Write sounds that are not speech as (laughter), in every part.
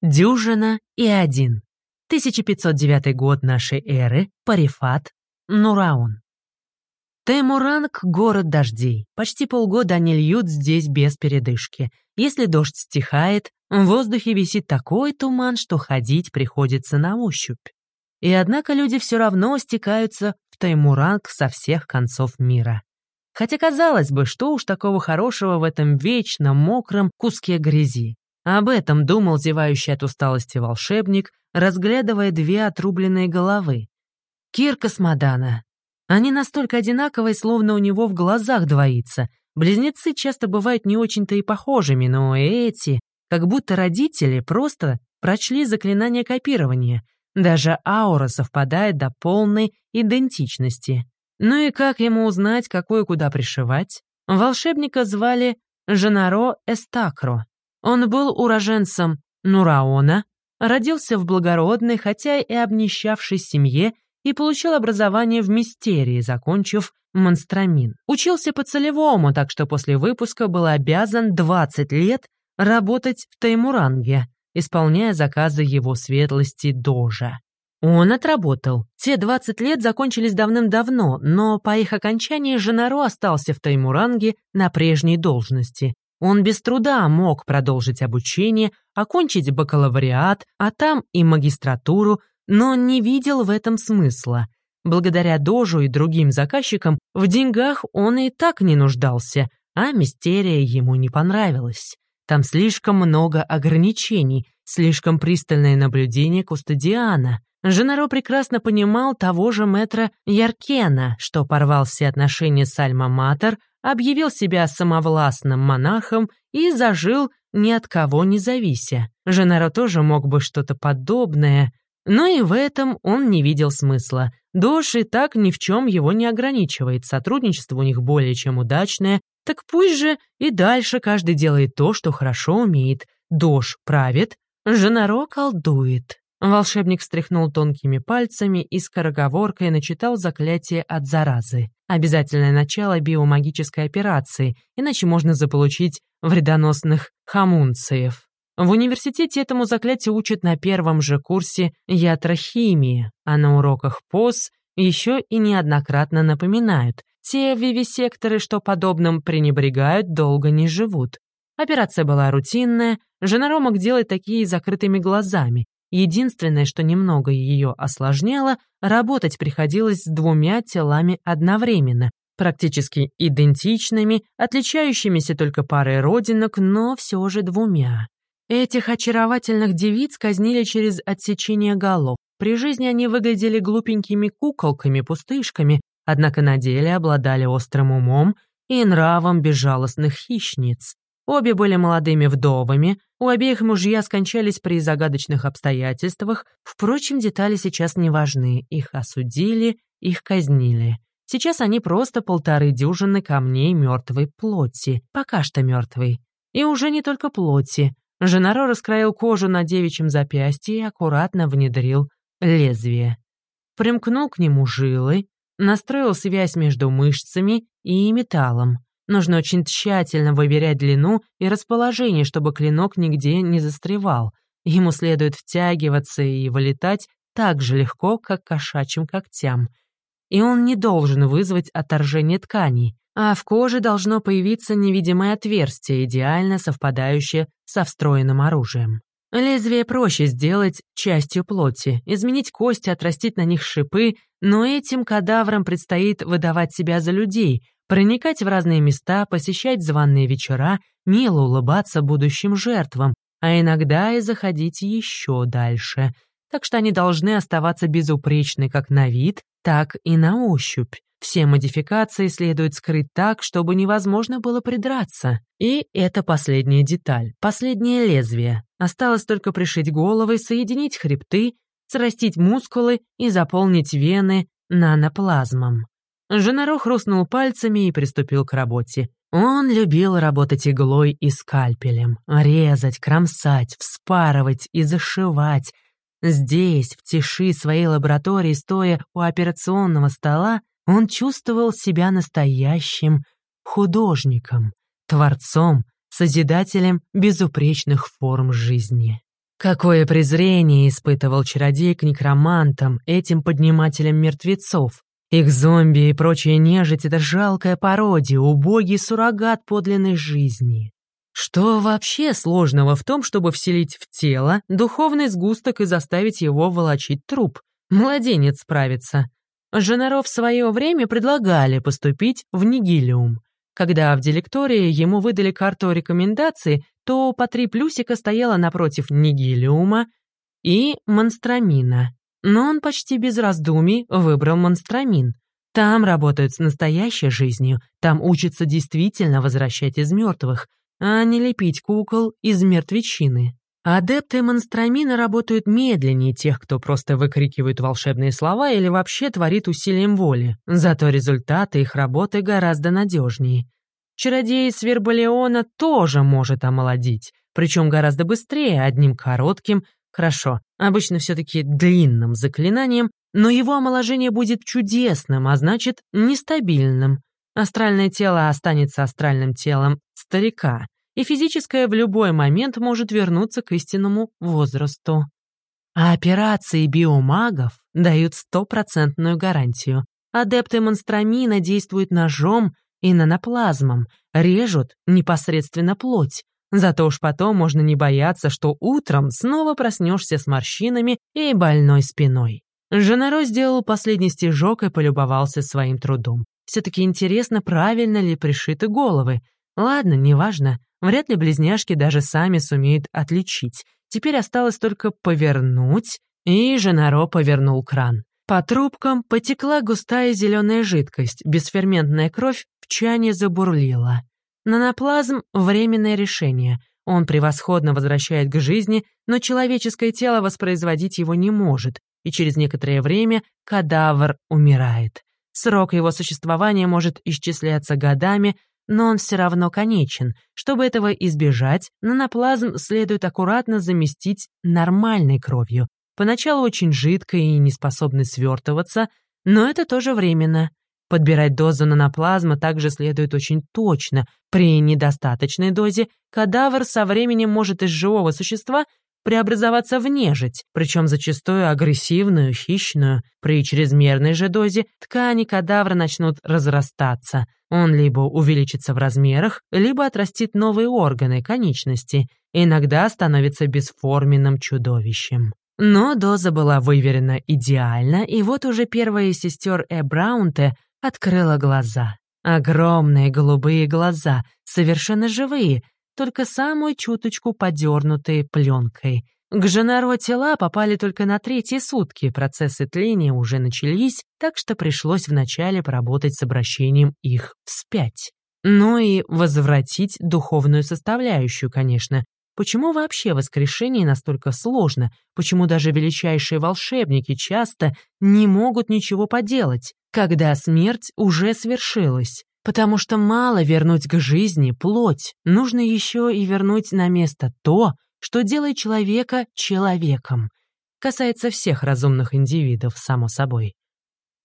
Дюжина и один. 1509 год нашей эры, Парифат, Нураун. Таймуранг — город дождей. Почти полгода они льют здесь без передышки. Если дождь стихает, в воздухе висит такой туман, что ходить приходится на ощупь. И однако люди все равно стекаются в Таймуранг со всех концов мира. Хотя казалось бы, что уж такого хорошего в этом вечно мокром куске грязи. Об этом думал зевающий от усталости волшебник, разглядывая две отрубленные головы. Кир Космодана, они настолько одинаковые, словно у него в глазах двоится. Близнецы часто бывают не очень-то и похожими, но эти, как будто родители, просто прочли заклинание копирования. Даже аура совпадает до полной идентичности. Ну и как ему узнать, какое куда пришивать? Волшебника звали Женаро Эстакро. Он был уроженцем Нураона, родился в благородной, хотя и обнищавшей семье и получил образование в мистерии, закончив монстрамин. Учился по целевому, так что после выпуска был обязан 20 лет работать в Таймуранге, исполняя заказы его светлости Дожа. Он отработал. Те 20 лет закончились давным-давно, но по их окончании Женаро остался в Таймуранге на прежней должности. Он без труда мог продолжить обучение, окончить бакалавриат, а там и магистратуру, но не видел в этом смысла. Благодаря Дожу и другим заказчикам в деньгах он и так не нуждался, а мистерия ему не понравилась. Там слишком много ограничений, слишком пристальное наблюдение Кустадиана. Женаро прекрасно понимал того же мэтра Яркена, что порвал все отношения с Альма-Матер, объявил себя самовластным монахом и зажил ни от кого не завися. Женаро тоже мог бы что-то подобное, но и в этом он не видел смысла. Дош и так ни в чем его не ограничивает, сотрудничество у них более чем удачное, так пусть же и дальше каждый делает то, что хорошо умеет. Дош правит, Женаро колдует. Волшебник встряхнул тонкими пальцами и скороговоркой начитал заклятие от заразы. Обязательное начало биомагической операции, иначе можно заполучить вредоносных хамунциев. В университете этому заклятию учат на первом же курсе ятрохимии, а на уроках ПОС еще и неоднократно напоминают. Те вивисекторы, что подобным пренебрегают, долго не живут. Операция была рутинная, Женаро мог делать такие закрытыми глазами. Единственное, что немного ее осложняло, работать приходилось с двумя телами одновременно, практически идентичными, отличающимися только парой родинок, но все же двумя. Этих очаровательных девиц казнили через отсечение голов. При жизни они выглядели глупенькими куколками, пустышками, однако на деле обладали острым умом и нравом безжалостных хищниц. Обе были молодыми вдовами, у обеих мужья скончались при загадочных обстоятельствах, впрочем, детали сейчас не важны, их осудили, их казнили. Сейчас они просто полторы дюжины камней мертвой плоти, пока что мертвой. И уже не только плоти, Женаро раскроил кожу на девичьем запястье и аккуратно внедрил лезвие. Примкнул к нему жилы, настроил связь между мышцами и металлом. Нужно очень тщательно выверять длину и расположение, чтобы клинок нигде не застревал. Ему следует втягиваться и вылетать так же легко, как кошачьим когтям. И он не должен вызвать отторжение тканей а в коже должно появиться невидимое отверстие, идеально совпадающее со встроенным оружием. Лезвие проще сделать частью плоти, изменить кости, отрастить на них шипы, но этим кадаврам предстоит выдавать себя за людей, проникать в разные места, посещать званные вечера, мило улыбаться будущим жертвам, а иногда и заходить еще дальше. Так что они должны оставаться безупречны как на вид, так и на ощупь. Все модификации следует скрыть так, чтобы невозможно было придраться. И это последняя деталь, последнее лезвие. Осталось только пришить головы, соединить хребты, срастить мускулы и заполнить вены наноплазмом. Женаро хрустнул пальцами и приступил к работе. Он любил работать иглой и скальпелем, резать, кромсать, вспарывать и зашивать. Здесь, в тиши своей лаборатории, стоя у операционного стола, он чувствовал себя настоящим художником, творцом, созидателем безупречных форм жизни. Какое презрение испытывал чародей к некромантам, этим поднимателям мертвецов. Их зомби и прочая нежить — это жалкая пародия, убогий суррогат подлинной жизни. Что вообще сложного в том, чтобы вселить в тело духовный сгусток и заставить его волочить труп? Младенец справится. Женаров в свое время предлагали поступить в Нигилиум. Когда в дилектории ему выдали карту рекомендаций, то по три плюсика стояло напротив Нигилиума и Монстрамина. Но он почти без раздумий выбрал Монстрамин. Там работают с настоящей жизнью, там учатся действительно возвращать из мертвых, а не лепить кукол из мертвечины. Адепты монстрамина работают медленнее тех, кто просто выкрикивает волшебные слова или вообще творит усилием воли, зато результаты их работы гораздо надежнее. Чародей Свербалеона тоже может омолодить, причем гораздо быстрее, одним коротким, хорошо, обычно все-таки длинным заклинанием, но его омоложение будет чудесным, а значит, нестабильным. Астральное тело останется астральным телом старика, и физическое в любой момент может вернуться к истинному возрасту. А операции биомагов дают стопроцентную гарантию. Адепты монстрамина действуют ножом и наноплазмом, режут непосредственно плоть. Зато уж потом можно не бояться, что утром снова проснешься с морщинами и больной спиной. Женаро сделал последний стежок и полюбовался своим трудом. Все-таки интересно, правильно ли пришиты головы. Ладно, неважно. Вряд ли близняшки даже сами сумеют отличить. Теперь осталось только повернуть, и Женаро повернул кран. По трубкам потекла густая зеленая жидкость, бесферментная кровь в чане забурлила. Наноплазм — временное решение. Он превосходно возвращает к жизни, но человеческое тело воспроизводить его не может, и через некоторое время кадавр умирает. Срок его существования может исчисляться годами, но он все равно конечен. Чтобы этого избежать, наноплазм следует аккуратно заместить нормальной кровью. Поначалу очень жидкой и неспособной свертываться, но это тоже временно. Подбирать дозу наноплазмы также следует очень точно. При недостаточной дозе кадавр со временем может из живого существа преобразоваться в нежить, причем зачастую агрессивную, хищную. При чрезмерной же дозе ткани кадавра начнут разрастаться. Он либо увеличится в размерах, либо отрастит новые органы, конечности. Иногда становится бесформенным чудовищем. Но доза была выверена идеально, и вот уже первая из сестер Э. Открыла глаза. Огромные голубые глаза, совершенно живые, только самую чуточку подернутые пленкой. К Женаро тела попали только на третьи сутки, процессы тления уже начались, так что пришлось вначале поработать с обращением их вспять. Ну и возвратить духовную составляющую, конечно. Почему вообще воскрешение настолько сложно? Почему даже величайшие волшебники часто не могут ничего поделать, когда смерть уже свершилась? Потому что мало вернуть к жизни плоть, нужно еще и вернуть на место то, что делает человека человеком. Касается всех разумных индивидов, само собой.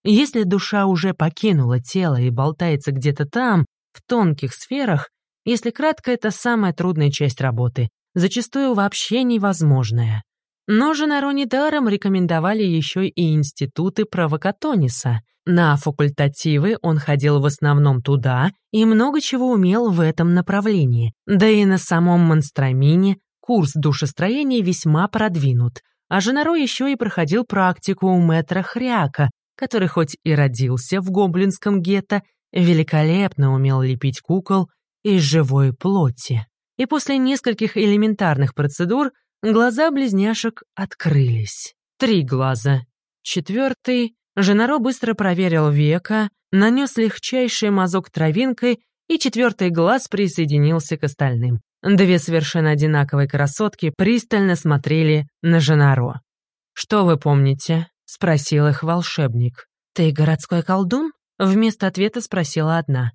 Если душа уже покинула тело и болтается где-то там, в тонких сферах, если кратко, это самая трудная часть работы, зачастую вообще невозможная. Но Женаро недаром рекомендовали еще и институты провокатониса. На факультативы он ходил в основном туда и много чего умел в этом направлении. Да и на самом Монстрамине курс душестроения весьма продвинут. А Женаро еще и проходил практику у мэтра Хряка, который хоть и родился в гоблинском гетто, великолепно умел лепить кукол из живой плоти. И после нескольких элементарных процедур Глаза близняшек открылись. Три глаза. Четвертый. Женаро быстро проверил века, нанес легчайший мазок травинкой, и четвертый глаз присоединился к остальным. Две совершенно одинаковые красотки пристально смотрели на Женаро. «Что вы помните?» — спросил их волшебник. «Ты городской колдун?» — вместо ответа спросила одна.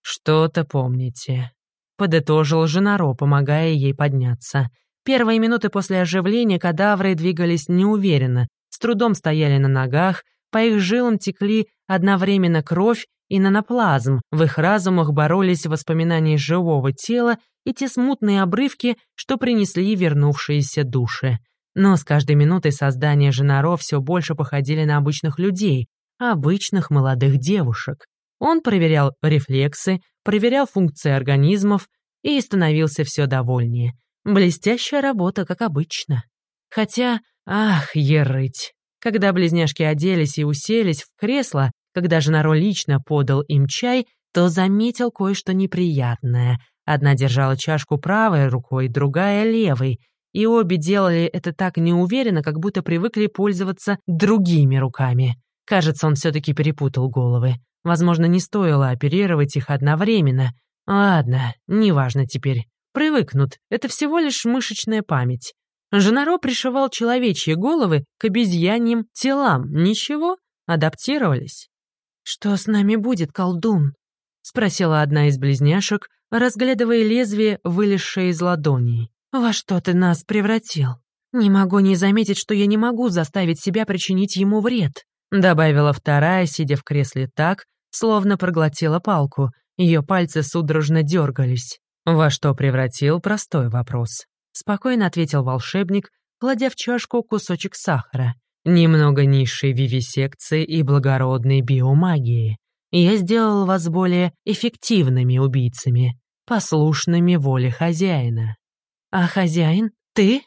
«Что-то помните», — подытожил Женаро, помогая ей подняться. Первые минуты после оживления кадавры двигались неуверенно, с трудом стояли на ногах, по их жилам текли одновременно кровь и наноплазм, в их разумах боролись воспоминания живого тела и те смутные обрывки, что принесли вернувшиеся души. Но с каждой минутой создания Женаро все больше походили на обычных людей, обычных молодых девушек. Он проверял рефлексы, проверял функции организмов и становился все довольнее. Блестящая работа, как обычно. Хотя, ах, ерыть. Когда близняшки оделись и уселись в кресло, когда Женаро лично подал им чай, то заметил кое-что неприятное. Одна держала чашку правой рукой, другая — левой, и обе делали это так неуверенно, как будто привыкли пользоваться другими руками. Кажется, он все-таки перепутал головы. Возможно, не стоило оперировать их одновременно. Ладно, неважно теперь. Привыкнут, это всего лишь мышечная память. Женаро пришивал человечьи головы к обезьяньим телам. Ничего, адаптировались. «Что с нами будет, колдун?» — спросила одна из близняшек, разглядывая лезвие, вылезшее из ладоней. «Во что ты нас превратил? Не могу не заметить, что я не могу заставить себя причинить ему вред», — добавила вторая, сидя в кресле так, словно проглотила палку. Ее пальцы судорожно дергались. «Во что превратил?» — простой вопрос. Спокойно ответил волшебник, кладя в чашку кусочек сахара. Немного низшей вивисекции и благородной биомагии я сделал вас более эффективными убийцами, послушными воле хозяина. А хозяин? Ты?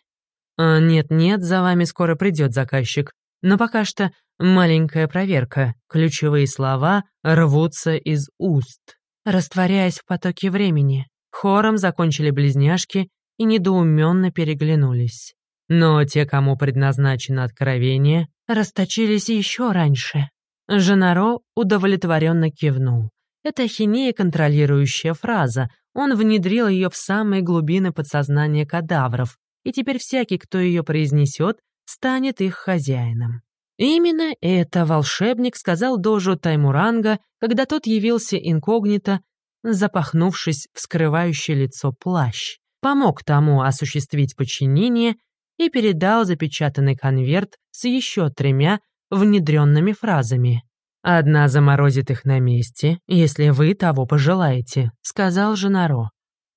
Нет-нет, за вами скоро придет заказчик. Но пока что маленькая проверка. Ключевые слова рвутся из уст. Растворяясь в потоке времени, хором закончили близняшки и недоуменно переглянулись. Но те, кому предназначено откровение, расточились еще раньше. Женаро удовлетворенно кивнул. Это хинея контролирующая фраза. Он внедрил ее в самые глубины подсознания кадавров, и теперь всякий, кто ее произнесет, станет их хозяином. Именно это волшебник сказал дожу Таймуранга, когда тот явился инкогнито, запахнувшись в скрывающий лицо плащ. Помог тому осуществить подчинение и передал запечатанный конверт с еще тремя внедренными фразами. «Одна заморозит их на месте, если вы того пожелаете», — сказал Женаро.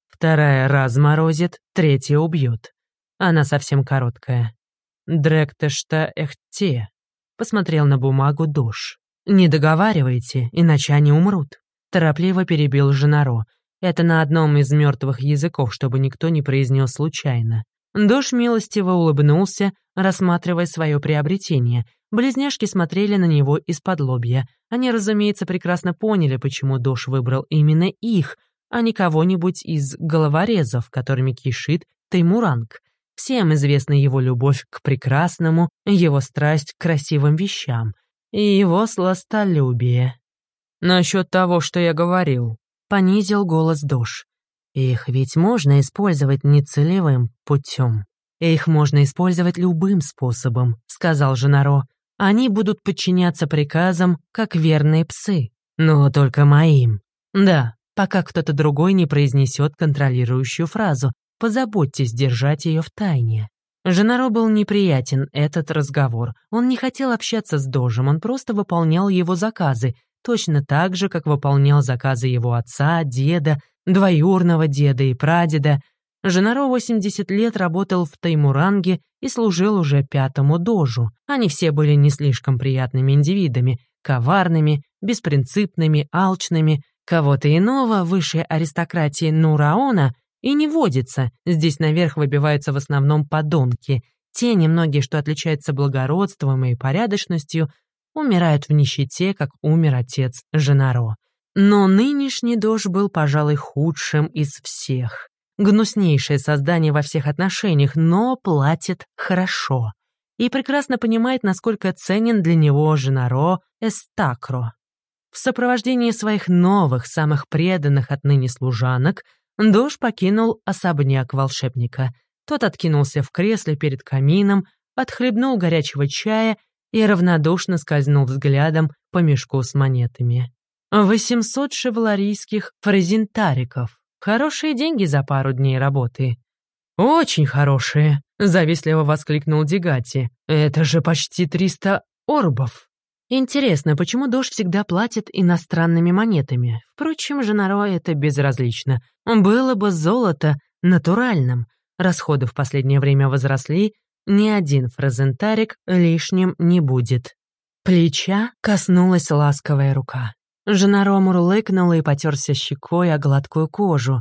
«Вторая разморозит, третья убьет. Она совсем короткая. Дректешта эхте», — посмотрел на бумагу Дош. «Не договаривайте, иначе они умрут», — торопливо перебил Женаро. Это на одном из мертвых языков, чтобы никто не произнес случайно. Дош милостиво улыбнулся, рассматривая свое приобретение. Близняшки смотрели на него из-под лобья. Они, разумеется, прекрасно поняли, почему Дош выбрал именно их, а не кого-нибудь из головорезов, которыми кишит Таймуранг. Всем известна его любовь к прекрасному, его страсть к красивым вещам и его сластолюбие. «Насчет того, что я говорил», — понизил голос Дош. Их ведь можно использовать нецелевым путем. Их можно использовать любым способом, сказал Женаро. Они будут подчиняться приказам, как верные псы. Но только моим. Да, пока кто-то другой не произнесет контролирующую фразу. Позаботьтесь держать ее в тайне. Женаро был неприятен этот разговор. Он не хотел общаться с Дожем, он просто выполнял его заказы, точно так же, как выполнял заказы его отца, деда, двоюрного деда и прадеда. Женаро 80 лет работал в Таймуранге и служил уже пятому дожу. Они все были не слишком приятными индивидами, коварными, беспринципными, алчными. Кого-то иного высшей аристократии Нураона и не водится. Здесь наверх выбиваются в основном подонки. Те немногие, что отличаются благородством и порядочностью, умирают в нищете, как умер отец Женаро. Но нынешний дождь был, пожалуй, худшим из всех. Гнуснейшее создание во всех отношениях, но платит хорошо. И прекрасно понимает, насколько ценен для него Женаро Эстакро. В сопровождении своих новых, самых преданных отныне служанок, Дож покинул особняк волшебника. Тот откинулся в кресле перед камином, отхлебнул горячего чая и равнодушно скользнул взглядом по мешку с монетами. Восемьсот шеваларийских фрезентариков. Хорошие деньги за пару дней работы. Очень хорошие, завистливо воскликнул Дигати. Это же почти триста орбов. Интересно, почему дождь всегда платит иностранными монетами? Впрочем, Женаро это безразлично. Было бы золото натуральным. Расходы в последнее время возросли, ни один фразентарик лишним не будет. Плеча коснулась ласковая рука. Женаро мурлыкнула и потерся щекой о гладкую кожу.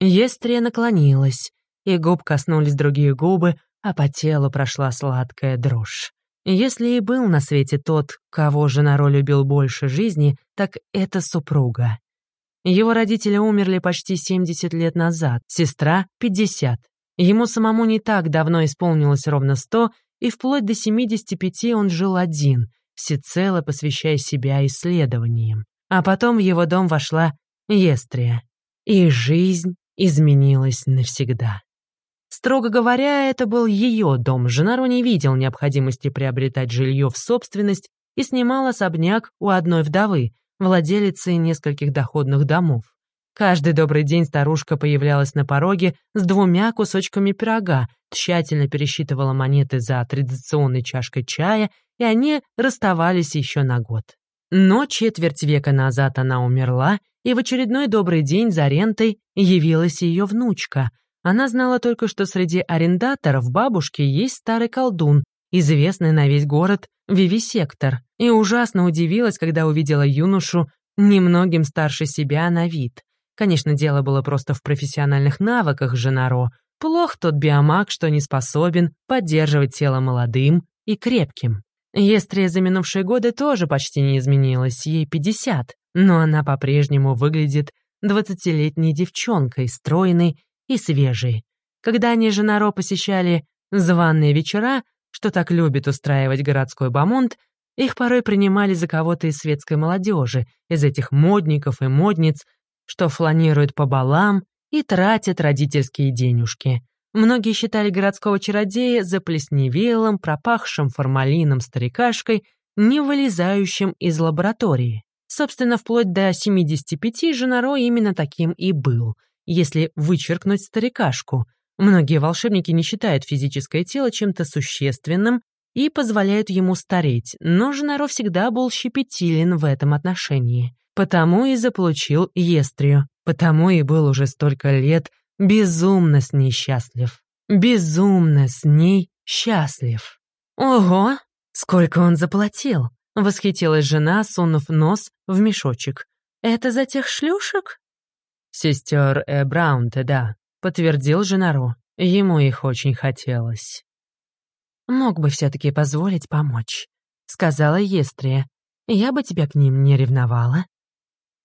Естрия наклонилась, и губ коснулись другие губы, а по телу прошла сладкая дрожь. Если и был на свете тот, кого Женаро любил больше жизни, так это супруга. Его родители умерли почти 70 лет назад, сестра — 50. Ему самому не так давно исполнилось ровно 100, и вплоть до 75 он жил один, всецело посвящая себя исследованиям. А потом в его дом вошла Естрия, и жизнь изменилась навсегда. Строго говоря, это был ее дом. Женаро не видел необходимости приобретать жилье в собственность и снимал особняк у одной вдовы, владелицы нескольких доходных домов. Каждый добрый день старушка появлялась на пороге с двумя кусочками пирога, тщательно пересчитывала монеты за традиционной чашкой чая, и они расставались еще на год. Но четверть века назад она умерла, и в очередной добрый день за рентой явилась ее внучка — она знала только, что среди арендаторов бабушки есть старый колдун, известный на весь город Вивисектор, и ужасно удивилась, когда увидела юношу немногим старше себя на вид. Конечно, дело было просто в профессиональных навыках Женаро. Плох тот биомаг, что не способен поддерживать тело молодым и крепким. Естрия за минувшие годы тоже почти не изменилась, ей 50, но она по-прежнему выглядит двадцатилетней девчонкой, стройной и свежий. Когда они с Женаро посещали званные вечера, что так любит устраивать городской бамонт, их порой принимали за кого-то из светской молодежи, из этих модников и модниц, что фланируют по балам и тратят родительские денежки. Многие считали городского чародея заплесневелым, пропахшим формалином старикашкой, не вылезающим из лаборатории. Собственно, вплоть до 75 Женаро именно таким и был — если вычеркнуть старикашку. Многие волшебники не считают физическое тело чем-то существенным и позволяют ему стареть, но Женаро всегда был щепетилен в этом отношении. Потому и заполучил Естрию, потому и был уже столько лет безумно с ней счастлив. Безумно с ней счастлив. «Ого! Сколько он заплатил?» — восхитилась жена, сунув нос в мешочек. «Это за тех шлюшек?» «Сестер э, Браунта, да», — подтвердил Женаро. Ему их очень хотелось. «Мог бы все-таки позволить помочь», — сказала Естрия. «Я бы тебя к ним не ревновала».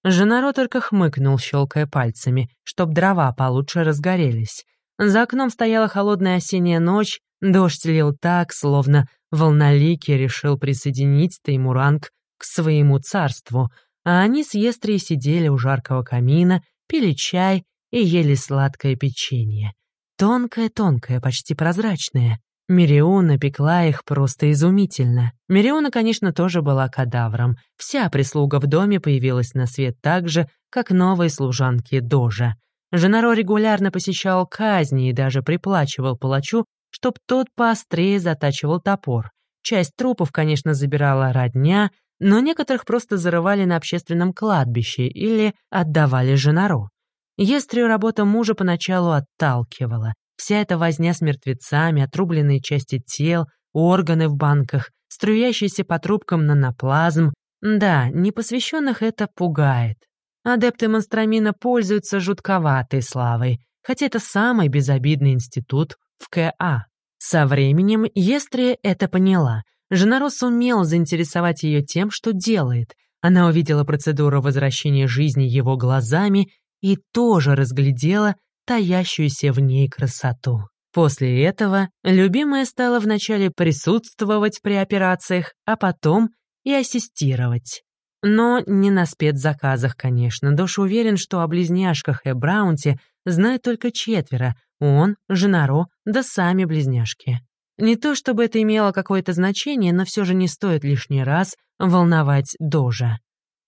Женаро только хмыкнул, щелкая пальцами, чтоб дрова получше разгорелись. За окном стояла холодная осенняя ночь, дождь лил так, словно волноликий решил присоединить Таймуранг к своему царству, а они с Естрией сидели у жаркого камина пили чай и ели сладкое печенье. Тонкое-тонкое, почти прозрачное. Мириона пекла их просто изумительно. Мириона, конечно, тоже была кадавром. Вся прислуга в доме появилась на свет так же, как новые служанки Дожа. Женаро регулярно посещал казни и даже приплачивал палачу, чтоб тот поострее затачивал топор. Часть трупов, конечно, забирала родня, но некоторых просто зарывали на общественном кладбище или отдавали женару. Естрию работа мужа поначалу отталкивала. Вся эта возня с мертвецами, отрубленные части тел, органы в банках, струящиеся по трубкам наноплазм. Да, непосвященных это пугает. Адепты монстрамина пользуются жутковатой славой, хотя это самый безобидный институт в КА. Со временем Естрия это поняла Женаро сумел заинтересовать ее тем, что делает. Она увидела процедуру возвращения жизни его глазами и тоже разглядела таящуюся в ней красоту. После этого любимая стала вначале присутствовать при операциях, а потом и ассистировать. Но не на спецзаказах, конечно. Дош уверен, что о близняшках и Браунте знают только четверо. Он, Женаро, да сами близняшки. Не то чтобы это имело какое-то значение, но все же не стоит лишний раз волновать Дожа.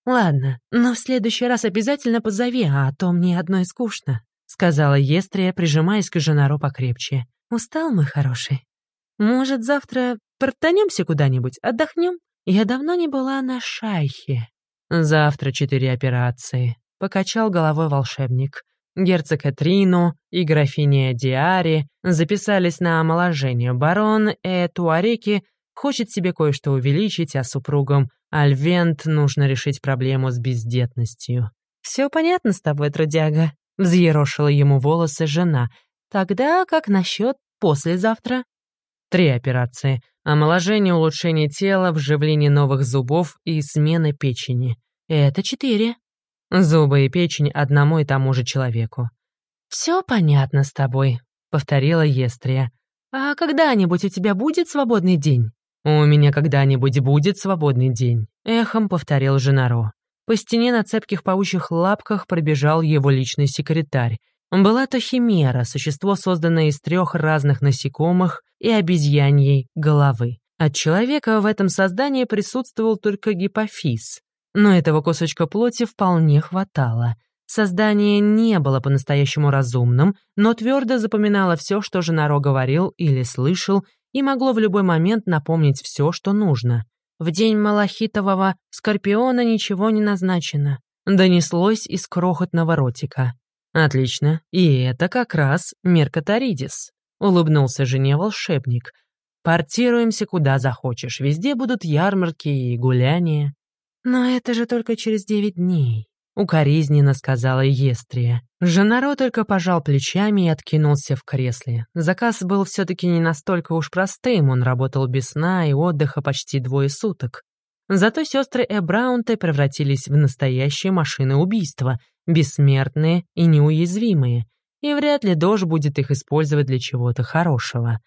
«Ладно, но в следующий раз обязательно позови, а то мне одной скучно», сказала Естрия, прижимаясь к Женару покрепче. «Устал, мой хороший? Может, завтра портанемся куда-нибудь, отдохнем? Я давно не была на шайхе. Завтра четыре операции. Покачал головой волшебник. Герцог Этрину и графиня Диари записались на омоложение. Барон Э Туареки хочет себе кое-что увеличить, а супругам Альвент нужно решить проблему с бездетностью. «Все понятно с тобой, трудяга», — взъерошила ему волосы жена. «Тогда как насчет послезавтра?» Три операции. Омоложение, улучшение тела, вживление новых зубов и смена печени. Это четыре. Зубы и печень одному и тому же человеку. «Все понятно с тобой», — повторила Естрия. «А когда-нибудь у тебя будет свободный день?» «У меня когда-нибудь будет свободный день», — эхом повторил Женаро. По стене на цепких паучьих лапках пробежал его личный секретарь. Была то химера, существо, созданное из трех разных насекомых и обезьяньей головы. От человека в этом создании присутствовал только гипофиз. Но этого кусочка плоти вполне хватало. Создание не было по-настоящему разумным, но твердо запоминало все, что Женаро говорил или слышал, и могло в любой момент напомнить все, что нужно. В день малахитового скорпиона ничего не назначено. Донеслось из крохотного ротика. «Отлично, и это как раз Меркатаридис», — улыбнулся жене волшебник. «Портируемся куда захочешь, везде будут ярмарки и гуляния». «Но это же только через девять дней», Укоризненно сказала Естрия. Женаро только пожал плечами и откинулся в кресле. Заказ был все-таки не настолько уж простым, он работал без сна и отдыха почти двое суток. Зато сестры Эбраунты превратились в настоящие машины убийства, бессмертные и неуязвимые, и вряд ли Дож будет их использовать для чего-то хорошего.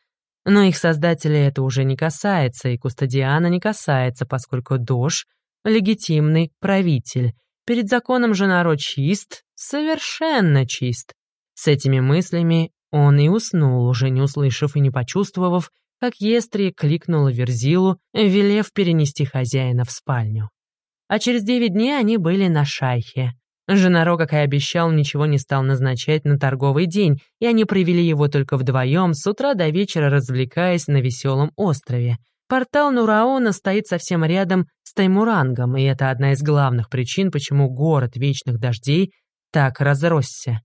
Но их создателя это уже не касается, и Кустадиана не касается, поскольку Дож — легитимный правитель — Перед законом же народ чист, совершенно чист. С этими мыслями он и уснул, уже не услышав и не почувствовав, как Естрия кликнула Верзилу, велев перенести хозяина в спальню. А через девять дней они были на шайхе. Женаро, как и обещал, ничего не стал назначать на торговый день, и они провели его только вдвоем, с утра до вечера развлекаясь на веселом острове. Портал Нураона стоит совсем рядом с Таймурангом, и это одна из главных причин, почему город Вечных Дождей так разросся.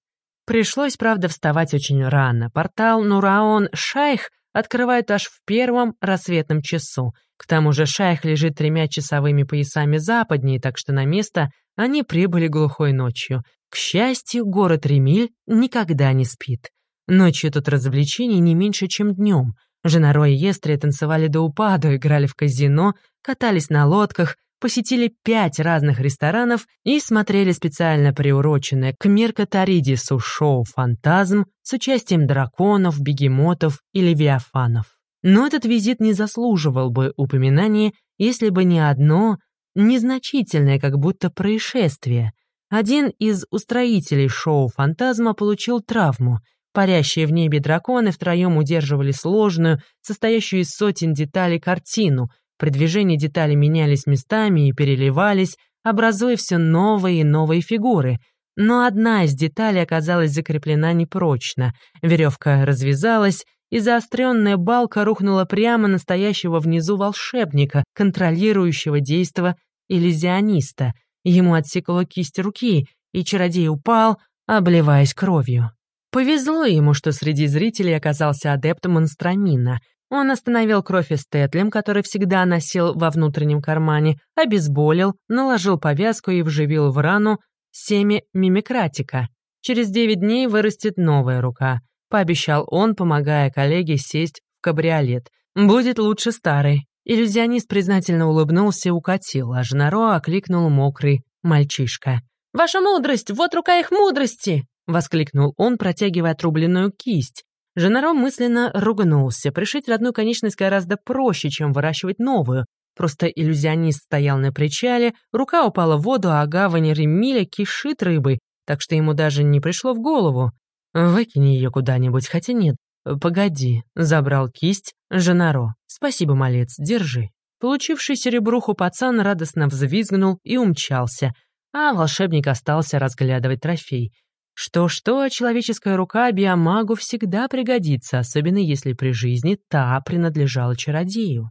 Пришлось, правда, вставать очень рано. Портал Нураон-Шайх открывают аж в первом рассветном часу. К тому же Шайх лежит тремя часовыми поясами западнее, так что на место они прибыли глухой ночью. К счастью, город Ремиль никогда не спит. Ночью тут развлечений не меньше, чем днем — Жена и Естри танцевали до упаду, играли в казино, катались на лодках, посетили пять разных ресторанов и смотрели специально приуроченное к Меркатаридису шоу «Фантазм» с участием драконов, бегемотов и левиафанов. Но этот визит не заслуживал бы упоминания, если бы не одно незначительное как будто происшествие. Один из устроителей шоу «Фантазма» получил травму — Парящие в небе драконы втроем удерживали сложную, состоящую из сотен деталей картину. При движении детали менялись местами и переливались, образуя все новые и новые фигуры. Но одна из деталей оказалась закреплена непрочно. Веревка развязалась, и заостренная балка рухнула прямо настоящего внизу волшебника, контролирующего действо иллюзиониста. Ему отсекла кисть руки, и чародей упал, обливаясь кровью. Повезло ему, что среди зрителей оказался адепт Монстрамина. Он остановил кровь эстетлем, который всегда носил во внутреннем кармане, обезболил, наложил повязку и вживил в рану семя мимикратика. Через девять дней вырастет новая рука. Пообещал он, помогая коллеге сесть в кабриолет. «Будет лучше старый». Иллюзионист признательно улыбнулся и укатил, а Жнаро окликнул мокрый мальчишка. «Ваша мудрость! Вот рука их мудрости!» — воскликнул он, протягивая отрубленную кисть. Женаром мысленно ругнулся. Пришить родную конечность гораздо проще, чем выращивать новую. Просто иллюзионист стоял на причале, рука упала в воду, а гавань Ремиля кишит рыбой, так что ему даже не пришло в голову. «Выкини ее куда-нибудь, хотя нет. Погоди», — забрал кисть Женаро. «Спасибо, малец, держи». Получивший серебруху пацан радостно взвизгнул и умчался, а волшебник остался разглядывать трофей — что-что, а человеческая рука биомагу всегда пригодится, особенно если при жизни та принадлежала чародею.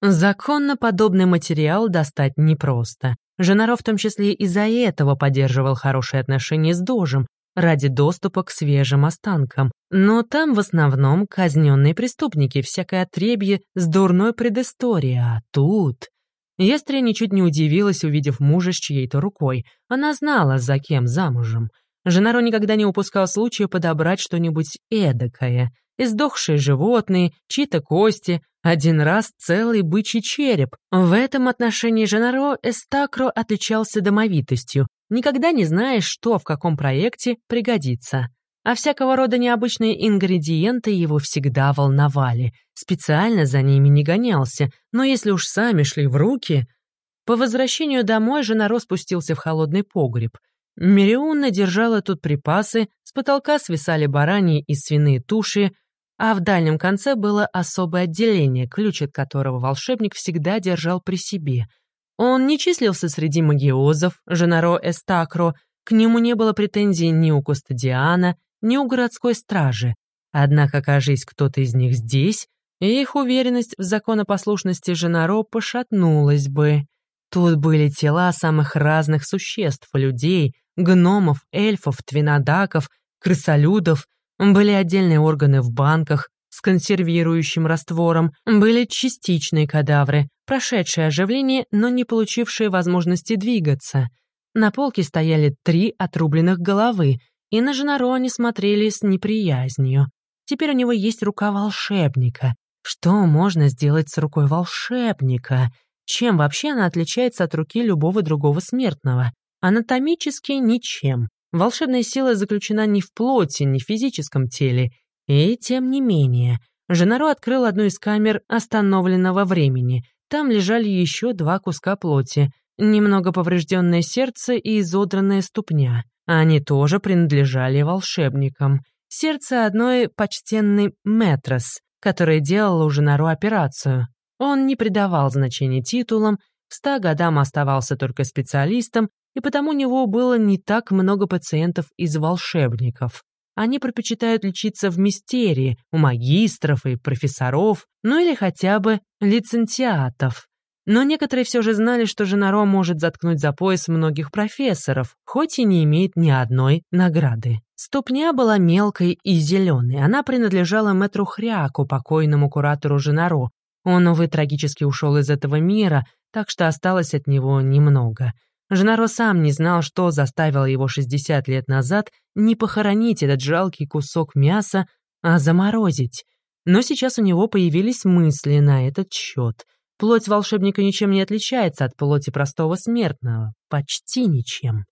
Законно подобный материал достать непросто. Женаро в том числе из-за этого поддерживал хорошие отношения с Дожем, ради доступа к свежим останкам. Но там в основном казненные преступники, всякое отребье с дурной предысторией, а тут... Естрия ничуть не удивилась, увидев мужа с чьей-то рукой. Она знала, за кем замужем. Женаро никогда не упускал случая подобрать что-нибудь эдакое. Издохшие животные, чьи-то кости, один раз целый бычий череп. В этом отношении Женаро Эстакро отличался домовитостью. Никогда не знаешь, что в каком проекте пригодится. А всякого рода необычные ингредиенты его всегда волновали. Специально за ними не гонялся, но если уж сами шли в руки... По возвращению домой Женаро спустился в холодный погреб. Мириунна держала тут припасы, с потолка свисали бараньи и свиные туши, а в дальнем конце было особое отделение, ключ от которого волшебник всегда держал при себе — он не числился среди магиозов, Женаро Эстакро, к нему не было претензий ни у Кустадиана, ни у городской стражи. Однако, кажись, кто-то из них здесь, и их уверенность в законопослушности Женаро пошатнулась бы. Тут были тела самых разных существ, людей, гномов, эльфов, твинодаков, крысолюдов, были отдельные органы в банках, с консервирующим раствором, были частичные кадавры, прошедшие оживление, но не получившие возможности двигаться. На полке стояли три отрубленных головы, и на Женаро они смотрели с неприязнью. Теперь у него есть рука волшебника. Что можно сделать с рукой волшебника? Чем вообще она отличается от руки любого другого смертного? Анатомически ничем. Волшебная сила заключена не в плоти, не в физическом теле, и тем не менее, Женаро открыл одну из камер остановленного времени. Там лежали еще два куска плоти, немного поврежденное сердце и изодранная ступня. Они тоже принадлежали волшебникам. Сердце одной почтенной Метрос, которая делала у Женаро операцию. Он не придавал значения титулам, в ста годам оставался только специалистом, и потому у него было не так много пациентов из волшебников. Они предпочитают лечиться в мистерии, у магистров и профессоров, ну или хотя бы лицензиатов. Но некоторые все же знали, что Женаро может заткнуть за пояс многих профессоров, хоть и не имеет ни одной награды. Ступня была мелкой и зеленой. Она принадлежала мэтру Хряку, покойному куратору Женаро. Он, увы, трагически ушел из этого мира, так что осталось от него немного. Женаро сам не знал, что заставило его 60 лет назад не похоронить этот жалкий кусок мяса, а заморозить. Но сейчас у него появились мысли на этот счет. Плоть волшебника ничем не отличается от плоти простого смертного. Почти ничем.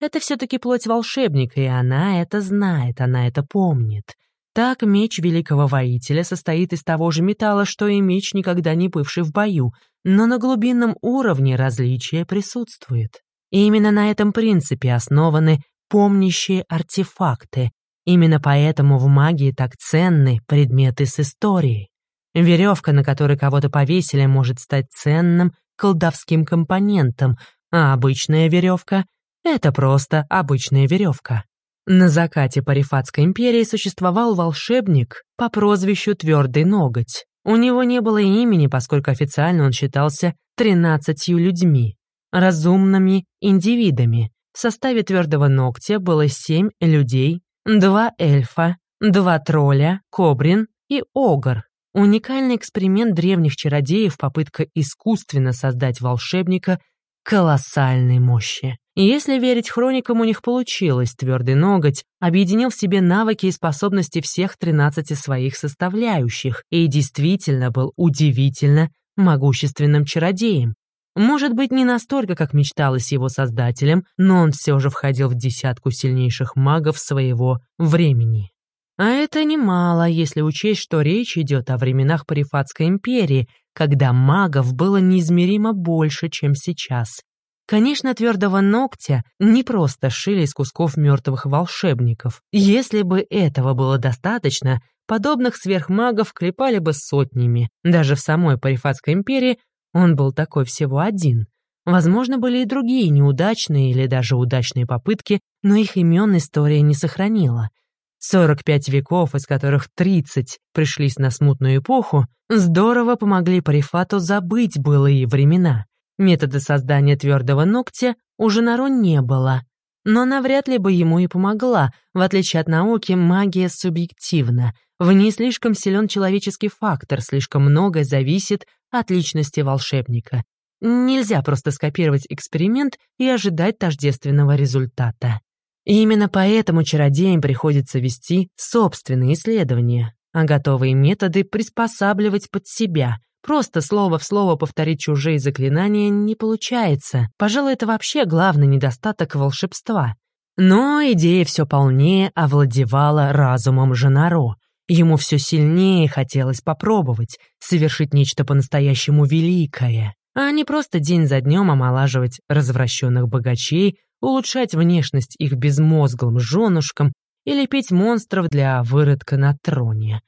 Это все-таки плоть волшебника, и она это знает, она это помнит. Так меч великого воителя состоит из того же металла, что и меч, никогда не бывший в бою, но на глубинном уровне различие присутствует. И именно на этом принципе основаны помнящие артефакты. Именно поэтому в магии так ценны предметы с историей. Веревка, на которой кого-то повесили, может стать ценным колдовским компонентом, а обычная веревка — это просто обычная веревка. На закате Парифатской империи существовал волшебник по прозвищу Твердый Ноготь. У него не было имени, поскольку официально он считался тринадцатью людьми разумными индивидами. В составе твердого ногтя было семь людей, два эльфа, два тролля, кобрин и огр. Уникальный эксперимент древних чародеев, попытка искусственно создать волшебника колоссальной мощи. И если верить хроникам, у них получилось, твердый ноготь объединил в себе навыки и способности всех 13 своих составляющих и действительно был удивительно могущественным чародеем. Может быть, не настолько, как мечталось его создателем, но он все же входил в десятку сильнейших магов своего времени. А это немало, если учесть, что речь идет о временах Парифатской империи, когда магов было неизмеримо больше, чем сейчас. Конечно, твердого ногтя не просто шили из кусков мертвых волшебников. Если бы этого было достаточно, подобных сверхмагов клепали бы сотнями. Даже в самой Парифатской империи он был такой всего один. Возможно, были и другие неудачные или даже удачные попытки, но их имен история не сохранила. 45 веков, из которых 30 пришлись на смутную эпоху, здорово помогли Парифату забыть былые времена. Метода создания твердого ногтя у Женаро не было, но навряд ли бы ему и помогла. В отличие от науки, магия субъективна. В ней слишком силен человеческий фактор, слишком многое зависит от личности волшебника. Нельзя просто скопировать эксперимент и ожидать тождественного результата. И именно поэтому чародеям приходится вести собственные исследования, а готовые методы приспосабливать под себя. Просто слово в слово повторить чужие заклинания не получается. Пожалуй, это вообще главный недостаток волшебства. Но идея все полнее овладевала разумом Женаро. Ему все сильнее хотелось попробовать, совершить нечто по-настоящему великое, а не просто день за днем омолаживать развращенных богачей, улучшать внешность их безмозглым женушкам и лепить монстров для выродка на троне.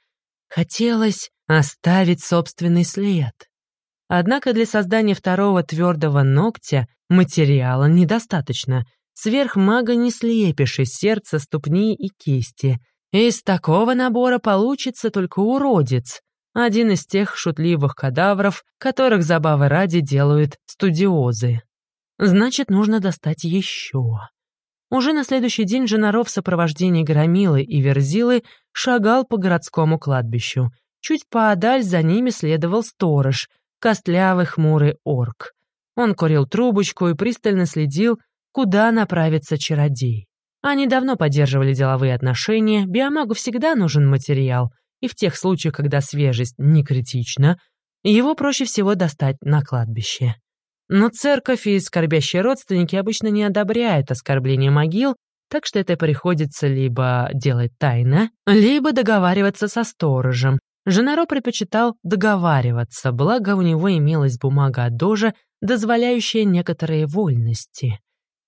Хотелось оставить собственный след. Однако для создания второго твердого ногтя материала недостаточно. Сверх мага не слепишь из сердца, ступни и кисти. Из такого набора получится только уродец. Один из тех шутливых кадавров, которых забавы ради делают студиозы. Значит, нужно достать еще. Уже на следующий день Женаров в сопровождении Громилы и Верзилы шагал по городскому кладбищу. Чуть поодаль за ними следовал сторож, костлявый хмурый орк. Он курил трубочку и пристально следил, куда направится чародей. Они давно поддерживали деловые отношения, биомагу всегда нужен материал, и в тех случаях, когда свежесть не критична, его проще всего достать на кладбище. Но церковь и скорбящие родственники обычно не одобряют оскорбление могил, так что это приходится либо делать тайно, либо договариваться со сторожем. Женаро предпочитал договариваться, благо у него имелась бумага от Дожа, дозволяющая некоторые вольности.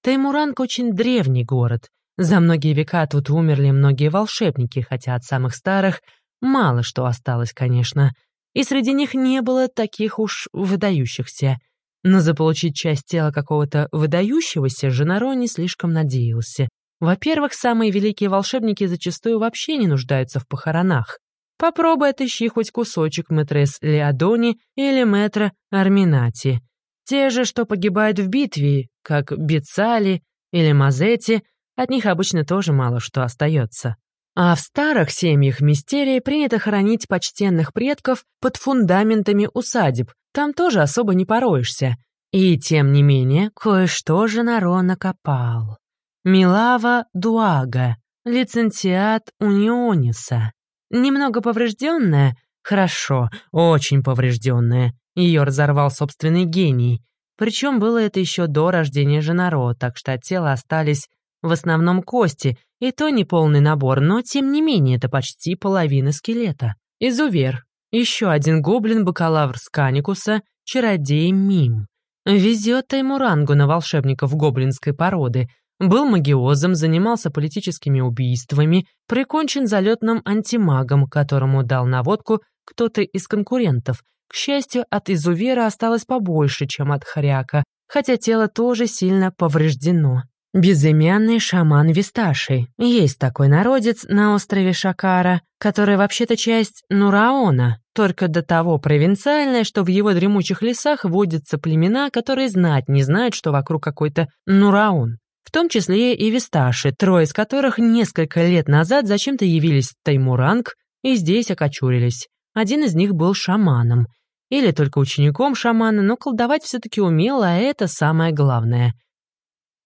Таймуранг очень древний город. За многие века тут умерли многие волшебники, хотя от самых старых мало что осталось, конечно. И среди них не было таких уж выдающихся — но заполучить часть тела какого-то выдающегося Женаро не слишком надеялся. Во-первых, самые великие волшебники зачастую вообще не нуждаются в похоронах. Попробуй отыщи хоть кусочек мэтрес Леодони или мэтра Арминати. Те же, что погибают в битве, как Бицали или Мазети, от них обычно тоже мало что остается. А в старых семьях мистерии принято хоронить почтенных предков под фундаментами усадеб, там тоже особо не пороешься. И, тем не менее, кое-что же Наро накопал. Милава Дуага, лицензиат Униониса. Немного поврежденная? Хорошо, очень поврежденная. Ее разорвал собственный гений. Причем было это еще до рождения Женаро, так что от тела остались в основном кости, и то не полный набор, но тем не менее это почти половина скелета. Изувер, еще один гоблин-бакалавр Сканикуса, чародей Мим. Везет Таймурангу на волшебников гоблинской породы. Был магиозом, занимался политическими убийствами, прикончен залетным антимагом, которому дал наводку кто-то из конкурентов. К счастью, от изувера осталось побольше, чем от хряка, хотя тело тоже сильно повреждено. Безымянный шаман Висташи. Есть такой народец на острове Шакара, который вообще-то часть Нураона, только до того провинциальная, что в его дремучих лесах водятся племена, которые знать не знают, что вокруг какой-то Нураон. В том числе и Висташи, трое из которых несколько лет назад зачем-то явились в Таймуранг и здесь окочурились. Один из них был шаманом. Или только учеником шамана, но колдовать все-таки умел, а это самое главное —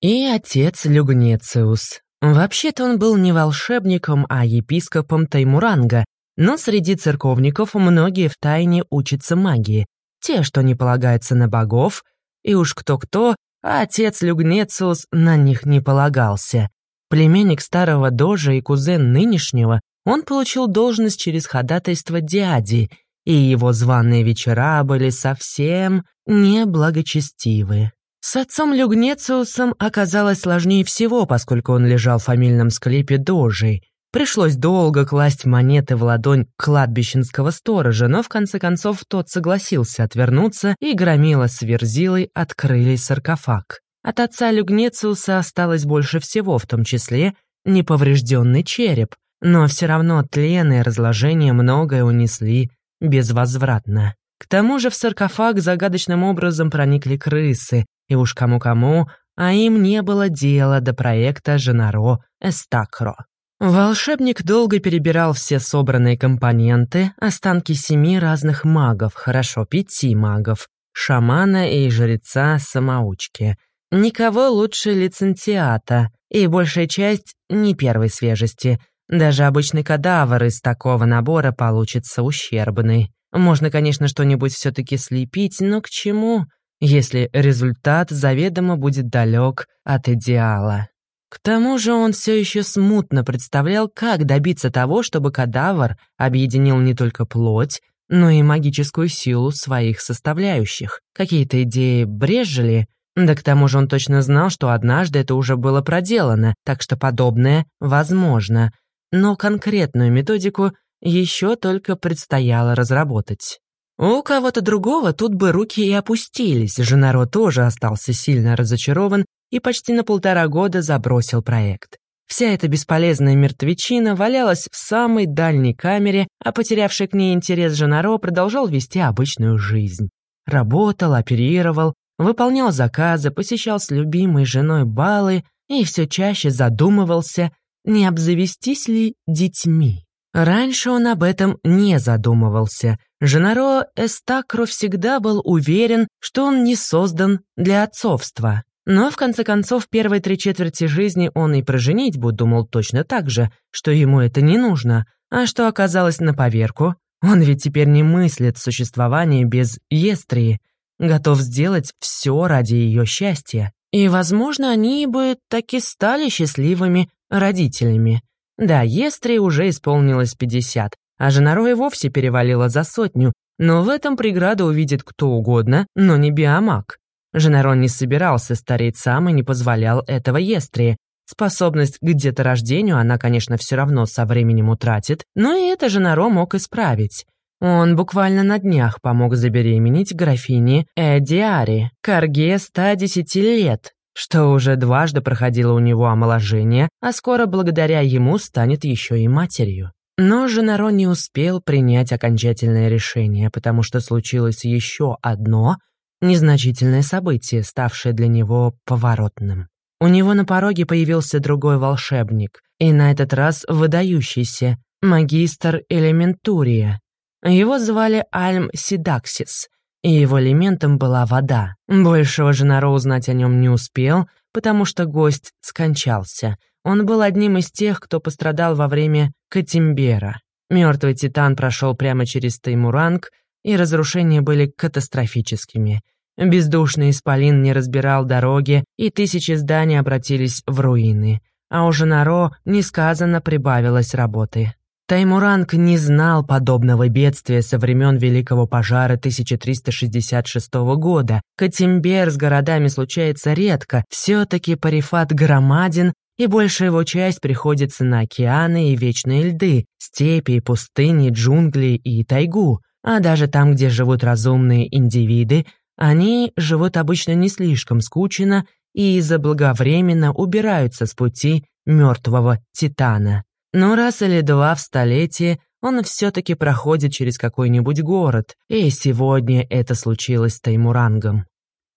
и отец Люгнециус. Вообще-то он был не волшебником, а епископом Таймуранга, но среди церковников многие втайне учатся магии. Те, что не полагаются на богов, и уж кто-кто, а отец Люгнециус на них не полагался. Племенник старого дожа и кузен нынешнего, он получил должность через ходатайство дяди, и его званые вечера были совсем неблагочестивы. С отцом Люгнециусом оказалось сложнее всего, поскольку он лежал в фамильном склепе дожей. Пришлось долго класть монеты в ладонь кладбищенского сторожа, но в конце концов тот согласился отвернуться, и громила с верзилой открыли саркофаг. От отца Люгнециуса осталось больше всего, в том числе неповрежденный череп. но все равно тлен и разложение многое унесли безвозвратно. К тому же в саркофаг загадочным образом проникли крысы, и уж кому-кому, а им не было дела до проекта Женаро Эстакро. Волшебник долго перебирал все собранные компоненты, останки семи разных магов, хорошо, пяти магов, шамана и жреца-самоучки. Никого лучше лицензиата, и большая часть не первой свежести. Даже обычный кадавр из такого набора получится ущербный. Можно, конечно, что-нибудь все-таки слепить, но к чему, если результат заведомо будет далек от идеала? К тому же он все еще смутно представлял, как добиться того, чтобы кадавр объединил не только плоть, но и магическую силу своих составляющих. Какие-то идеи брежели, да к тому же он точно знал, что однажды это уже было проделано, так что подобное возможно. Но конкретную методику еще только предстояло разработать. У кого-то другого тут бы руки и опустились, Женаро тоже остался сильно разочарован и почти на полтора года забросил проект. Вся эта бесполезная мертвечина валялась в самой дальней камере, а потерявший к ней интерес Женаро продолжал вести обычную жизнь. Работал, оперировал, выполнял заказы, посещал с любимой женой балы и все чаще задумывался, не обзавестись ли детьми. Раньше он об этом не задумывался. Женаро Эстакро всегда был уверен, что он не создан для отцовства. Но, в конце концов, первые три четверти жизни он и про женитьбу думал точно так же, что ему это не нужно, а что оказалось на поверку. Он ведь теперь не мыслит существование без Естрии, готов сделать все ради ее счастья. И, возможно, они бы таки стали счастливыми родителями. Да, Естрии уже исполнилось 50, а Женаро и вовсе перевалила за сотню, но в этом преграду увидит кто угодно, но не биомаг. Женарон не собирался стареть сам и не позволял этого Естрии. Способность к деторождению она, конечно, все равно со временем утратит, но и это Женаро мог исправить. Он буквально на днях помог забеременеть графине Эдиари, Карге 110 лет, что уже дважды проходило у него омоложение, а скоро благодаря ему станет еще и матерью. Но Женаро не успел принять окончательное решение, потому что случилось еще одно незначительное событие, ставшее для него поворотным. У него на пороге появился другой волшебник, и на этот раз выдающийся, магистр Элементурия. Его звали Альм Сидаксис, и его элементом была вода. Большего Женаро узнать о нем не успел, потому что гость скончался. Он был одним из тех, кто пострадал во время Катимбера. Мертвый титан прошел прямо через Таймуранг, и разрушения были катастрофическими. Бездушный исполин не разбирал дороги, и тысячи зданий обратились в руины. А у Женаро несказанно прибавилось работы. Таймуранг не знал подобного бедствия со времен Великого пожара 1366 года. Катимбер с городами случается редко, все-таки Парифат громаден, и большая его часть приходится на океаны и вечные льды, степи, пустыни, джунгли и тайгу. А даже там, где живут разумные индивиды, они живут обычно не слишком скучно и заблаговременно убираются с пути мертвого Титана. Но раз или два в столетие он все-таки проходит через какой-нибудь город, и сегодня это случилось с Таймурангом.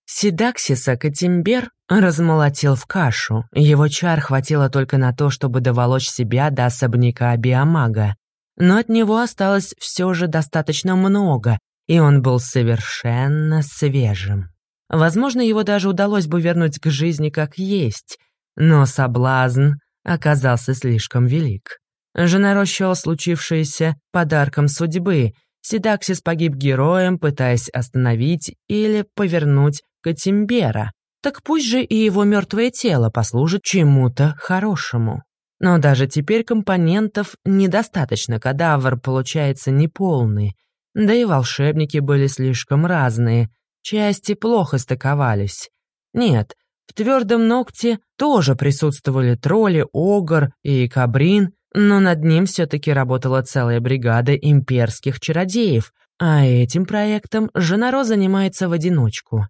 Сидаксиса Катимбер размолотил в кашу. Его чар хватило только на то, чтобы доволочь себя до особняка биомага. Но от него осталось все же достаточно много, и он был совершенно свежим. Возможно, его даже удалось бы вернуть к жизни как есть, но соблазн оказался слишком велик. Жена счел случившееся подарком судьбы. Сидаксис погиб героем, пытаясь остановить или повернуть Катимбера. Так пусть же и его мертвое тело послужит чему-то хорошему. Но даже теперь компонентов недостаточно, кадавр получается неполный. Да и волшебники были слишком разные, части плохо стыковались. Нет, в твердом ногте тоже присутствовали тролли, огр и кабрин, но над ним все-таки работала целая бригада имперских чародеев, а этим проектом Женаро занимается в одиночку.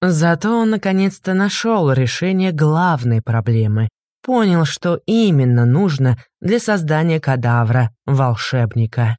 Зато он наконец-то нашел решение главной проблемы. понял, что именно нужно для создания кадавра волшебника.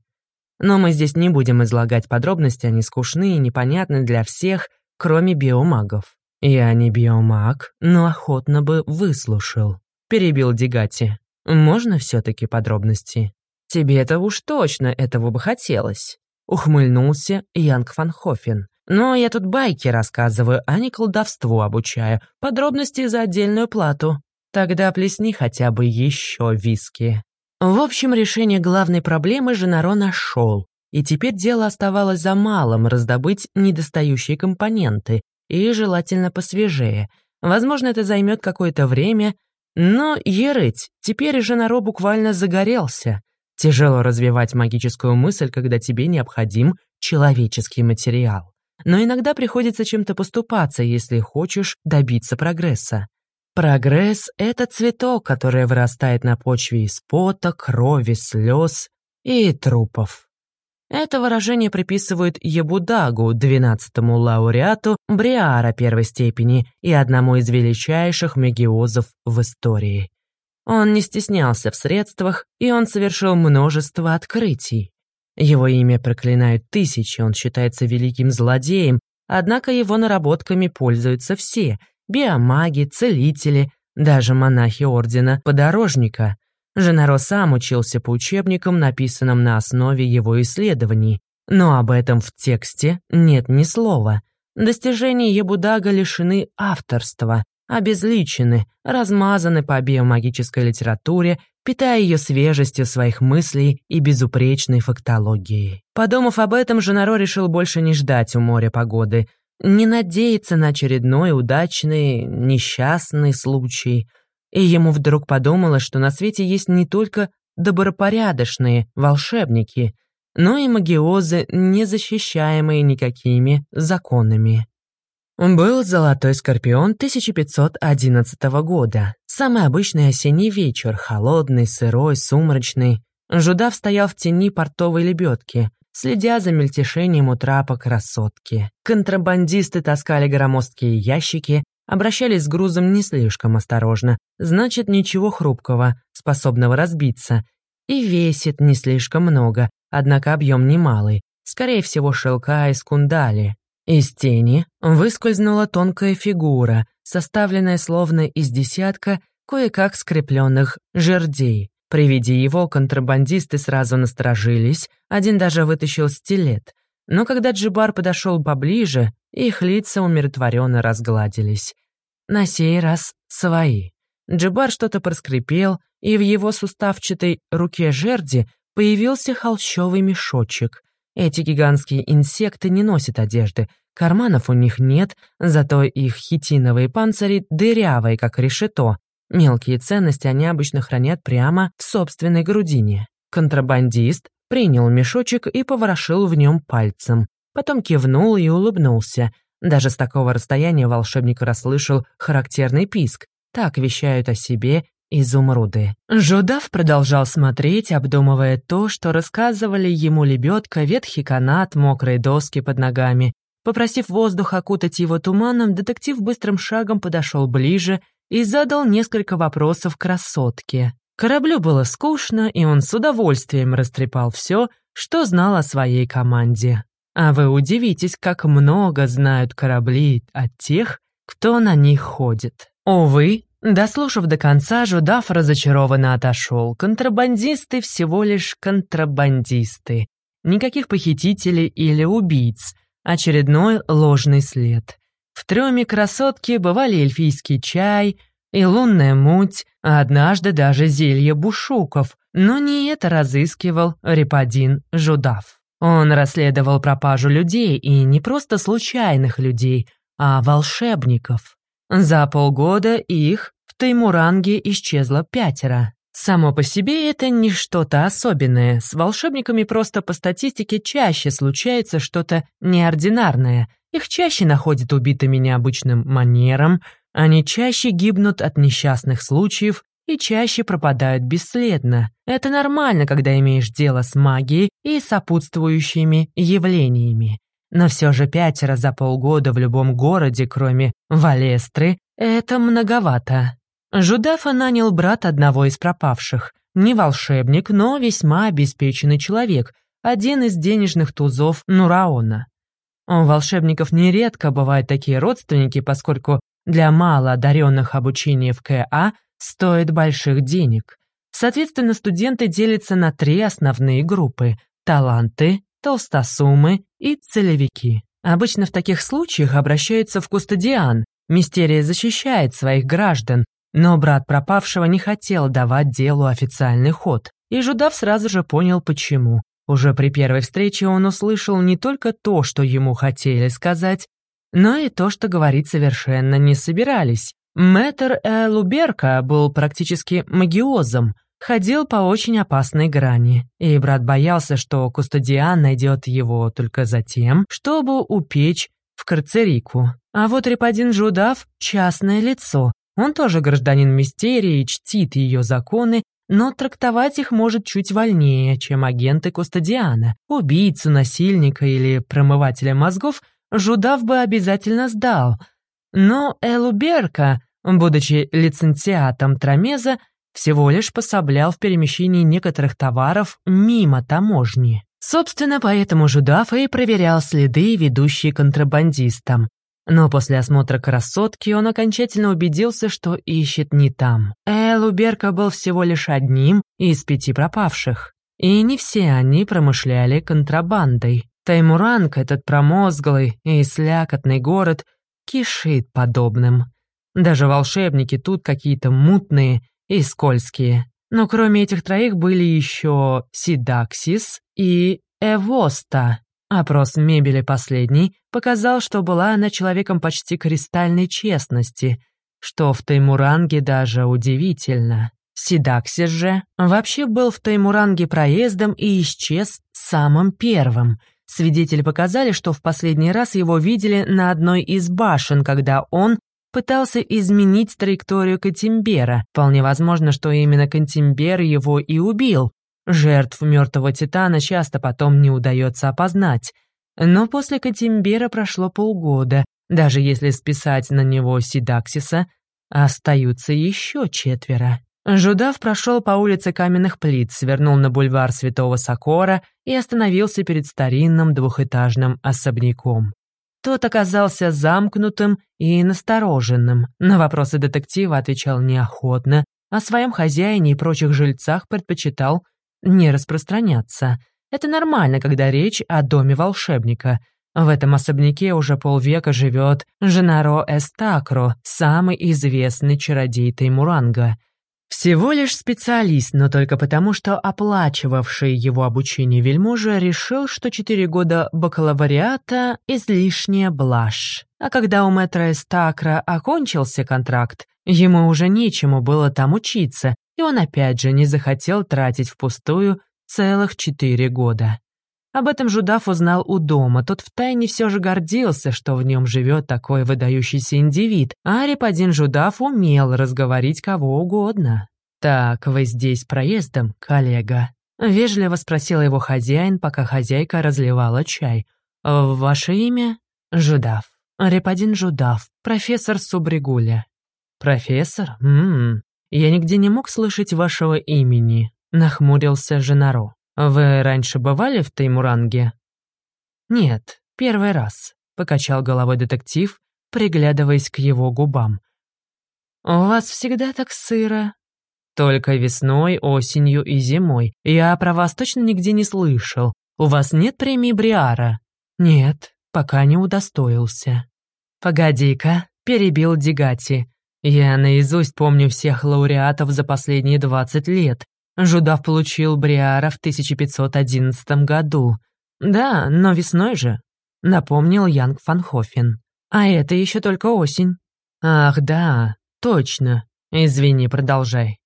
Но мы здесь не будем излагать подробности, они скучны и непонятны для всех, кроме биомагов. Я не биомаг, но охотно бы выслушал. Перебил Дигати. Можно все-таки подробности? Тебе-то уж точно этого бы хотелось. Ухмыльнулся Янг Фанхофен. Но я тут байки рассказываю, а не колдовству обучаю. Подробности за отдельную плату. Тогда плесни хотя бы еще виски. В общем, решение главной проблемы Женаро нашел. И теперь дело оставалось за малым — раздобыть недостающие компоненты, и желательно посвежее. Возможно, это займет какое-то время, но, ерыть, теперь Женаро буквально загорелся. Тяжело развивать магическую мысль, когда тебе необходим человеческий материал. Но иногда приходится чем-то поступаться, если хочешь добиться прогресса. Прогресс — это цветок, который вырастает на почве из пота, крови, слез и трупов. Это выражение приписывают Ебудагу, двенадцатому лауреату Бриара первой степени и одному из величайших магиозов в истории. Он не стеснялся в средствах, и он совершил множество открытий. Его имя проклинают тысячи, он считается великим злодеем, однако его наработками пользуются все — биомаги, целители, даже монахи Ордена Подорожника. Женаро сам учился по учебникам, написанным на основе его исследований, но об этом в тексте нет ни слова. Достижения Ебудага лишены авторства, обезличены, размазаны по биомагической литературе, питая ее свежестью своих мыслей и безупречной фактологией. Подумав об этом, Женаро решил больше не ждать у моря погоды, не надеяться на очередной удачный, несчастный случай. И ему вдруг подумалось, что на свете есть не только добропорядочные волшебники, но и магиозы, не защищаемые никакими законами. Был золотой скорпион 1511 года. Самый обычный осенний вечер, холодный, сырой, сумрачный. Жудав стоял в тени портовой лебедки, следя за мельтешением у трапа красотки. Контрабандисты таскали громоздкие ящики, обращались с грузом не слишком осторожно, значит, ничего хрупкого, способного разбиться. И весит не слишком много, однако объем немалый, скорее всего, шелка из кундали. Из тени выскользнула тонкая фигура, составленная словно из десятка кое-как скрепленных жердей. При виде его контрабандисты сразу насторожились, один даже вытащил стилет. Но когда Джибар подошел поближе, их лица умиротворенно разгладились. На сей раз свои. Джибар что-то проскрипел, и в его суставчатой руке жерди появился холщовый мешочек. Эти гигантские инсекты не носят одежды, карманов у них нет, зато их хитиновые панцири дырявые, как решето. Мелкие ценности они обычно хранят прямо в собственной грудине. Контрабандист принял мешочек и поворошил в нем пальцем. Потом кивнул и улыбнулся. Даже с такого расстояния волшебник расслышал характерный писк. Так вещают о себе изумруды. Жудав продолжал смотреть, обдумывая то, что рассказывали ему лебедка, ветхий канат, мокрые доски под ногами. Попросив воздух окутать его туманом, детектив быстрым шагом подошел ближе и задал несколько вопросов красотке. Кораблю было скучно, и он с удовольствием растрепал все, что знал о своей команде. А вы удивитесь, как много знают корабли от тех, кто на них ходит. Увы, Дослушав до конца, Жудав разочарованно отошел. Контрабандисты всего лишь контрабандисты. Никаких похитителей или убийц. Очередной ложный след. В трёме красотки бывали эльфийский чай и лунная муть, а однажды даже зелье бушуков. Но не это разыскивал Репадин Жудав. Он расследовал пропажу людей, и не просто случайных людей, а волшебников. За полгода их в Таймуранге исчезло пятеро. Само по себе это не что-то особенное. С волшебниками просто по статистике чаще случается что-то неординарное. Их чаще находят убитыми необычным манером, они чаще гибнут от несчастных случаев и чаще пропадают бесследно. Это нормально, когда имеешь дело с магией и сопутствующими явлениями. Но все же пятеро за полгода в любом городе, кроме Валестры, это многовато. Жудафа нанял брат одного из пропавших. Не волшебник, но весьма обеспеченный человек, один из денежных тузов Нураона. У волшебников нередко бывают такие родственники, поскольку для малоодаренных обучение в КА стоит больших денег. Соответственно, студенты делятся на три основные группы – таланты, толстосумы и целевики. Обычно в таких случаях обращаются в кустодиан. Мистерия защищает своих граждан, но брат пропавшего не хотел давать делу официальный ход. И Жудав сразу же понял, почему. Уже при первой встрече он услышал не только то, что ему хотели сказать, но и то, что говорить совершенно не собирались. Мэтр Элуберка был практически магиозом, ходил по очень опасной грани, и брат боялся, что Кустодиан найдет его только за тем, чтобы упечь в карцерику. А вот Репадин Жудав — частное лицо. Он тоже гражданин Мистерии, чтит ее законы, но трактовать их может чуть вольнее, чем агенты Кустодиана. Убийцу, насильника или промывателя мозгов Жудав бы обязательно сдал. Но Элуберка, будучи лицензиатом Трамеза, всего лишь пособлял в перемещении некоторых товаров мимо таможни. Собственно, поэтому Жудаф и проверял следы, ведущие контрабандистам. Но после осмотра красотки он окончательно убедился, что ищет не там. Элуберка был всего лишь одним из пяти пропавших. И не все они промышляли контрабандой. Таймуранг, этот промозглый и слякотный город, кишит подобным. Даже волшебники тут какие-то мутные и скользкие. Но кроме этих троих были еще Сидаксис и Эвоста. Опрос мебели последней показал, что была она человеком почти кристальной честности, что в Таймуранге даже удивительно. Сидаксис же вообще был в Таймуранге проездом и исчез самым первым. Свидетели показали, что в последний раз его видели на одной из башен, когда он пытался изменить траекторию Катимбера. Вполне возможно, что именно Катимбер его и убил. Жертв мертвого Титана часто потом не удается опознать. Но после Катимбера прошло полгода. Даже если списать на него Сидаксиса, остаются еще четверо. Жудав прошел по улице каменных плит, свернул на бульвар Святого Сокора и остановился перед старинным двухэтажным особняком. Тот оказался замкнутым и настороженным. На вопросы детектива отвечал неохотно, о своем хозяине и прочих жильцах предпочитал не распространяться. Это нормально, когда речь о доме волшебника. В этом особняке уже полвека живет Женаро Эстакро, самый известный чародей Таймуранга — всего лишь специалист, но только потому, что оплачивавший его обучение вельможа решил, что четыре года бакалавриата — излишняя блажь. А когда у мэтра Эстакра окончился контракт, ему уже нечему было там учиться, и он опять же не захотел тратить впустую целых четыре года. Об этом Жудав узнал у дома, тот втайне все же гордился, что в нем живет такой выдающийся индивид, а Репадин Жудав умел разговорить кого угодно. «Так, вы здесь проездом, коллега?» — вежливо спросил его хозяин, пока хозяйка разливала чай. «Ваше имя?» «Жудав. Репадин Жудав, профессор Субригуля». «Профессор? Ммм, я нигде не мог слышать вашего имени», — нахмурился Женаро. «Вы раньше бывали в Таймуранге?» «Нет, первый раз», — покачал головой детектив, приглядываясь к его губам. «У вас всегда так сыро». «Только весной, осенью и зимой. Я про вас точно нигде не слышал. У вас нет премии Бриара?» «Нет, пока не удостоился». «Погоди-ка», — перебил Дигати. «Я наизусть помню всех лауреатов за последние двадцать лет. Жудав получил Бриара в 1511 году. Да, но весной же, напомнил Янг Фанхофен. А это еще только осень. Ах, да, точно. Извини, продолжай.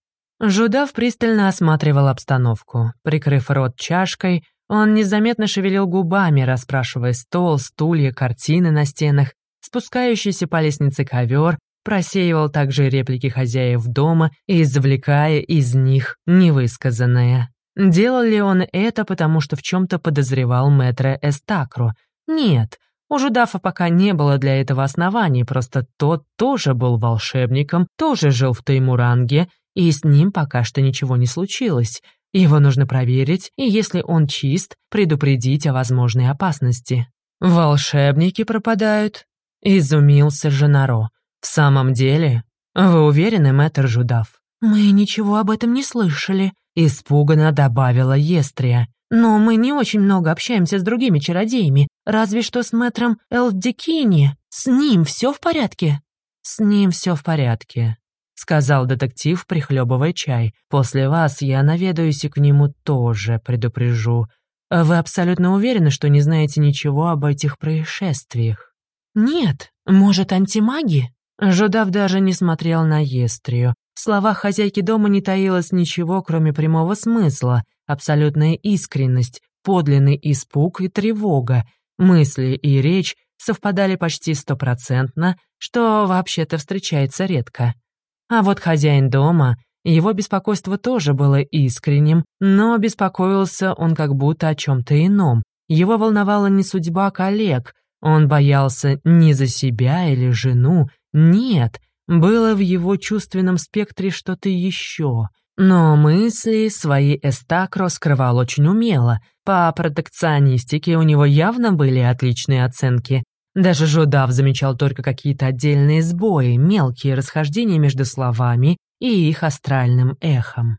Жудав пристально осматривал обстановку. Прикрыв рот чашкой, он незаметно шевелил губами, расспрашивая стол, стулья, картины на стенах, спускающийся по лестнице ковер, просеивал также реплики хозяев дома, извлекая из них невысказанное. Делал ли он это, потому что в чем-то подозревал мэтра Эстакру? Нет, У Жудафа пока не было для этого оснований, просто тот тоже был волшебником, тоже жил в Таймуранге, и с ним пока что ничего не случилось. Его нужно проверить, и если он чист, предупредить о возможной опасности. «Волшебники пропадают?» — изумился Женаро. «В самом деле? Вы уверены, мэтр Жудав?» «Мы ничего об этом не слышали», — испуганно добавила Естрия. «Но мы не очень много общаемся с другими чародеями, разве что с мэтром Элдикини. С ним все в порядке?» «С ним все в порядке», — сказал детектив, прихлебывая чай. «После вас я наведаюсь и к нему тоже предупрежу. Вы абсолютно уверены, что не знаете ничего об этих происшествиях?» «Нет, может, антимаги?» Жудав даже не смотрел на Естрию. В словах хозяйки дома не таилось ничего, кроме прямого смысла, абсолютная искренность, подлинный испуг и тревога. Мысли и речь совпадали почти стопроцентно, что вообще-то встречается редко. А вот хозяин дома, его беспокойство тоже было искренним, но беспокоился он как будто о чем-то ином. Его волновала не судьба коллег, он боялся не за себя или жену, нет, было в его чувственном спектре что-то еще. Но мысли свои Эстакро скрывал очень умело. По протекционистике у него явно были отличные оценки. Даже Жудав замечал только какие-то отдельные сбои, мелкие расхождения между словами и их астральным эхом.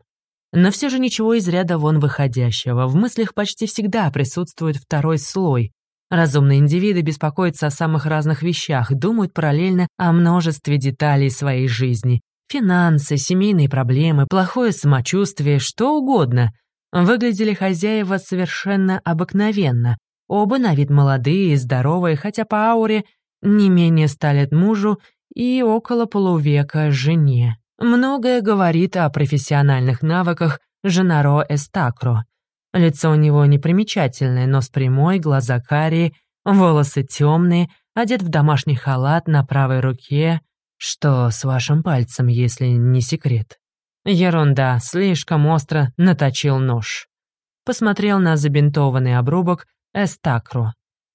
Но все же ничего из ряда вон выходящего. В мыслях почти всегда присутствует второй слой. Разумные индивиды беспокоятся о самых разных вещах, думают параллельно о множестве деталей своей жизни. Финансы, семейные проблемы, плохое самочувствие, что угодно. Выглядели хозяева совершенно обыкновенно. Оба на вид молодые и здоровые, хотя по ауре не менее ста лет мужу и около полувека жене. Многое говорит о профессиональных навыках Женаро Эстакро. Лицо у него непримечательное, нос прямой, глаза карие, волосы темные, одет в домашний халат на правой руке. Что с вашим пальцем, если не секрет? Ерунда, слишком остро наточил нож. Посмотрел на забинтованный обрубок, Эстакру.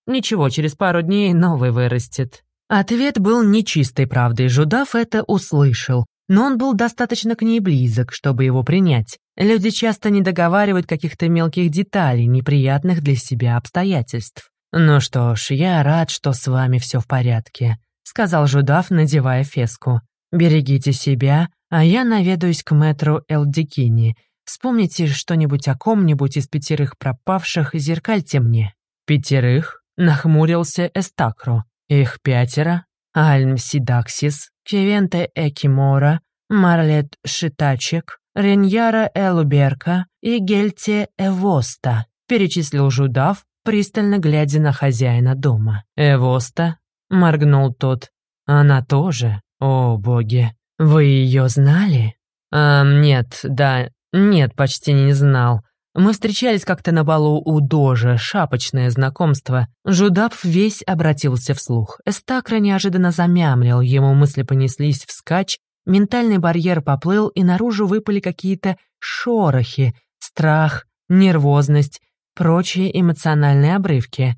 Ничего, через пару дней новый вырастет. Ответ был нечистой правдой, Жудав это услышал, но он был достаточно к ней близок, чтобы его принять. Люди часто не договаривают каких-то мелких деталей, неприятных для себя обстоятельств. «Ну что ж, я рад, что с вами все в порядке», — сказал Жудав, надевая феску. «Берегите себя, а я наведаюсь к мэтру Элдикини. Вспомните что-нибудь о ком-нибудь из пятерых пропавших, зеркальте мне». «Пятерых?» — нахмурился Эстакро. «Их пятеро? Альм Сидаксис, Кевенте Экимора, Марлет Шитачек, Реньяра Элуберка и Гельте Эвоста», — перечислил Жудав, пристально глядя на хозяина дома. «Эвоста?» — моргнул тот. «Она тоже? О, боги! Вы ее знали?» «А, нет, да, «Нет, почти не знал. Мы встречались как-то на балу у Дожа, шапочное знакомство. Жудап весь обратился вслух. Эстакра неожиданно замямлил, ему мысли понеслись вскачь, ментальный барьер поплыл, и наружу выпали какие-то шорохи, страх, нервозность, прочие эмоциональные обрывки.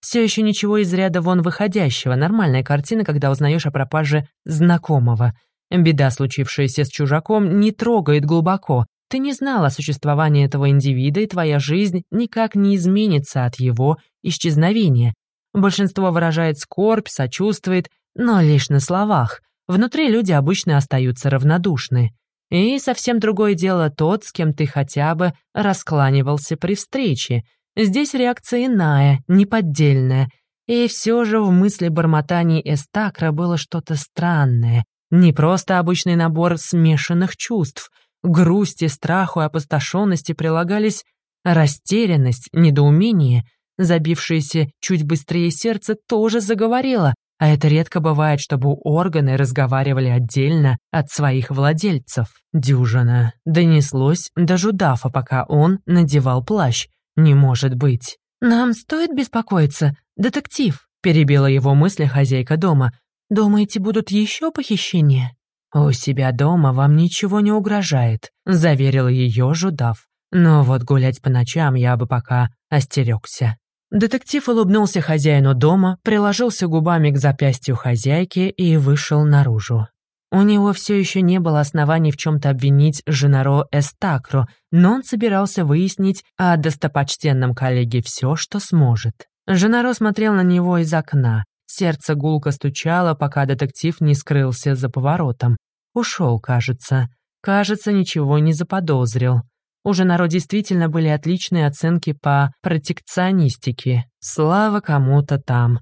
Все еще ничего из ряда вон выходящего, нормальная картина, когда узнаешь о пропаже знакомого. Беда, случившаяся с чужаком, не трогает глубоко, ты не знал о существовании этого индивида, и твоя жизнь никак не изменится от его исчезновения. Большинство выражает скорбь, сочувствует, но лишь на словах. Внутри люди обычно остаются равнодушны. И совсем другое дело тот, с кем ты хотя бы раскланивался при встрече. Здесь реакция иная, неподдельная. И все же в мысли бормотаний Эстакра было что-то странное. Не просто обычный набор смешанных чувств — грусти, страху и опустошенности прилагались растерянность, недоумение. Забившееся чуть быстрее сердце тоже заговорило, а это редко бывает, чтобы органы разговаривали отдельно от своих владельцев. Дюжина. Донеслось до Жудафа, пока он надевал плащ. Не может быть. «Нам стоит беспокоиться, детектив», — перебила его мысли хозяйка дома. «Думаете, будут еще похищения?» «У себя дома вам ничего не угрожает», — заверил ее Жудав. «Но вот гулять по ночам я бы пока остерегся». Детектив улыбнулся хозяину дома, приложился губами к запястью хозяйки и вышел наружу. У него все еще не было оснований в чем-то обвинить Женаро Эстакро, но он собирался выяснить о достопочтенном коллеге все, что сможет. Женаро смотрел на него из окна. Сердце гулко стучало, пока детектив не скрылся за поворотом. Ушел, кажется. Кажется, ничего не заподозрил. У Женаро действительно были отличные оценки по протекционистике. Слава кому-то там.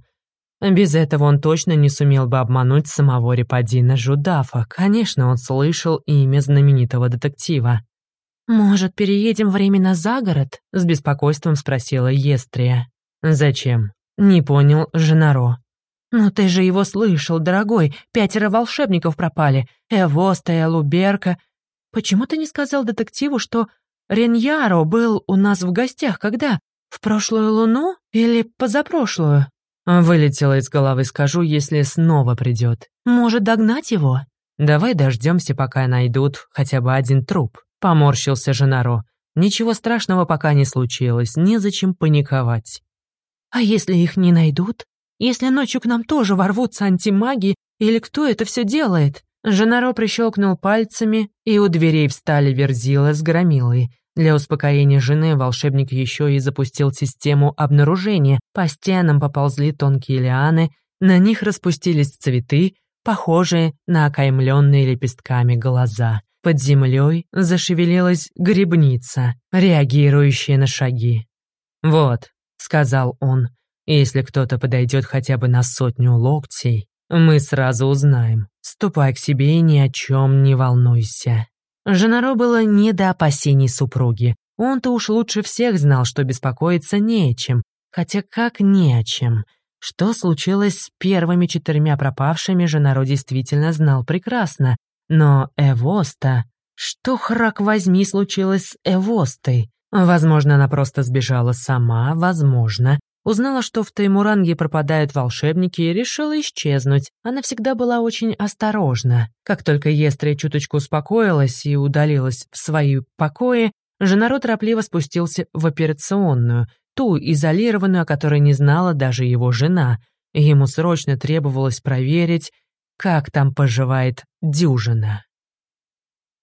Без этого он точно не сумел бы обмануть самого Репадина Жудафа. Конечно, он слышал имя знаменитого детектива. «Может, переедем временно за город?» — с беспокойством спросила Естрия. «Зачем?» — не понял Женаро. «Ну ты же его слышал, дорогой. Пятеро волшебников пропали. Эвоста и Алуберка. Почему ты не сказал детективу, что Реньяро был у нас в гостях когда? В прошлую луну или позапрошлую?» Вылетело из головы, скажу, если снова придет. Может, догнать его? Давай дождемся, пока найдут хотя бы один труп. Поморщился Женаро. Ничего страшного пока не случилось, незачем паниковать. А если их не найдут? Если ночью к нам тоже ворвутся антимаги, или кто это все делает? Женаро прищелкнул пальцами, и у дверей встали Верзила с Громилой. Для успокоения жены волшебник еще и запустил систему обнаружения. По стенам поползли тонкие лианы, на них распустились цветы, похожие на окаймленные лепестками глаза. Под землей зашевелилась грибница, реагирующая на шаги. «Вот», — сказал он, — «если кто-то подойдет хотя бы на сотню локтей, мы сразу узнаем. Ступай к себе и ни о чем не волнуйся». Женаро было не до опасений супруги. Он-то уж лучше всех знал, что беспокоиться не о чем. Хотя как не о чем. Что случилось с первыми четырьмя пропавшими, Женаро действительно знал прекрасно. Но Эвоста... Что, храк возьми, случилось с Эвостой? Возможно, она просто сбежала сама, возможно. Узнала, что в Таймуранге пропадают волшебники и решила исчезнуть. Она всегда была очень осторожна. Как только Естрия чуточку успокоилась и удалилась в свои покои, Женаро торопливо спустился в операционную, ту изолированную, о которой не знала даже его жена. Ему срочно требовалось проверить, как там поживает Дюжина.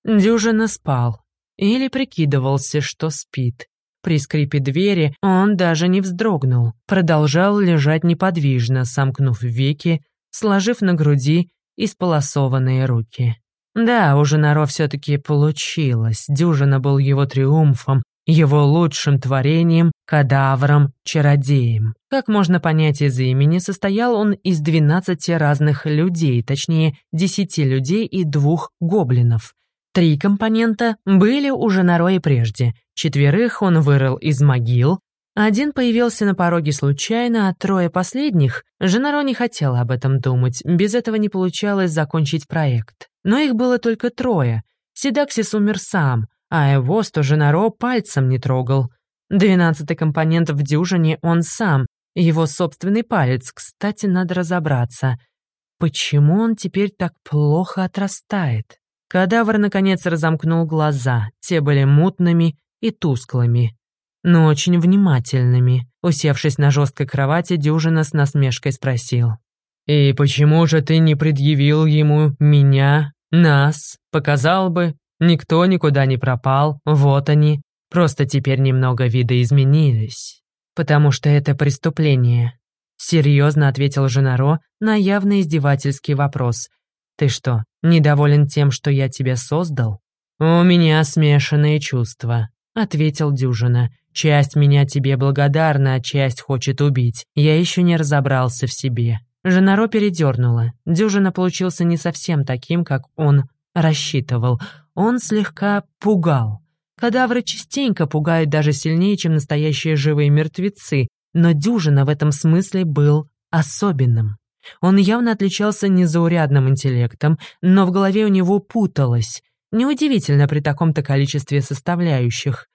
Дюжина спал или прикидывался, что спит. При скрипе двери он даже не вздрогнул, продолжал лежать неподвижно, сомкнув веки, сложив на груди исполосованные руки. Да, у Женаро все-таки получилось. Дюжина был его триумфом, его лучшим творением, кадавром, чародеем. Как можно понять из имени, состоял он из 12 разных людей, точнее, 10 людей и двух гоблинов. Три компонента были у Женаро и прежде, Четверых он вырыл из могил, один появился на пороге случайно, а трое последних... Женаро не хотела об этом думать, без этого не получалось закончить проект. Но их было только трое. Сидаксис умер сам, а его сто Женаро пальцем не трогал. Двенадцатый компонент в дюжине он сам, его собственный палец, кстати, надо разобраться. Почему он теперь так плохо отрастает? Кадавр, наконец, разомкнул глаза, те были мутными и тусклыми, но очень внимательными. Усевшись на жесткой кровати, Дюжина с насмешкой спросил. «И почему же ты не предъявил ему меня, нас? Показал бы. Никто никуда не пропал, вот они. Просто теперь немного видоизменились. Потому что это преступление». Серьезно ответил Женаро на явно издевательский вопрос. «Ты что, недоволен тем, что я тебя создал?» «У меня смешанные чувства ответил Дюжина. «Часть меня тебе благодарна, а часть хочет убить. Я еще не разобрался в себе». Женаро передернула. Дюжина получился не совсем таким, как он рассчитывал. Он слегка пугал. Кадавры частенько пугают даже сильнее, чем настоящие живые мертвецы, но Дюжина в этом смысле был особенным. Он явно отличался незаурядным интеллектом, но в голове у него путалось. Неудивительно при таком-то количестве составляющих.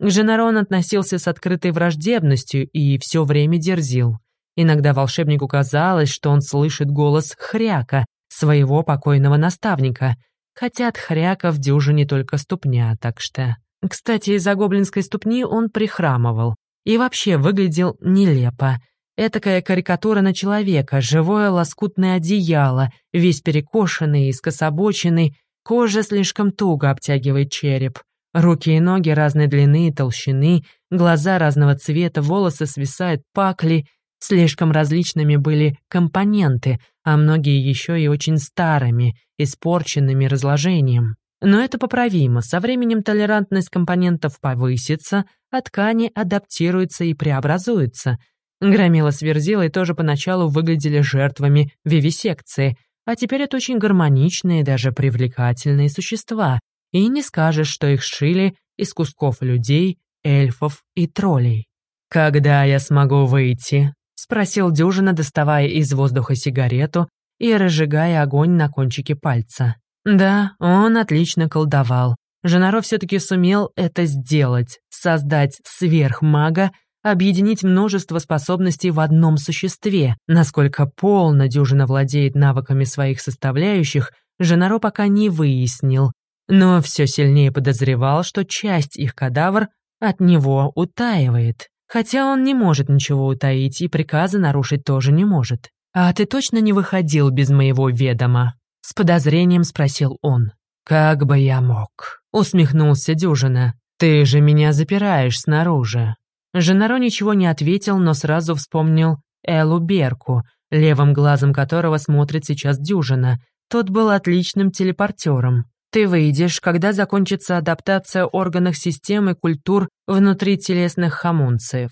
К Женарон относился с открытой враждебностью и все время дерзил. Иногда волшебнику казалось, что он слышит голос хряка, своего покойного наставника, хотя от хряка в дюжине только ступня, так что... Кстати, из-за гоблинской ступни он прихрамывал. и вообще выглядел нелепо. Этакая карикатура на человека, живое лоскутное одеяло, весь перекошенный и скособоченный, кожа слишком туго обтягивает череп. Руки и ноги разной длины и толщины, глаза разного цвета, волосы свисают пакли. Слишком различными были компоненты, а многие еще и очень старыми, испорченными разложением. Но это поправимо, со временем толерантность компонентов повысится, а ткани адаптируются и преобразуются. Громила с Верзилой тоже поначалу выглядели жертвами вивисекции, а теперь это очень гармоничные, даже привлекательные существа, и не скажешь, что их сшили из кусков людей, эльфов и троллей. «Когда я смогу выйти?» — спросил Дюжина, доставая из воздуха сигарету и разжигая огонь на кончике пальца. Да, он отлично колдовал. Женаро все-таки сумел это сделать, создать сверхмага, объединить множество способностей в одном существе. Насколько полно Дюжина владеет навыками своих составляющих, Женаро пока не выяснил, но все сильнее подозревал, что часть их кадавр от него утаивает. Хотя он не может ничего утаить и приказы нарушить тоже не может. «А ты точно не выходил без моего ведома?» С подозрением спросил он. «Как бы я мог?» Усмехнулся Дюжина. «Ты же меня запираешь снаружи». Женаро ничего не ответил, но сразу вспомнил Элу Берку, левым глазом которого смотрит сейчас Дюжина. Тот был отличным телепортером. Ты выйдешь, когда закончится адаптация органов системы культур внутри телесных хомунциев.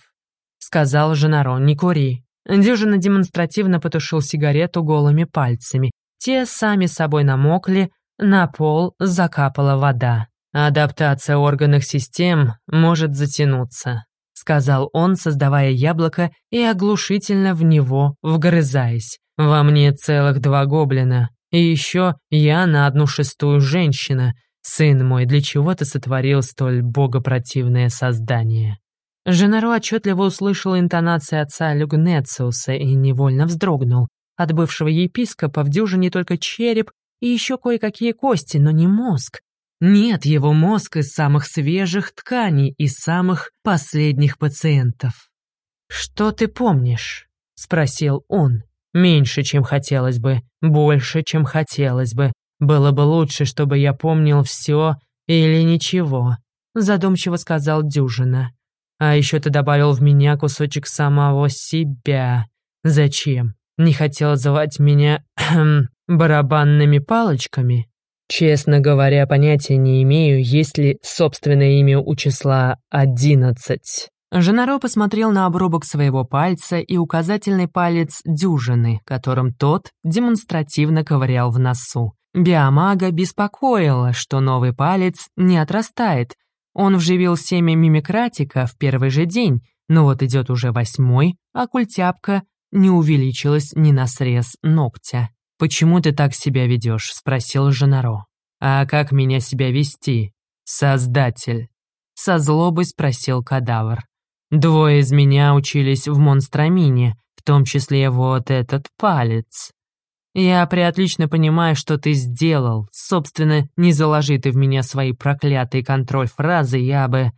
Сказал Женаро, не кури. Дюжина демонстративно потушил сигарету голыми пальцами, те сами собой намокли, на пол закапала вода. «Адаптация органов систем может затянуться», — сказал он, создавая яблоко и оглушительно в него вгрызаясь. «Во мне целых два гоблина, и еще я на одну шестую женщина. Сын мой, для чего ты сотворил столь богопротивное создание?» Женаро отчетливо услышал интонации отца Люгнециуса и невольно вздрогнул. От бывшего епископа в дюжине только череп и еще кое-какие кости, но не мозг. Нет, его мозг из самых свежих тканей и самых последних пациентов. «Что ты помнишь?» — спросил он. «Меньше, чем хотелось бы, больше, чем хотелось бы. Было бы лучше, чтобы я помнил все или ничего», — задумчиво сказал Дюжина. «А еще ты добавил в меня кусочек самого себя. Зачем? не хотел звать меня (clears throat) барабанными палочками. Честно говоря, понятия не имею, есть ли собственное имя у числа одиннадцать. Женаро посмотрел на обрубок своего пальца и указательный палец дюжины, которым тот демонстративно ковырял в носу. Биомага беспокоило, что новый палец не отрастает. Он вживил семя мимикратика в первый же день, но вот идет уже восьмой, а культяпка не увеличилась ни на срез ногтя. «Почему ты так себя ведешь?» — спросил Женаро. «А как меня себя вести?» «Создатель». Со злобой спросил кадавр. «Двое из меня учились в Монстрамине, в том числе вот этот палец. Я приотлично понимаю, что ты сделал. Собственно, не заложи ты в меня свои проклятые контроль-фразы, я бы...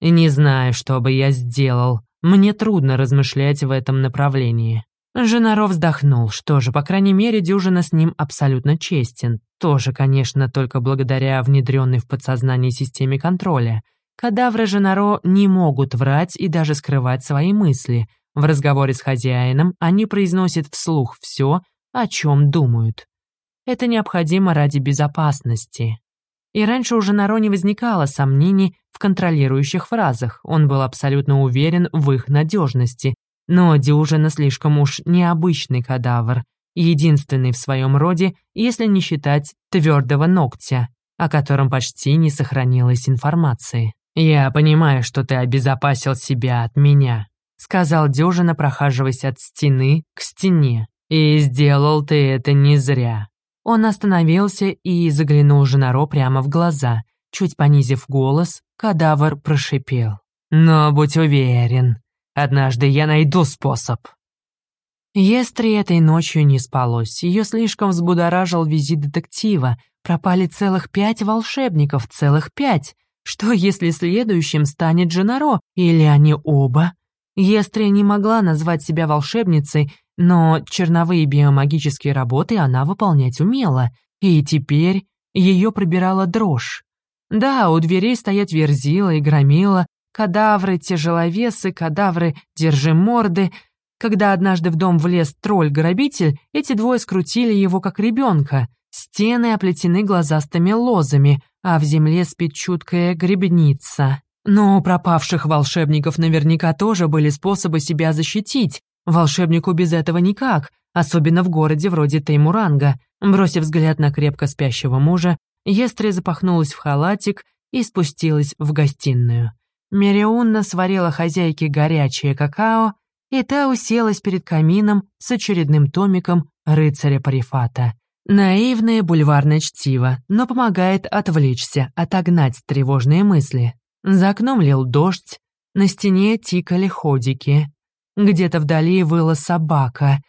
Не знаю, что бы я сделал. Мне трудно размышлять в этом направлении. Женаров вздохнул. Что же, по крайней мере, дюжина с ним абсолютно честен. Тоже, конечно, только благодаря внедренной в подсознание системе контроля. Кадавры Женаро не могут врать и даже скрывать свои мысли. В разговоре с хозяином они произносят вслух все, о чем думают. Это необходимо ради безопасности. И раньше уже на Роне возникало сомнений в контролирующих фразах, он был абсолютно уверен в их надежности. Но Дюжина слишком уж необычный кадавр, единственный в своем роде, если не считать твердого ногтя, о котором почти не сохранилось информации. «Я понимаю, что ты обезопасил себя от меня», — сказал Дюжина, прохаживаясь от стены к стене. «И сделал ты это не зря. Он остановился и заглянул Женаро прямо в глаза. Чуть понизив голос, кадавр прошипел. «Но будь уверен, однажды я найду способ». Естри этой ночью не спалось. Ее слишком взбудоражил визит детектива. Пропали целых пять волшебников, целых пять. Что, если следующим станет Дженаро, или они оба? Естрия не могла назвать себя волшебницей, но черновые биомагические работы она выполнять умела, и теперь ее пробирала дрожь. Да, у дверей стоят верзила и громила, кадавры, тяжеловесы, кадавры, держи морды. Когда однажды в дом влез тролль-грабитель, эти двое скрутили его как ребенка. Стены оплетены глазастыми лозами, а в земле спит чуткая гребница. Но у пропавших волшебников наверняка тоже были способы себя защитить. Волшебнику без этого никак, особенно в городе вроде Теймуранга. Бросив взгляд на крепко спящего мужа, Естри запахнулась в халатик и спустилась в гостиную. Мериунна сварила хозяйке горячее какао, и та уселась перед камином с очередным томиком рыцаря Парифата. Наивное бульварное чтиво, но помогает отвлечься, отогнать тревожные мысли. За окном лил дождь, на стене тикали ходики. Где-то вдали выла собака.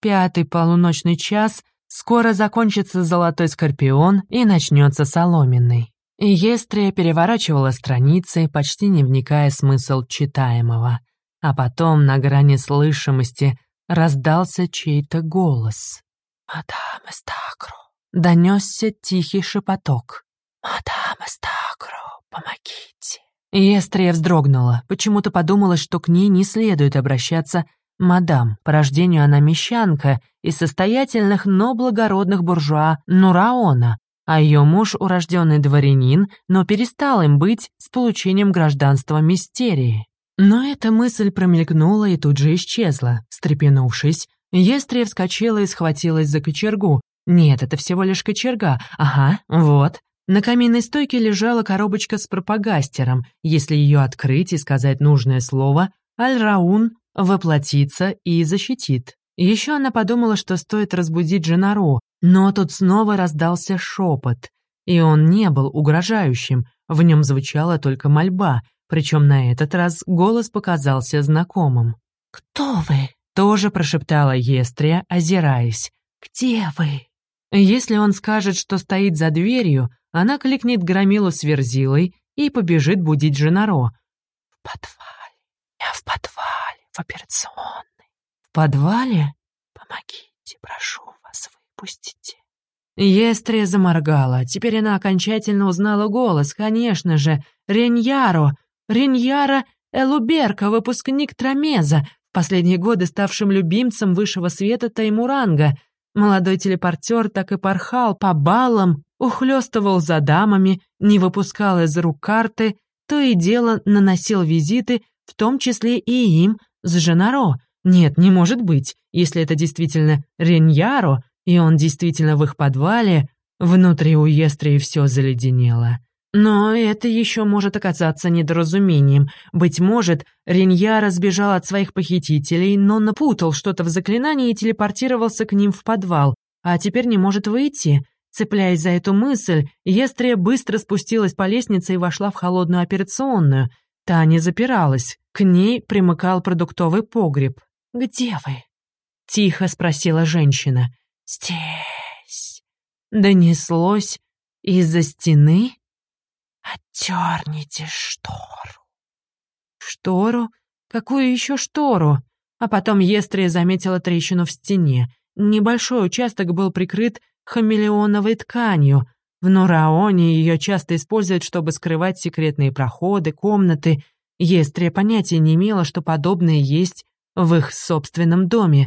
Пятый полуночный час, скоро закончится золотой скорпион и начнется соломенный. Естрия переворачивала страницы, почти не вникая в смысл читаемого. А потом на грани слышимости раздался чей-то голос. «Мадам Эстакро!» Донесся тихий шепоток. «Мадам Эстакро!» «Помогите!» Естрия вздрогнула, почему-то подумала, что к ней не следует обращаться «мадам». По рождению она мещанка из состоятельных, но благородных буржуа Нураона, а ее муж — урожденный дворянин, но перестал им быть с получением гражданства мистерии. Но эта мысль промелькнула и тут же исчезла. Встрепенувшись, Естрия вскочила и схватилась за кочергу. Нет, это всего лишь кочерга. Ага, вот. На каминной стойке лежала коробочка с пропагастером. Если ее открыть и сказать нужное слово, Аль-Раун воплотится и защитит. Еще она подумала, что стоит разбудить Дженаро, но тут снова раздался шепот. И он не был угрожающим, в нем звучала только мольба, причем на этот раз голос показался знакомым. «Кто вы?» — тоже прошептала Естрия, озираясь. «Где вы?» Если он скажет, что стоит за дверью, она кликнет громилу с верзилой и побежит будить Женаро. «В подвале. Я в подвале, в операционной». «В подвале? Помогите, прошу вас, выпустите». Естрия заморгала. Теперь она окончательно узнала голос. Конечно же, Реньяро. Реньяра Элуберка, выпускник Трамеза, в последние годы ставшим любимцем высшего света Таймуранга — Молодой телепортер так и порхал по балам, ухлёстывал за дамами, не выпускал из рук карты, то и дело наносил визиты, в том числе и им, с Женаро. Нет, не может быть, если это действительно Реньяро, и он действительно в их подвале, внутри у Естрии все заледенело. Но это еще может оказаться недоразумением. Быть может, Реньяра сбежал от своих похитителей, но напутал что-то в заклинании и телепортировался к ним в подвал, а теперь не может выйти. Цепляясь за эту мысль, Естрия быстро спустилась по лестнице и вошла в холодную операционную. Та не запиралась. К ней примыкал продуктовый погреб. «Где вы?» — тихо спросила женщина. «Здесь». Донеслось из-за стены? «Оттерните штору». «Штору? Какую еще штору?» А потом Естрия заметила трещину в стене. Небольшой участок был прикрыт хамелеоновой тканью. В Нураоне ее часто используют, чтобы скрывать секретные проходы, комнаты. Естрия понятия не имела, что подобное есть в их собственном доме.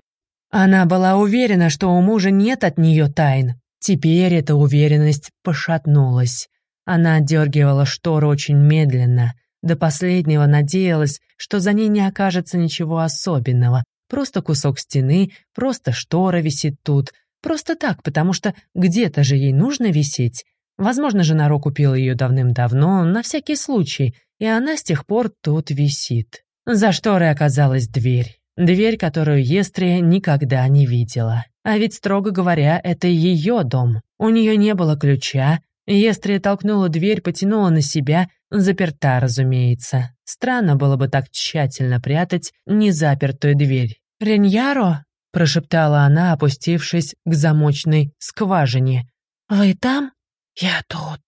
Она была уверена, что у мужа нет от нее тайн. Теперь эта уверенность пошатнулась. Она отдергивала штору очень медленно. До последнего надеялась, что за ней не окажется ничего особенного. Просто кусок стены, просто штора висит тут. Просто так, потому что где-то же ей нужно висеть. Возможно, Женаро купила ее давным-давно, на всякий случай, и она с тех пор тут висит. За шторой оказалась дверь. Дверь, которую Естрия никогда не видела. А ведь, строго говоря, это ее дом. У нее не было ключа, Естрия толкнула дверь, потянула на себя, заперта, разумеется. Странно было бы так тщательно прятать незапертую дверь. «Реньяро?» — прошептала она, опустившись к замочной скважине. «Вы там?» «Я тут».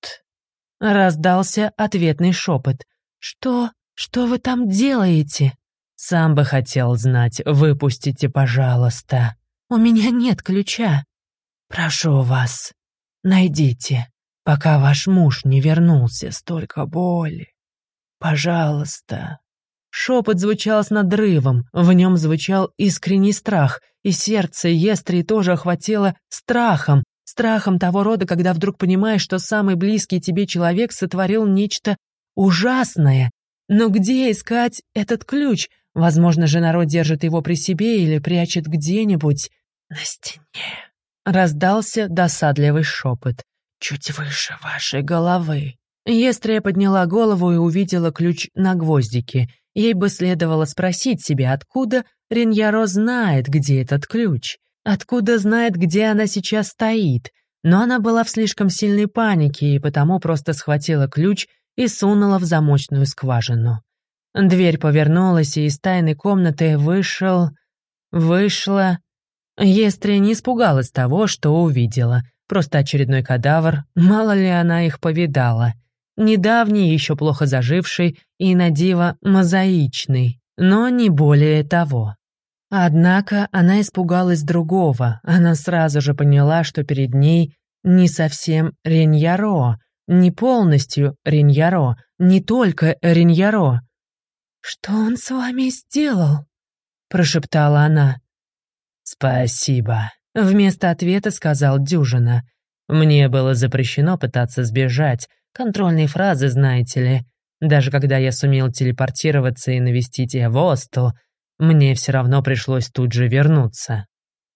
Раздался ответный шепот. «Что? Что вы там делаете?» «Сам бы хотел знать. Выпустите, пожалуйста. У меня нет ключа. Прошу вас, найдите, пока ваш муж не вернулся. Столько боли. Пожалуйста». Шепот звучал с надрывом, в нем звучал искренний страх, и сердце Естри тоже охватило страхом, страхом того рода, когда вдруг понимаешь, что самый близкий тебе человек сотворил нечто ужасное. Но где искать этот ключ? Возможно, же народ держит его при себе или прячет где-нибудь на стене. Раздался досадливый шепот. Чуть выше вашей головы. Естрия подняла голову и увидела ключ на гвоздике. Ей бы следовало спросить себя, откуда Риньяро знает, где этот ключ. Откуда знает, где она сейчас стоит. Но она была в слишком сильной панике и потому просто схватила ключ и сунула в замочную скважину. Дверь повернулась, и из тайной комнаты вышел... Вышла... Естрия не испугалась того, что увидела. Просто очередной кадавр, мало ли она их повидала. Недавний, еще плохо заживший и, на диво, мозаичный, но не более того. Однако она испугалась другого. Она сразу же поняла, что перед ней не совсем Реньяро, не полностью Реньяро, не только Реньяро. «Что он с вами сделал?» — прошептала она. «Спасибо», — вместо ответа сказал Дюжина. «Мне было запрещено пытаться сбежать. Контрольные фразы, знаете ли. Даже когда я сумел телепортироваться и навестить Эвосту, мне все равно пришлось тут же вернуться».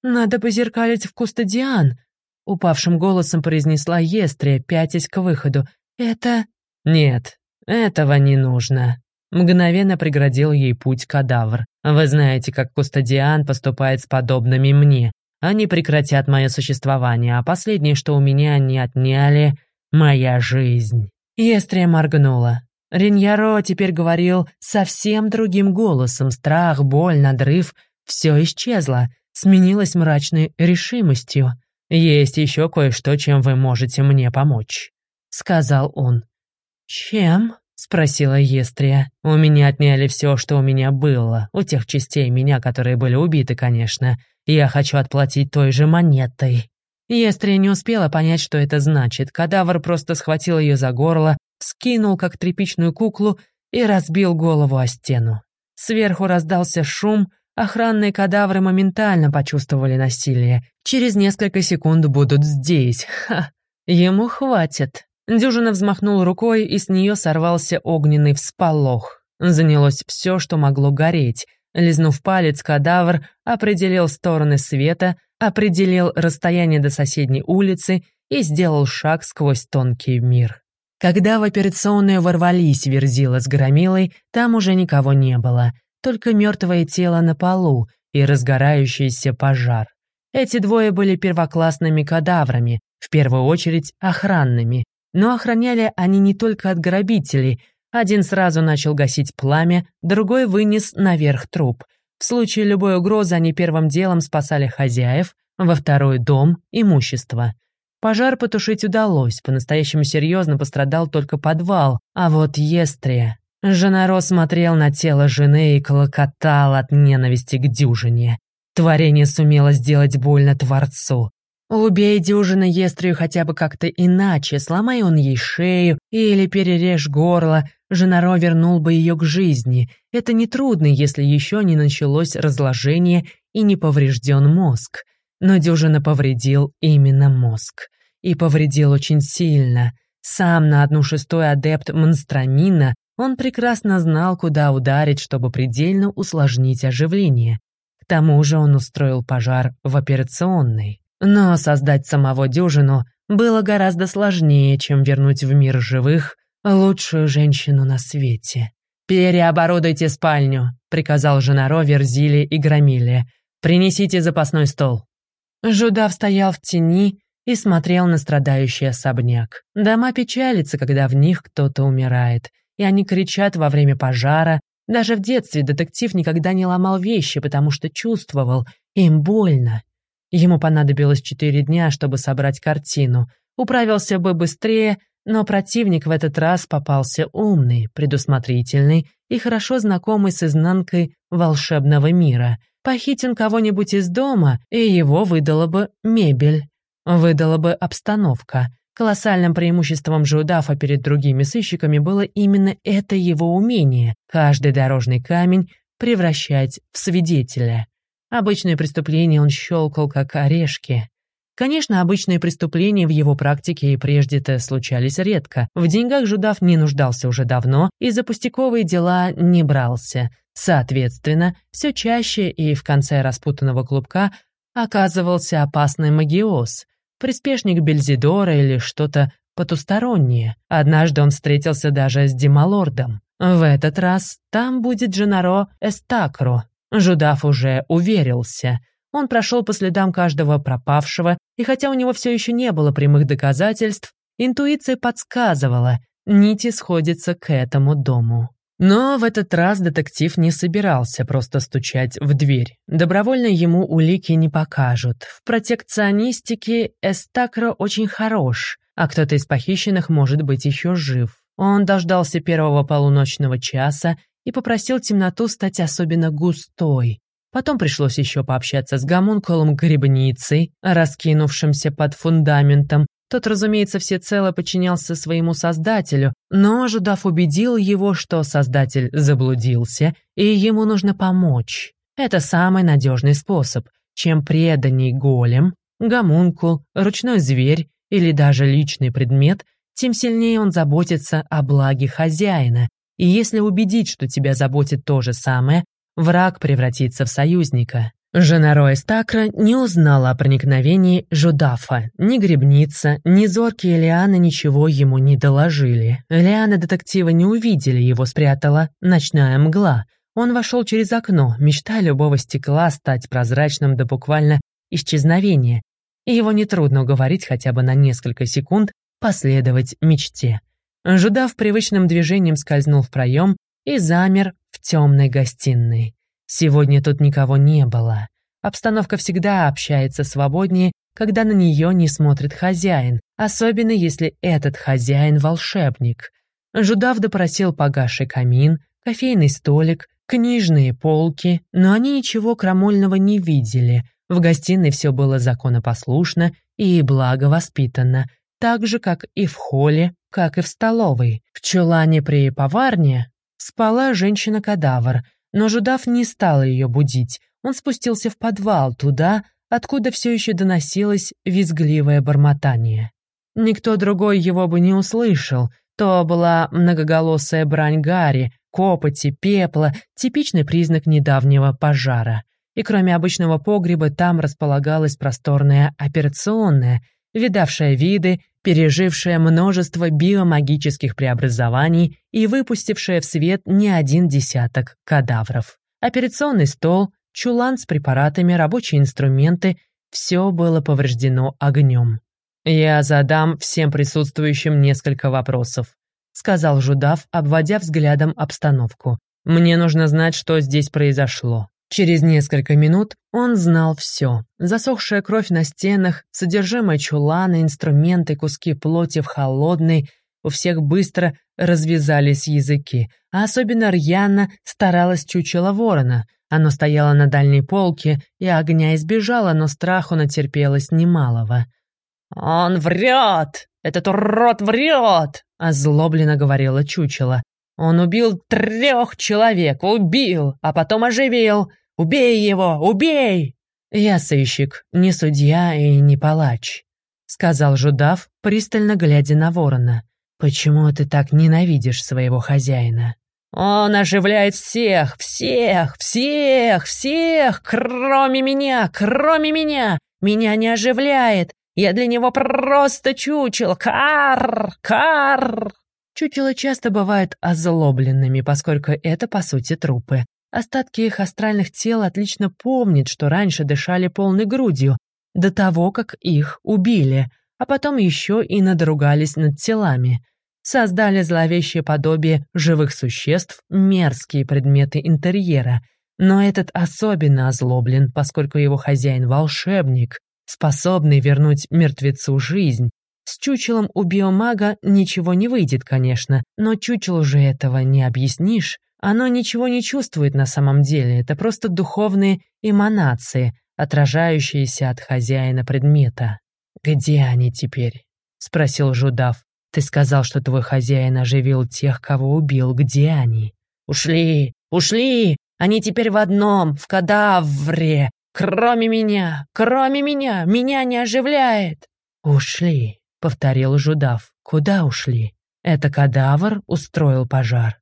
«Надо позеркалить в Кустадиан», — упавшим голосом произнесла Естрия, пятясь к выходу. «Это...» «Нет, этого не нужно», Мгновенно преградил ей путь кадавр. «Вы знаете, как Кустадиан поступает с подобными мне. Они прекратят мое существование, а последнее, что у меня они отняли — моя жизнь». Естрия моргнула. Риньяро теперь говорил совсем другим голосом. Страх, боль, надрыв — все исчезло, сменилось мрачной решимостью. «Есть еще кое-что, чем вы можете мне помочь», — сказал он. «Чем?» — спросила Естрия. «У меня отняли все, что у меня было. У тех частей меня, которые были убиты, конечно. Я хочу отплатить той же монетой». Естрия не успела понять, что это значит. Кадавр просто схватил ее за горло, скинул, как тряпичную куклу, и разбил голову о стену. Сверху раздался шум, охранные кадавры моментально почувствовали насилие. Через несколько секунд будут здесь. Ха, ему хватит. Дюжина взмахнул рукой, и с нее сорвался огненный всполох. Занялось все, что могло гореть. Лизнув палец, кадавр определил стороны света, определил расстояние до соседней улицы и сделал шаг сквозь тонкий мир. Когда в операционную ворвались Верзила с Громилой, там уже никого не было, только мертвое тело на полу и разгорающийся пожар. Эти двое были первоклассными кадаврами, в первую очередь охранными, но охраняли они не только от грабителей. Один сразу начал гасить пламя, другой вынес наверх труп. В случае любой угрозы они первым делом спасали хозяев, во второй — дом, имущество. Пожар потушить удалось, по-настоящему серьезно пострадал только подвал, а вот Естрия... Женаро смотрел на тело жены и клокотал от ненависти к дюжине. Творение сумело сделать больно Творцу. Убей дюжины естрию хотя бы как-то иначе, сломай он ей шею или перережь горло, Женаро вернул бы ее к жизни. Это нетрудно, если еще не началось разложение и не поврежден мозг. Но дюжина повредил именно мозг. И повредил очень сильно. Сам на одну шестую адепт монстрамина он прекрасно знал, куда ударить, чтобы предельно усложнить оживление. К тому же он устроил пожар в операционной. Но создать самого дюжину было гораздо сложнее, чем вернуть в мир живых лучшую женщину на свете. «Переоборудуйте спальню», — приказал Женаро, Верзили и Громиле. «Принесите запасной стол». Жудав стоял в тени и смотрел на страдающий особняк. Дома печалятся, когда в них кто-то умирает, и они кричат во время пожара. Даже в детстве детектив никогда не ломал вещи, потому что чувствовал, им больно. Ему понадобилось четыре дня, чтобы собрать картину. Управился бы быстрее, Но противник в этот раз попался умный, предусмотрительный и хорошо знакомый с изнанкой волшебного мира. Похитен кого-нибудь из дома, и его выдала бы мебель, выдала бы обстановка. Колоссальным преимуществом Жудафа перед другими сыщиками было именно это его умение — каждый дорожный камень превращать в свидетеля. Обычные преступления он щелкал как орешки. Конечно, обычные преступления в его практике и прежде-то случались редко. В деньгах Жудав не нуждался уже давно и за пустяковые дела не брался. Соответственно, все чаще и в конце распутанного клубка оказывался опасный магиоз, приспешник Бельзидора или что-то потустороннее. Однажды он встретился даже с Демалордом. В этот раз там будет Дженаро Эстакро. Жудав уже уверился. Он прошел по следам каждого пропавшего, и хотя у него все еще не было прямых доказательств, интуиция подсказывала, нити сходятся к этому дому. Но в этот раз детектив не собирался просто стучать в дверь. Добровольно ему улики не покажут. В протекционистике Эстакро очень хорош, а кто-то из похищенных может быть еще жив. Он дождался первого полуночного часа и попросил темноту стать особенно густой, Потом пришлось еще пообщаться с гомункулом грибницей, раскинувшимся под фундаментом. Тот, разумеется, всецело подчинялся своему создателю, но Жудав убедил его, что создатель заблудился, и ему нужно помочь. Это самый надежный способ, чем преданный голем, гомункул, ручной зверь или даже личный предмет, тем сильнее он заботится о благе хозяина. И если убедить, что тебя заботит то же самое, враг превратится в союзника. Жена Роя Стакра не узнала о проникновении Жудафа. Ни грибница, ни зоркие лианы ничего ему не доложили. Лианы детектива не увидели, его спрятала ночная мгла. Он вошел через окно, мечта любого стекла стать прозрачным до буквально исчезновения. И его нетрудно уговорить хотя бы на несколько секунд последовать мечте. Жудав привычным движением скользнул в проем и замер в темной гостиной. Сегодня тут никого не было. Обстановка всегда общается свободнее, когда на нее не смотрит хозяин, особенно если этот хозяин — волшебник. Жудав допросил погасший камин, кофейный столик, книжные полки, но они ничего крамольного не видели. В гостиной все было законопослушно и благовоспитанно, так же, как и в холле, как и в столовой. В чулане при поварне Спала женщина-кадавр, но Жудав не стал ее будить. Он спустился в подвал, туда, откуда все еще доносилось визгливое бормотание. Никто другой его бы не услышал. То была многоголосая брань Гарри, копоти, пепла, типичный признак недавнего пожара. И кроме обычного погреба там располагалась просторная операционная, видавшая виды пережившая множество биомагических преобразований и выпустившая в свет не один десяток кадавров. Операционный стол, чулан с препаратами, рабочие инструменты — все было повреждено огнем. «Я задам всем присутствующим несколько вопросов», — сказал Жудав, обводя взглядом обстановку. «Мне нужно знать, что здесь произошло. Через несколько минут он знал все. Засохшая кровь на стенах, содержимое чулана, инструменты, куски плоти в холодной. У всех быстро развязались языки. А особенно рьяно старалась чучело ворона. Оно стояло на дальней полке, и огня избежало, но страху натерпелось немалого. «Он врет! Этот урод врет!» — озлобленно говорила чучело. «Он убил трех человек, убил, а потом оживил. Убей его! Убей!» «Я сыщик, не судья и не палач», — сказал Жудав, пристально глядя на ворона. «Почему ты так ненавидишь своего хозяина?» «Он оживляет всех, всех, всех, всех, кроме меня, кроме меня! Меня не оживляет! Я для него просто чучел! Кар! Кар!» Чучела часто бывают озлобленными, поскольку это, по сути, трупы. Остатки их астральных тел отлично помнят, что раньше дышали полной грудью, до того, как их убили, а потом еще и надругались над телами. Создали зловещее подобие живых существ, мерзкие предметы интерьера. Но этот особенно озлоблен, поскольку его хозяин — волшебник, способный вернуть мертвецу жизнь. С чучелом у биомага ничего не выйдет, конечно, но чучелу же этого не объяснишь. Оно ничего не чувствует на самом деле, это просто духовные эманации, отражающиеся от хозяина предмета. «Где они теперь?» — спросил Жудав. «Ты сказал, что твой хозяин оживил тех, кого убил. Где они?» «Ушли! Ушли! Они теперь в одном, в кадавре! Кроме меня! Кроме меня! Меня не оживляет!» «Ушли!» — повторил Жудав. «Куда ушли?» «Это кадавр устроил пожар».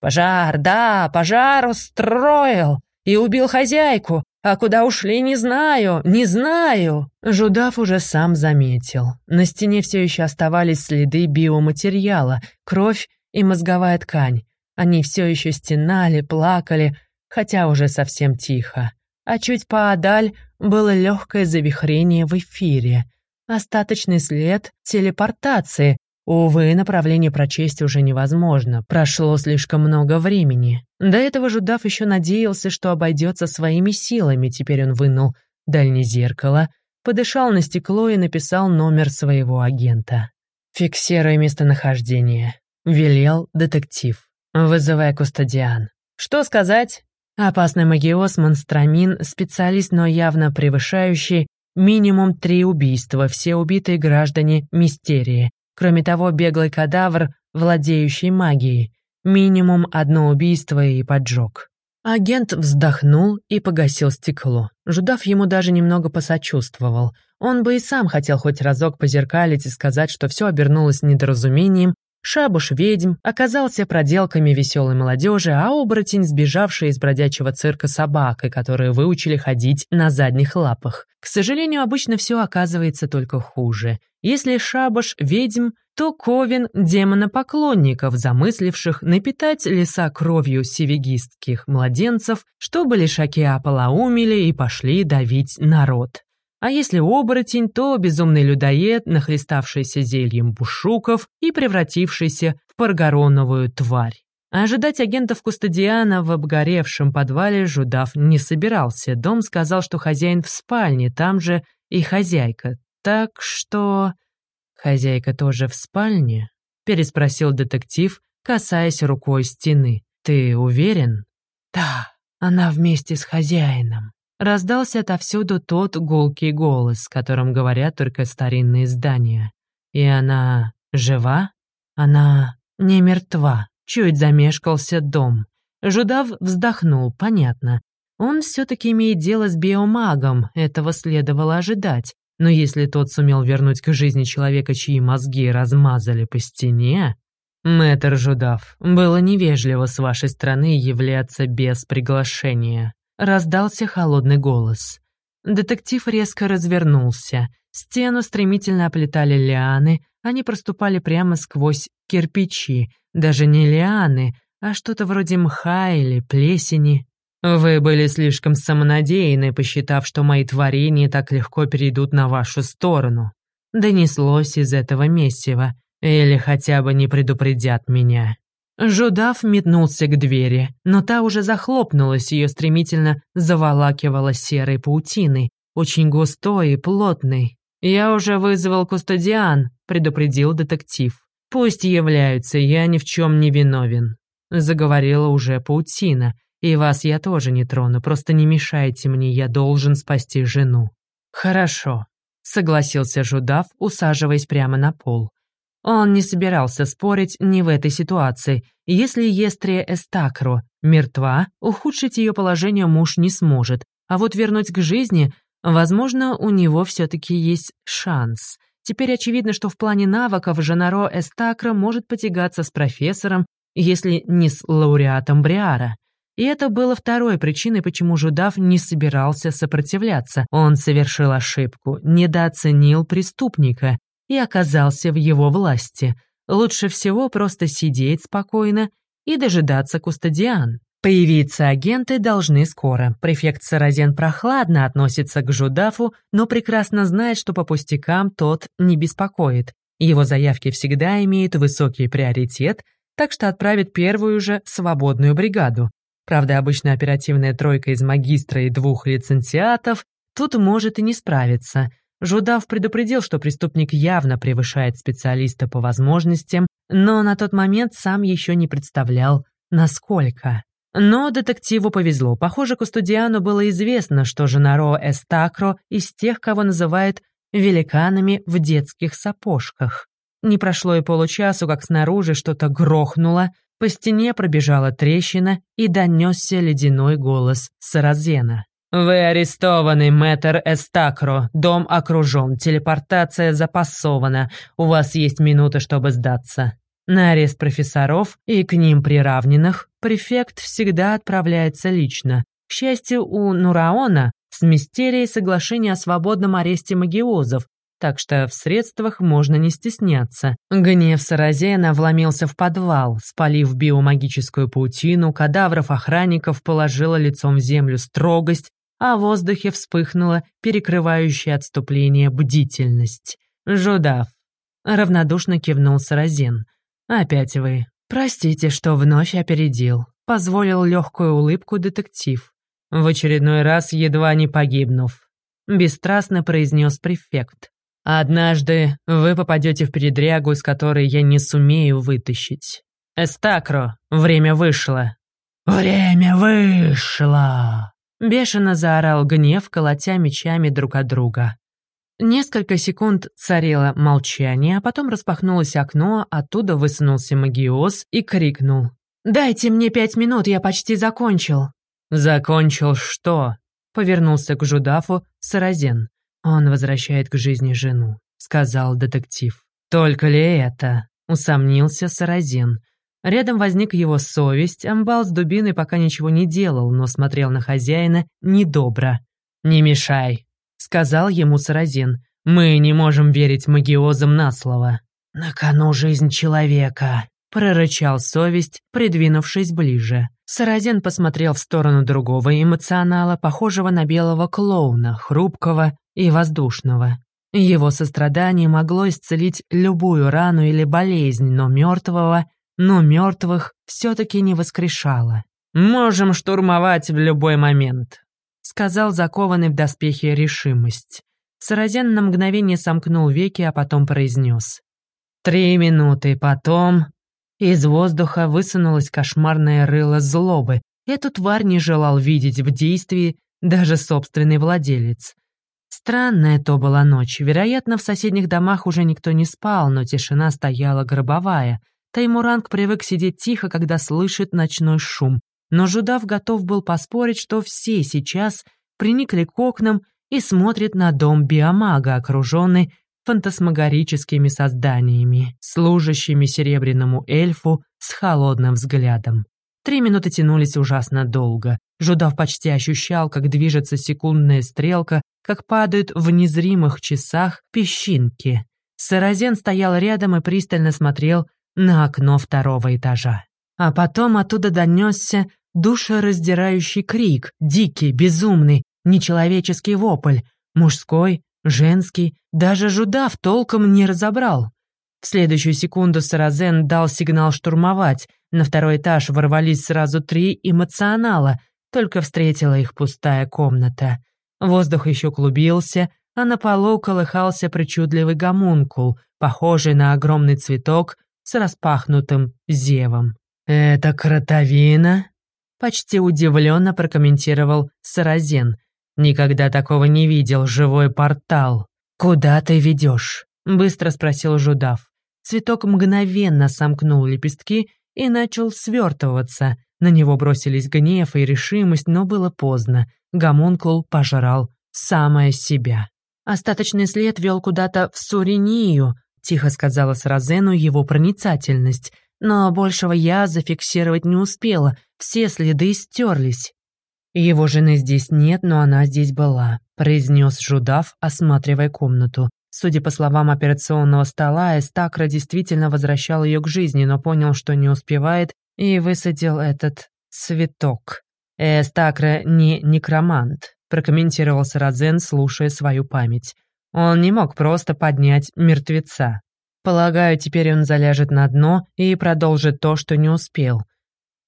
«Пожар, да, пожар устроил! И убил хозяйку! А куда ушли, не знаю, не знаю!» Жудав уже сам заметил. На стене все еще оставались следы биоматериала, кровь и мозговая ткань. Они все еще стенали, плакали, хотя уже совсем тихо. А чуть поодаль было легкое завихрение в эфире. Остаточный след телепортации. Увы, направление прочесть уже невозможно, прошло слишком много времени. До этого Жудав еще надеялся, что обойдется своими силами, теперь он вынул дальнее зеркало, подышал на стекло и написал номер своего агента. «Фиксируй местонахождение», — велел детектив, вызывая Кустадиан. «Что сказать?» Опасный магиос Монстрамин, специалист, но явно превышающий минимум три убийства, все убитые граждане Мистерии. Кроме того, беглый кадавр, владеющий магией. Минимум одно убийство и поджог. Агент вздохнул и погасил стекло. Жудав ему даже немного посочувствовал. Он бы и сам хотел хоть разок позеркалить и сказать, что все обернулось недоразумением, Шабуш ведьм оказался проделками веселой молодежи, а оборотень, сбежавший из бродячего цирка собакой, которые выучили ходить на задних лапах. К сожалению, обычно все оказывается только хуже. Если Шабаш ведьм, то Ковин — демона-поклонников, замысливших напитать леса кровью севегистских младенцев, чтобы лишаки ополоумели и пошли давить народ. А если оборотень, то безумный людоед, нахлеставшийся зельем бушуков и превратившийся в паргороновую тварь. А ожидать агентов Кустадиана в обгоревшем подвале Жудав не собирался. Дом сказал, что хозяин в спальне, там же и хозяйка. Так что... «Хозяйка тоже в спальне?» — переспросил детектив, касаясь рукой стены. «Ты уверен?» «Да, она вместе с хозяином», Раздался отовсюду тот гулкий голос, которым говорят только старинные здания. И она жива? Она не мертва. Чуть замешкался дом. Жудав вздохнул, понятно. Он все-таки имеет дело с биомагом, этого следовало ожидать. Но если тот сумел вернуть к жизни человека, чьи мозги размазали по стене... Мэтр Жудав, было невежливо с вашей стороны являться без приглашения раздался холодный голос. Детектив резко развернулся. Стену стремительно оплетали лианы, они проступали прямо сквозь кирпичи. Даже не лианы, а что-то вроде мха или плесени. Вы были слишком самонадеянны, посчитав, что мои творения так легко перейдут на вашу сторону. Донеслось из этого месива. Или хотя бы не предупредят меня. Жудав метнулся к двери, но та уже захлопнулась, ее стремительно заволакивала серой паутиной, очень густой и плотной. «Я уже вызвал кустодиан», — предупредил детектив. «Пусть являются, я ни в чем не виновен», — заговорила уже паутина. «И вас я тоже не трону, просто не мешайте мне, я должен спасти жену». «Хорошо», — согласился Жудав, усаживаясь прямо на пол. Он не собирался спорить ни в этой ситуации. Если Естрия Эстакро мертва, ухудшить ее положение муж не сможет, а вот вернуть к жизни, возможно, у него все-таки есть шанс. Теперь очевидно, что в плане навыков Женаро Эстакро может потягаться с профессором, если не с лауреатом Бриара. И это было второй причиной, почему Жудав не собирался сопротивляться. Он совершил ошибку, недооценил преступника и оказался в его власти. Лучше всего просто сидеть спокойно и дожидаться кустодиан. Появиться агенты должны скоро. Префект Саразен прохладно относится к Жудафу, но прекрасно знает, что по пустякам тот не беспокоит. Его заявки всегда имеют высокий приоритет, так что отправит первую же свободную бригаду. Правда, обычно оперативная тройка из магистра и двух лицензиатов тут может и не справиться. Жудав предупредил, что преступник явно превышает специалиста по возможностям, но на тот момент сам еще не представлял, насколько. Но детективу повезло. Похоже, Кустудиану было известно, что Женаро Эстакро из тех, кого называют великанами в детских сапожках. Не прошло и получасу, как снаружи что-то грохнуло, по стене пробежала трещина и донесся ледяной голос Саразена. «Вы арестованы, мэтр Эстакро. Дом окружен, телепортация запасована. У вас есть минута, чтобы сдаться». На арест профессоров и к ним приравненных префект всегда отправляется лично. К счастью, у Нураона с мистерией соглашение о свободном аресте магиозов, так что в средствах можно не стесняться. Гнев Саразена вломился в подвал, спалив биомагическую паутину, кадавров охранников положила лицом в землю строгость, а в воздухе вспыхнула перекрывающая отступление бдительность. «Жудав», — равнодушно кивнул Саразен. «Опять вы. Простите, что вновь опередил», — позволил легкую улыбку детектив. В очередной раз едва не погибнув. Бесстрастно произнес префект. Однажды вы попадете в передрягу, из которой я не сумею вытащить. Эстакро, время вышло. Время вышло! Бешено заорал гнев, колотя мечами друг от друга. Несколько секунд царило молчание, а потом распахнулось окно, оттуда высунулся магиоз и крикнул. «Дайте мне пять минут, я почти закончил». «Закончил что?» — повернулся к Жудафу Саразен. «Он возвращает к жизни жену», — сказал детектив. «Только ли это?» — усомнился Саразин. Рядом возник его совесть, амбал с дубиной пока ничего не делал, но смотрел на хозяина недобро. «Не мешай», — сказал ему Саразин. «Мы не можем верить магиозам на слово». «На кону жизнь человека», — прорычал совесть, придвинувшись ближе. Саразин посмотрел в сторону другого эмоционала, похожего на белого клоуна, хрупкого и воздушного. Его сострадание могло исцелить любую рану или болезнь, но мертвого, но мертвых все-таки не воскрешало. «Можем штурмовать в любой момент», — сказал закованный в доспехи решимость. Саразен на мгновение сомкнул веки, а потом произнес. «Три минуты потом...» Из воздуха высунулось кошмарное рыло злобы. Эту тварь не желал видеть в действии даже собственный владелец. Странная то была ночь. Вероятно, в соседних домах уже никто не спал, но тишина стояла гробовая. Таймуранг привык сидеть тихо, когда слышит ночной шум. Но Жудав готов был поспорить, что все сейчас приникли к окнам и смотрят на дом биомага, окруженный фантасмагорическими созданиями, служащими серебряному эльфу с холодным взглядом. Три минуты тянулись ужасно долго. Жудав почти ощущал, как движется секундная стрелка, как падают в незримых часах песчинки. Саразен стоял рядом и пристально смотрел на окно второго этажа. А потом оттуда донесся душераздирающий крик, дикий, безумный, нечеловеческий вопль, мужской, женский, даже Жудав толком не разобрал. В следующую секунду Саразен дал сигнал штурмовать. На второй этаж ворвались сразу три эмоционала, только встретила их пустая комната. Воздух еще клубился, а на полу колыхался причудливый гомункул, похожий на огромный цветок с распахнутым зевом. «Это кротовина?» Почти удивленно прокомментировал Саразен. «Никогда такого не видел, живой портал. Куда ты ведешь?» Быстро спросил Жудав. Цветок мгновенно сомкнул лепестки и начал свертываться. На него бросились гнев и решимость, но было поздно. Гомункул пожрал самое себя. Остаточный след вел куда-то в Суринию, тихо сказала Сразену его проницательность, но большего я зафиксировать не успела, все следы стерлись. «Его жены здесь нет, но она здесь была», — произнес Жудав, осматривая комнату. Судя по словам операционного стола, Эстакра действительно возвращал ее к жизни, но понял, что не успевает, и высадил этот цветок. Эстакра не некромант, прокомментировал Сарадзен, слушая свою память. Он не мог просто поднять мертвеца. Полагаю, теперь он заляжет на дно и продолжит то, что не успел.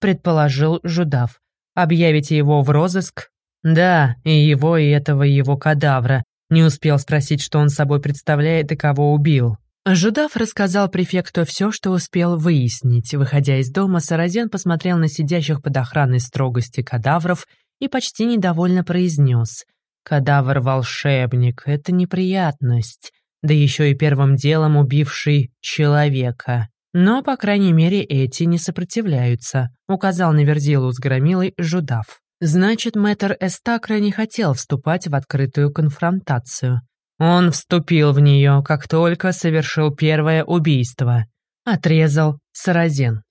Предположил Жудав. Объявите его в розыск? Да, и его, и этого его кадавра. Не успел спросить, что он собой представляет и кого убил. Жудав рассказал префекту все, что успел выяснить. Выходя из дома, Саразен посмотрел на сидящих под охраной строгости кадавров и почти недовольно произнес. «Кадавр-волшебник — это неприятность, да еще и первым делом убивший человека. Но, по крайней мере, эти не сопротивляются», — указал на Верзилу с громилой Жудав. Значит, мэтр Эстакра не хотел вступать в открытую конфронтацию. Он вступил в нее, как только совершил первое убийство. Отрезал Саразен.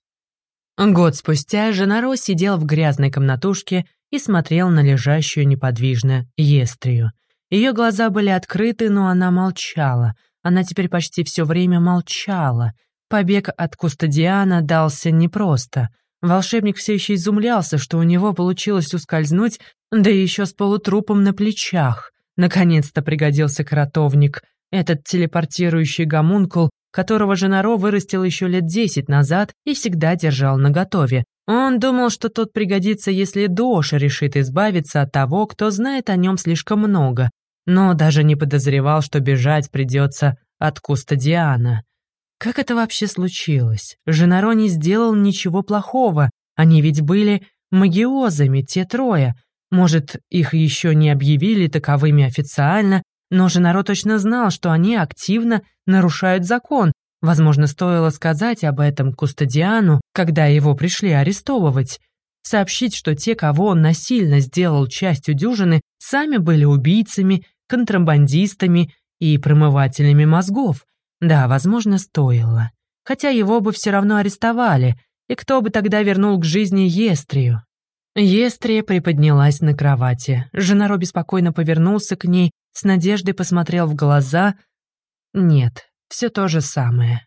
Год спустя Женаро сидел в грязной комнатушке и смотрел на лежащую неподвижно Естрию. Ее глаза были открыты, но она молчала. Она теперь почти все время молчала. Побег от Кустадиана дался непросто. Волшебник все еще изумлялся, что у него получилось ускользнуть, да еще с полутрупом на плечах. Наконец-то пригодился кротовник, этот телепортирующий гомункул, которого Женаро вырастил еще лет десять назад и всегда держал наготове. Он думал, что тот пригодится, если Доша решит избавиться от того, кто знает о нем слишком много, но даже не подозревал, что бежать придется от Кустадиана. Как это вообще случилось? Женаро не сделал ничего плохого, они ведь были магиозами, те трое, может, их еще не объявили таковыми официально, но же народ точно знал, что они активно нарушают закон. Возможно, стоило сказать об этом Кустадиану, когда его пришли арестовывать. Сообщить, что те, кого он насильно сделал частью дюжины, сами были убийцами, контрабандистами и промывателями мозгов. Да, возможно, стоило. Хотя его бы все равно арестовали, и кто бы тогда вернул к жизни Естрию? Естрия приподнялась на кровати. Женаро беспокойно повернулся к ней, с надеждой посмотрел в глаза. Нет, все то же самое.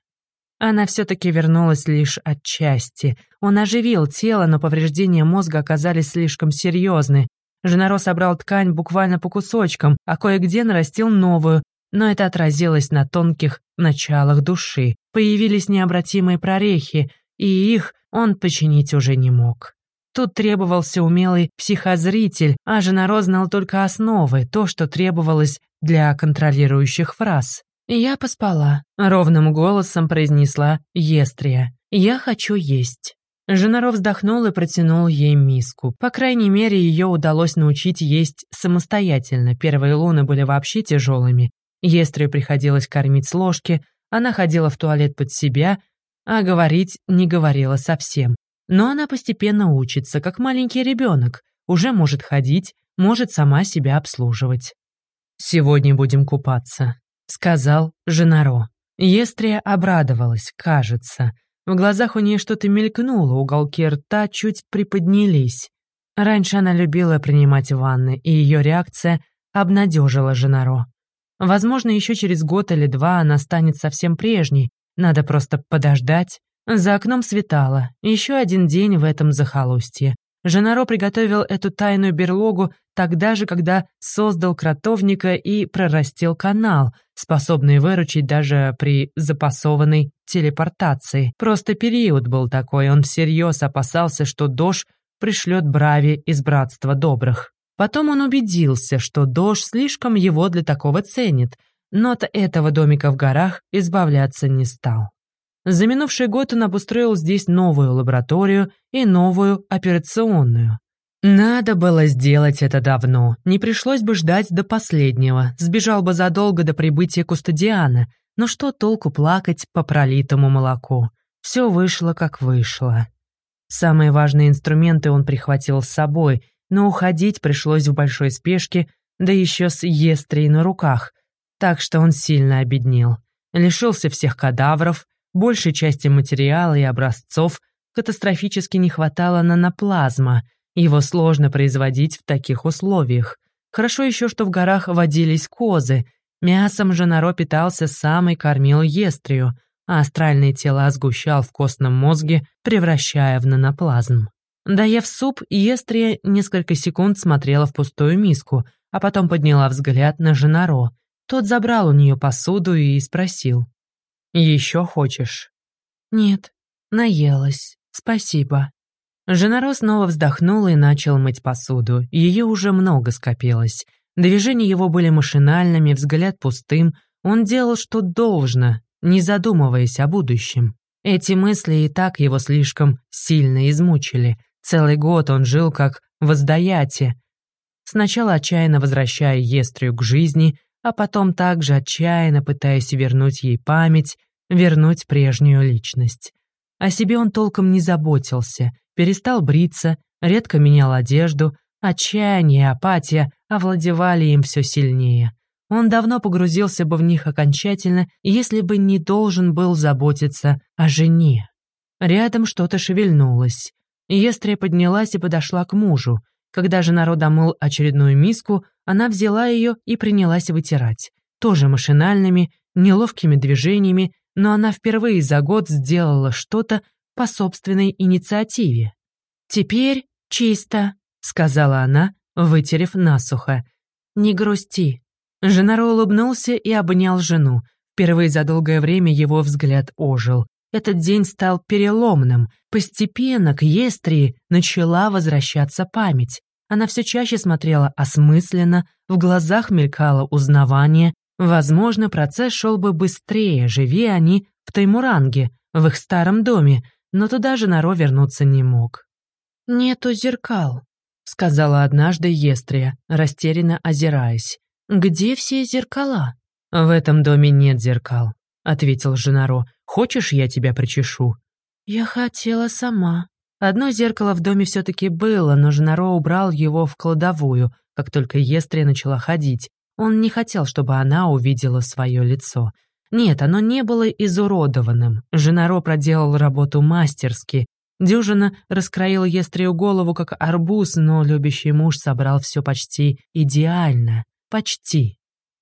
Она все-таки вернулась лишь отчасти. Он оживил тело, но повреждения мозга оказались слишком серьезны. Женаро собрал ткань буквально по кусочкам, а кое-где нарастил новую, но это отразилось на тонких началах души. Появились необратимые прорехи, и их он починить уже не мог. Тут требовался умелый психозритель, а Женаро знал только основы, то, что требовалось для контролирующих фраз. «Я поспала», — ровным голосом произнесла Естрия. «Я хочу есть». Женаро вздохнул и протянул ей миску. По крайней мере, ее удалось научить есть самостоятельно. Первые луны были вообще тяжелыми. Естрию приходилось кормить с ложки, она ходила в туалет под себя, а говорить не говорила совсем. Но она постепенно учится, как маленький ребенок, уже может ходить, может сама себя обслуживать. «Сегодня будем купаться», — сказал Женаро. Естрия обрадовалась, кажется. В глазах у нее что-то мелькнуло, уголки рта чуть приподнялись. Раньше она любила принимать ванны, и ее реакция обнадежила Женаро. Возможно, еще через год или два она станет совсем прежней, надо просто подождать, за окном светало, еще один день в этом захолустье. Женаро приготовил эту тайную берлогу тогда же, когда создал кротовника и прорастил канал, способный выручить даже при запасованной телепортации. Просто период был такой, он всерьез опасался, что Дож пришлет Брави из Братства Добрых. Потом он убедился, что Дож слишком его для такого ценит, но от этого домика в горах избавляться не стал. За минувший год он обустроил здесь новую лабораторию и новую операционную. Надо было сделать это давно, не пришлось бы ждать до последнего, сбежал бы задолго до прибытия Кустадиана, но что толку плакать по пролитому молоку? Все вышло, как вышло. Самые важные инструменты он прихватил с собой, но уходить пришлось в большой спешке, да еще с естрей на руках, так что он сильно обеднел. Лишился всех кадавров, Большей части материала и образцов катастрофически не хватало наноплазма, его сложно производить в таких условиях. Хорошо еще, что в горах водились козы, мясом же Наро питался сам и кормил естрию, а астральные тела сгущал в костном мозге, превращая в наноплазм. Доев суп, Естрия несколько секунд смотрела в пустую миску, а потом подняла взгляд на Женаро. Тот забрал у нее посуду и спросил. «Еще хочешь?» «Нет, наелась. Спасибо». Женаро снова вздохнула и начал мыть посуду. Ее уже много скопилось. Движения его были машинальными, взгляд пустым. Он делал, что должно, не задумываясь о будущем. Эти мысли и так его слишком сильно измучили. Целый год он жил как воздаяте. Сначала отчаянно возвращая Естрию к жизни, а потом также отчаянно пытаясь вернуть ей память, вернуть прежнюю личность. О себе он толком не заботился, перестал бриться, редко менял одежду, отчаяние и апатия овладевали им все сильнее. Он давно погрузился бы в них окончательно, если бы не должен был заботиться о жене. Рядом что-то шевельнулось. Естрия поднялась и подошла к мужу. Когда же народ омыл очередную миску, она взяла ее и принялась вытирать. Тоже машинальными, неловкими движениями, но она впервые за год сделала что-то по собственной инициативе. «Теперь чисто», — сказала она, вытерев насухо. «Не грусти». Женаро улыбнулся и обнял жену. Впервые за долгое время его взгляд ожил. Этот день стал переломным. Постепенно к Естрии начала возвращаться память. Она все чаще смотрела осмысленно, в глазах мелькало узнавание. Возможно, процесс шел бы быстрее, живее они в Таймуранге, в их старом доме, но туда же Наро вернуться не мог. «Нету зеркал», — сказала однажды Естрия, растерянно озираясь. «Где все зеркала?» «В этом доме нет зеркал», — ответил Женаро. «Хочешь, я тебя причешу?» «Я хотела сама». Одно зеркало в доме все-таки было, но Женаро убрал его в кладовую, как только Естрия начала ходить. Он не хотел, чтобы она увидела свое лицо. Нет, оно не было изуродованным. Женаро проделал работу мастерски. Дюжина раскроила Естрию голову, как арбуз, но любящий муж собрал все почти идеально. Почти.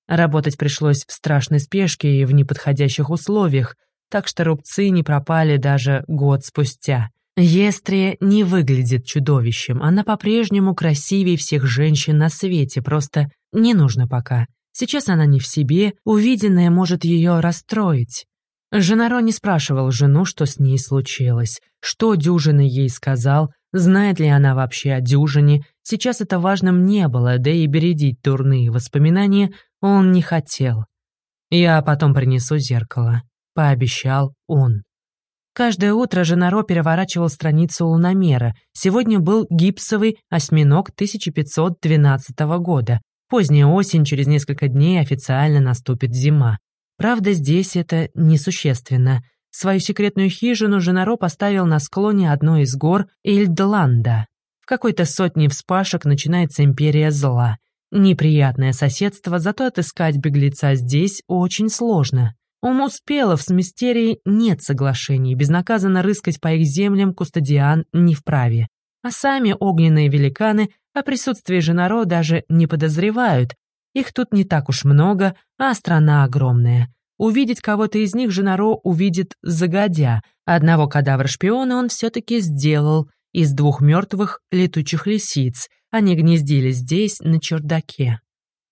Работать пришлось в страшной спешке и в неподходящих условиях, так что рубцы не пропали даже год спустя. Естрия не выглядит чудовищем, она по-прежнему красивее всех женщин на свете, просто не нужно пока. Сейчас она не в себе, увиденное может ее расстроить. Женаро не спрашивал жену, что с ней случилось, что Дюжина ей сказал, знает ли она вообще о Дюжине. Сейчас это важным не было, да и бередить дурные воспоминания он не хотел. «Я потом принесу зеркало», — пообещал он. Каждое утро Женаро переворачивал страницу луномера. Сегодня был гипсовый осьминог 1512 года. Поздняя осень, через несколько дней официально наступит зима. Правда, здесь это несущественно. Свою секретную хижину Женаро поставил на склоне одной из гор Эльдланда. В какой-то сотне вспашек начинается империя зла. Неприятное соседство, зато отыскать беглеца здесь очень сложно. У Муспелов с Мистерией нет соглашений, безнаказанно рыскать по их землям Кустадиан не вправе. А сами огненные великаны о присутствии Женаро даже не подозревают. Их тут не так уж много, а страна огромная. Увидеть кого-то из них Женаро увидит загодя. Одного кадавра-шпиона он все-таки сделал из двух мертвых летучих лисиц. Они гнездились здесь, на чердаке.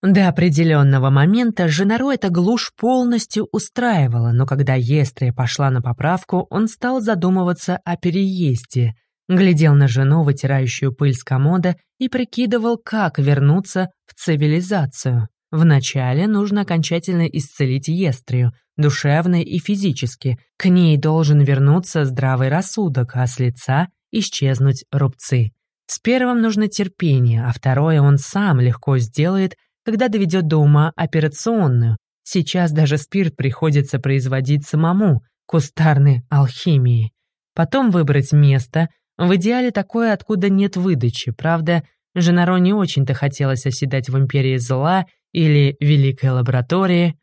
До определенного момента Женаро эта глушь полностью устраивала, но когда Естрия пошла на поправку, он стал задумываться о переезде. Глядел на жену, вытирающую пыль с комода, и прикидывал, как вернуться в цивилизацию. Вначале нужно окончательно исцелить Естрию, душевно и физически. К ней должен вернуться здравый рассудок, а с лица исчезнуть рубцы. С первым нужно терпение, а второе он сам легко сделает, когда доведет до ума операционную. Сейчас даже спирт приходится производить самому, кустарной алхимии. Потом выбрать место, в идеале такое, откуда нет выдачи. Правда, Женаро не очень-то хотелось оседать в империи зла или великой лаборатории.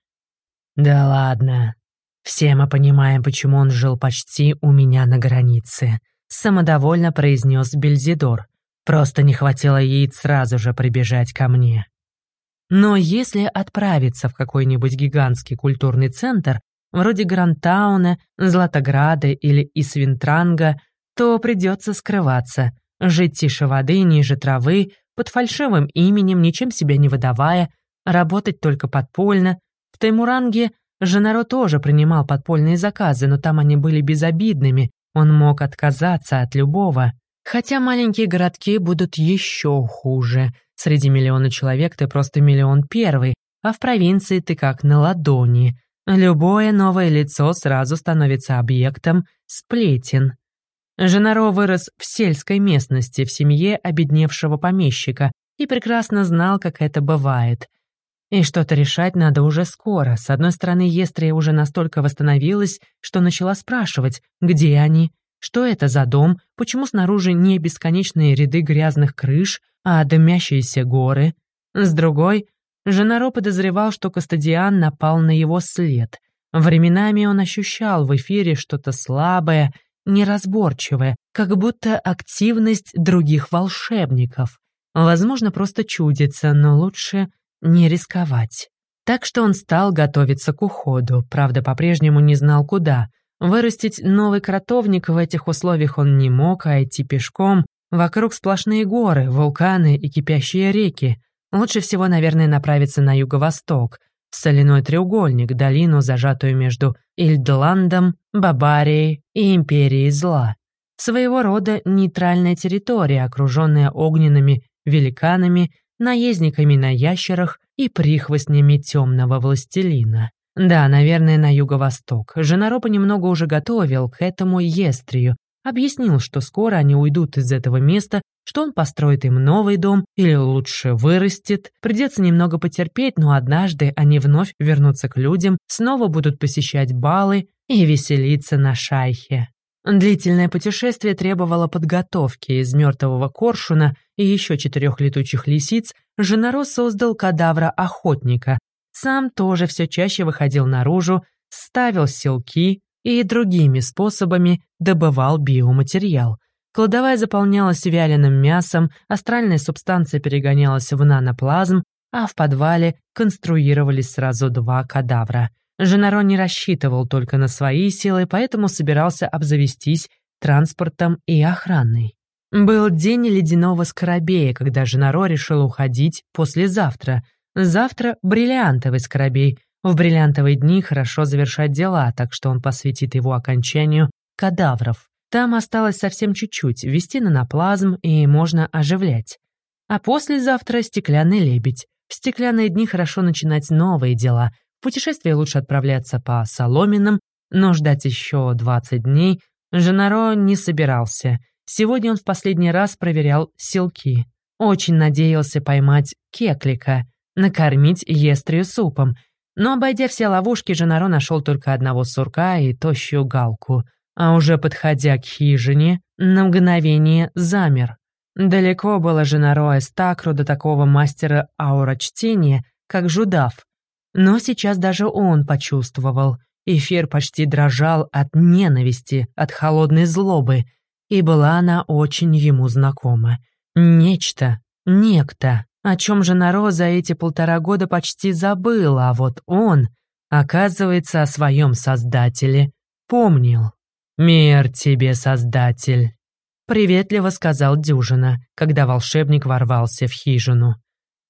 Да ладно. Все мы понимаем, почему он жил почти у меня на границе. Самодовольно произнес Бельзидор. Просто не хватило яиц сразу же прибежать ко мне. Но если отправиться в какой-нибудь гигантский культурный центр, вроде Грантауна, Златограда или Исвинтранга, то придется скрываться, жить тише воды, ниже травы, под фальшивым именем, ничем себя не выдавая, работать только подпольно. В Таймуранге Женаро тоже принимал подпольные заказы, но там они были безобидными, он мог отказаться от любого. Хотя маленькие городки будут еще хуже. Среди миллиона человек ты просто миллион первый, а в провинции ты как на ладони. Любое новое лицо сразу становится объектом сплетен. Женаро вырос в сельской местности, в семье обедневшего помещика, и прекрасно знал, как это бывает. И что-то решать надо уже скоро. С одной стороны, Естрия уже настолько восстановилась, что начала спрашивать, где они, что это за дом, почему снаружи не бесконечные ряды грязных крыш, а дымящиеся горы. С другой, Женаро подозревал, что Кастадиан напал на его след. Временами он ощущал в эфире что-то слабое, неразборчивое, как будто активность других волшебников. Возможно, просто чудится, но лучше не рисковать. Так что он стал готовиться к уходу, правда, по-прежнему не знал куда. Вырастить новый кротовник в этих условиях он не мог, а идти пешком. Вокруг сплошные горы, вулканы и кипящие реки. Лучше всего, наверное, направиться на юго-восток, в соляной треугольник, долину, зажатую между Ильдландом, Бабарией и Империей Зла. Своего рода нейтральная территория, окруженная огненными великанами, наездниками на ящерах и прихвостнями темного властелина. Да, наверное, на юго-восток. Женаро понемногу уже готовил к этому естрию, объяснил, что скоро они уйдут из этого места, что он построит им новый дом или лучше вырастет. Придется немного потерпеть, но однажды они вновь вернутся к людям, снова будут посещать балы и веселиться на шайхе. Длительное путешествие требовало подготовки. Из мертвого коршуна и еще четырех летучих лисиц Женаро создал кадавра охотника. Сам тоже все чаще выходил наружу, ставил селки и другими способами добывал биоматериал. Кладовая заполнялась вяленым мясом, астральная субстанция перегонялась в наноплазм, а в подвале конструировались сразу два кадавра. Женаро не рассчитывал только на свои силы, поэтому собирался обзавестись транспортом и охраной. Был день ледяного скоробея, когда Женаро решил уходить послезавтра. Завтра — бриллиантовый скоробей. В бриллиантовые дни хорошо завершать дела, так что он посвятит его окончанию кадавров. Там осталось совсем чуть-чуть, ввести наноплазм и можно оживлять. А послезавтра стеклянный лебедь. В стеклянные дни хорошо начинать новые дела, в путешествие лучше отправляться по соломенным, но ждать еще 20 дней Женаро не собирался. Сегодня он в последний раз проверял селки. Очень надеялся поймать кеклика, накормить естрию супом. Но, обойдя все ловушки, Женаро нашел только одного сурка и тощую галку. А уже подходя к хижине, на мгновение замер. Далеко было Женаро Эстакру до такого мастера аурочтения, как Жудав. Но сейчас даже он почувствовал. Эфир почти дрожал от ненависти, от холодной злобы, и была она очень ему знакома. Нечто, некто, о чем же Наро за эти полтора года почти забыл, а вот он, оказывается, о своем создателе помнил. «Мир тебе, создатель!» — приветливо сказал Дюжина, когда волшебник ворвался в хижину.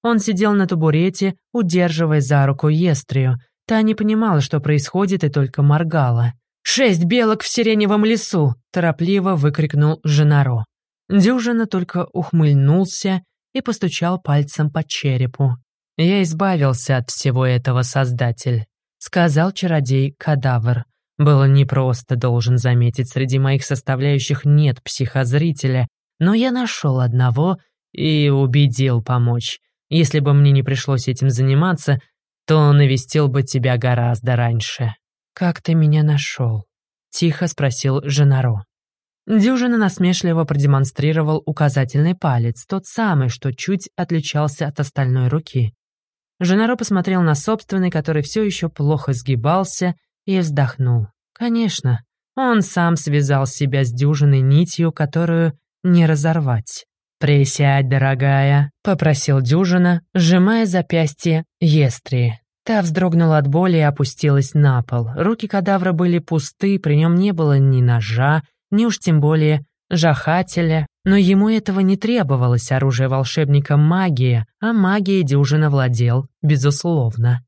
Он сидел на табурете, удерживая за руку Естрию. Та не понимала, что происходит, и только моргала. «Шесть белок в сиреневом лесу!» — торопливо выкрикнул Женаро. Дюжина только ухмыльнулся и постучал пальцем по черепу. «Я избавился от всего этого, Создатель», — сказал чародей-кадавр. «Было непросто, должен заметить, среди моих составляющих нет психозрителя, но я нашел одного и убедил помочь. Если бы мне не пришлось этим заниматься, то навестил бы тебя гораздо раньше». «Как ты меня нашел?» — тихо спросил Женаро. Дюжина насмешливо продемонстрировал указательный палец, тот самый, что чуть отличался от остальной руки. Женаро посмотрел на собственный, который все еще плохо сгибался, и вздохнул. Конечно, он сам связал себя с дюжиной нитью, которую не разорвать. «Присядь, дорогая», — попросил Дюжина, сжимая запястье Естрии. Та вздрогнула от боли и опустилась на пол. Руки кадавра были пусты, при нем не было ни ножа, ни уж тем более жахателя. Но ему этого не требовалось, оружие волшебника — магия, а магией Дюжина владел, безусловно.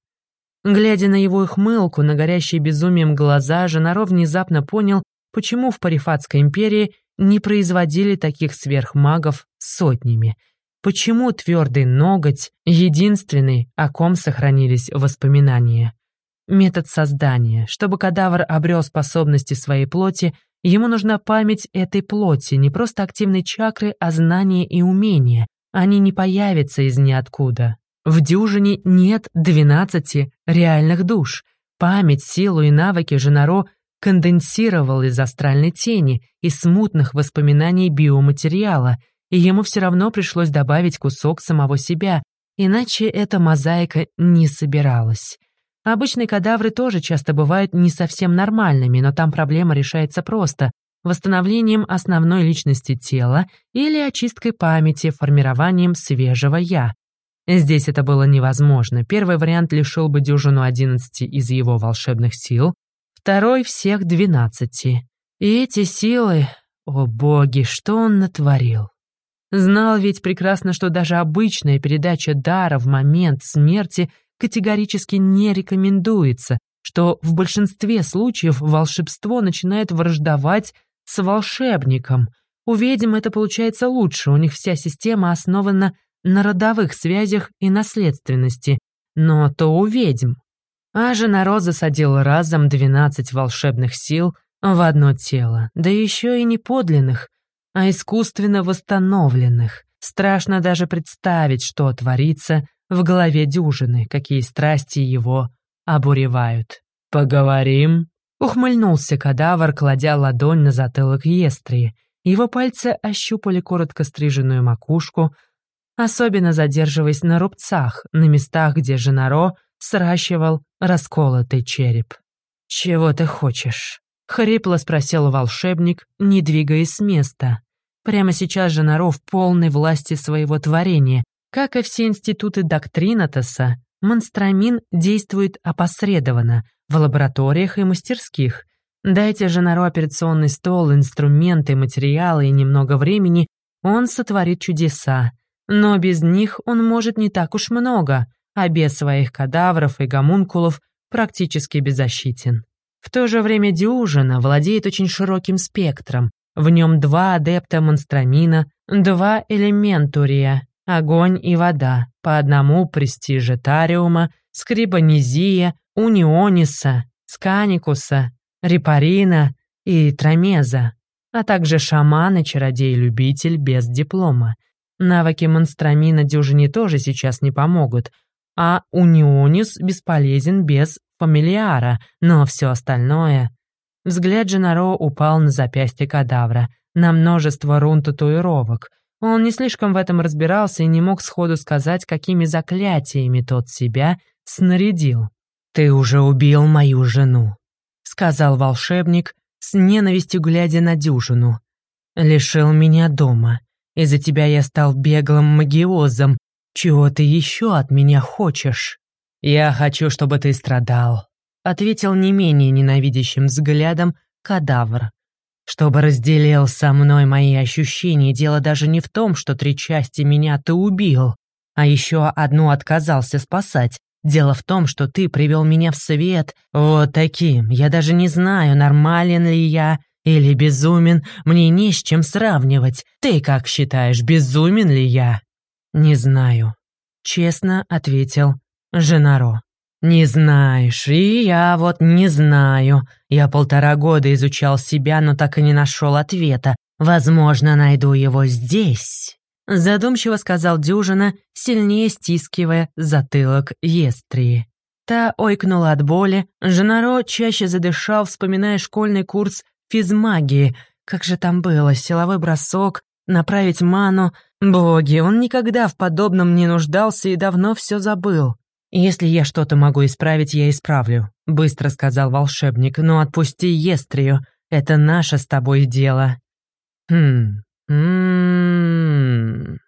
Глядя на его ухмылку, на горящие безумием глаза, Женаро внезапно понял, почему в Парифатской империи не производили таких сверхмагов сотнями. Почему твердый ноготь — единственный, о ком сохранились воспоминания? Метод создания. Чтобы кадавр обрел способности своей плоти, ему нужна память этой плоти, не просто активной чакры, а знания и умения. Они не появятся из ниоткуда. В дюжине нет двенадцати реальных душ. Память, силу и навыки Женаро конденсировал из астральной тени, и смутных воспоминаний биоматериала — и ему все равно пришлось добавить кусок самого себя, иначе эта мозаика не собиралась. Обычные кадавры тоже часто бывают не совсем нормальными, но там проблема решается просто — восстановлением основной личности тела или очисткой памяти, формированием свежего «я». Здесь это было невозможно. Первый вариант лишил бы дюжину одиннадцати из его волшебных сил, второй — всех двенадцати. И эти силы... О боги, что он натворил! Знал ведь прекрасно, что даже обычная передача дара в момент смерти категорически не рекомендуется, что в большинстве случаев волшебство начинает враждовать с волшебником. У ведьм это получается лучше, у них вся система основана на родовых связях и наследственности, но то у ведьм. А же народ засадил разом 12 волшебных сил в одно тело, да еще и не подлинных, а искусственно восстановленных. Страшно даже представить, что творится в голове дюжины, какие страсти его обуревают. «Поговорим?» — ухмыльнулся кадавр, кладя ладонь на затылок Естрии. Его пальцы ощупали коротко стриженную макушку, особенно задерживаясь на рубцах, на местах, где Женаро сращивал расколотый череп. «Чего ты хочешь?» — хрипло спросил волшебник, не двигаясь с места. Прямо сейчас же Наро в полной власти своего творения. Как и все институты доктринатоса, монстрамин действует опосредованно в лабораториях и мастерских. Дайте же Наро операционный стол, инструменты, материалы и немного времени, он сотворит чудеса. Но без них он может не так уж много, а без своих кадавров и гомункулов практически беззащитен. В то же время Диужина владеет очень широким спектром. В нем два адепта монстрамина, два элементурия, огонь и вода, по одному престижетариума, скрибонизия, униониса, сканикуса, репарина и тромеза, а также шаман и чародей-любитель без диплома. Навыки монстрамина дюжине тоже сейчас не помогут, а унионис бесполезен без фамилиара, но все остальное... Взгляд Дженаро упал на запястье кадавра, на множество рун татуировок. Он не слишком в этом разбирался и не мог сходу сказать, какими заклятиями тот себя снарядил. «Ты уже убил мою жену», — сказал волшебник, с ненавистью глядя на дюжину. «Лишил меня дома. Из-за тебя я стал беглым магиозом, «Чего ты еще от меня хочешь?» «Я хочу, чтобы ты страдал», — ответил не менее ненавидящим взглядом кадавр. «Чтобы разделил со мной мои ощущения, дело даже не в том, что три части меня ты убил, а еще одну отказался спасать. Дело в том, что ты привел меня в свет вот таким. Я даже не знаю, нормален ли я или безумен, мне не с чем сравнивать. Ты как считаешь, безумен ли я?» «Не знаю», — честно ответил Женаро. «Не знаешь, и я вот не знаю. Я полтора года изучал себя, но так и не нашел ответа. Возможно, найду его здесь». Задумчиво сказал Дюжина, сильнее стискивая затылок Естрии. Та ойкнула от боли, Женаро чаще задышал, вспоминая школьный курс физмагии. Как же там было, силовой бросок, направить ману. Боги, он никогда в подобном не нуждался и давно все забыл. «Если я что-то могу исправить, я исправлю», — быстро сказал волшебник. «Но отпусти Естрию, это наше с тобой дело». «Хм... М-м-м...»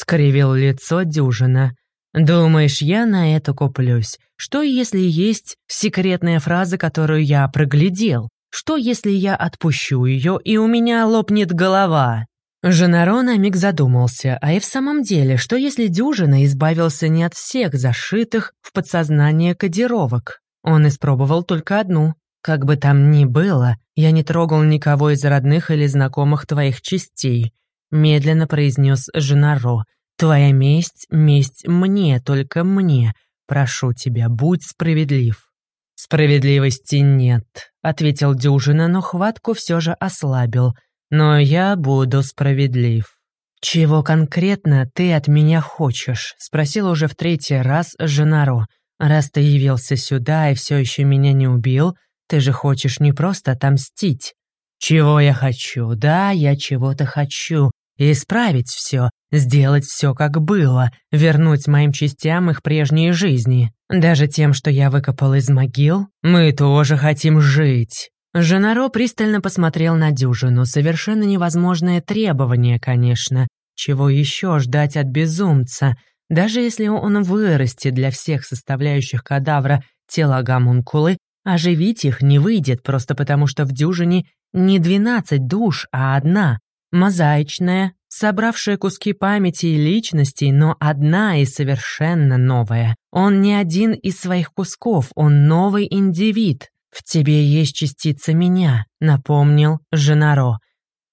скривил лицо дюжина. «Думаешь, я на это куплюсь? Что, если есть секретная фраза, которую я проглядел? Что, если я отпущу ее, и у меня лопнет голова?» Женаро на миг задумался, а и в самом деле, что если Дюжина избавился не от всех зашитых в подсознание кодировок? Он испробовал только одну. Как бы там ни было, я не трогал никого из родных или знакомых твоих частей, медленно произнес Женаро. Твоя месть — месть мне, только мне. Прошу тебя, будь справедлив». «Справедливости нет», — ответил Дюжина, но хватку все же ослабил. «Но я буду справедлив». «Чего конкретно ты от меня хочешь?» — спросил уже в третий раз Женаро. «Раз ты явился сюда и все еще меня не убил, ты же хочешь не просто отомстить». «Чего я хочу? Да, я чего-то хочу. Исправить все, сделать все как было, вернуть моим частям их прежние жизни. Даже тем, что я выкопал из могил, мы тоже хотим жить». Женаро пристально посмотрел на дюжину. Совершенно невозможное требование, конечно. Чего еще ждать от безумца? Даже если он вырастет для всех составляющих кадавра тела гомункулы, оживить их не выйдет, просто потому что в дюжине не двенадцать душ, а одна, мозаичная, собравшая куски памяти и личностей, но одна и совершенно новая. Он не один из своих кусков, он новый индивид. «В тебе есть частица меня», — напомнил Женаро.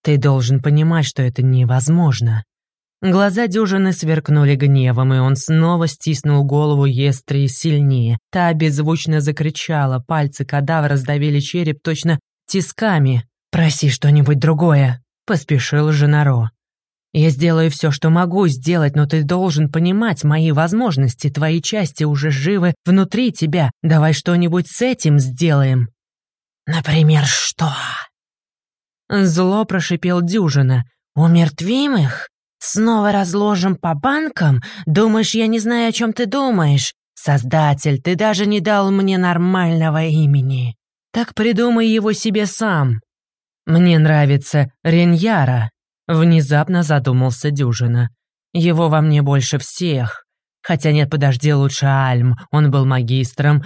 «Ты должен понимать, что это невозможно». Глаза дюжины сверкнули гневом, и он снова стиснул голову Естрии сильнее. Та беззвучно закричала, пальцы кадавра сдавили череп точно тисками. «Проси что-нибудь другое», — поспешил Женаро. «Я сделаю все, что могу сделать, но ты должен понимать мои возможности, твои части уже живы внутри тебя. Давай что-нибудь с этим сделаем». «Например, что?» Зло прошипел Дюжина. «Умертвим их? Снова разложим по банкам? Думаешь, я не знаю, о чем ты думаешь? Создатель, ты даже не дал мне нормального имени». «Так придумай его себе сам. Мне нравится Реньяра», Внезапно задумался Дюжина. Его во мне больше всех. Хотя нет, подожди, лучше Альм, он был магистром.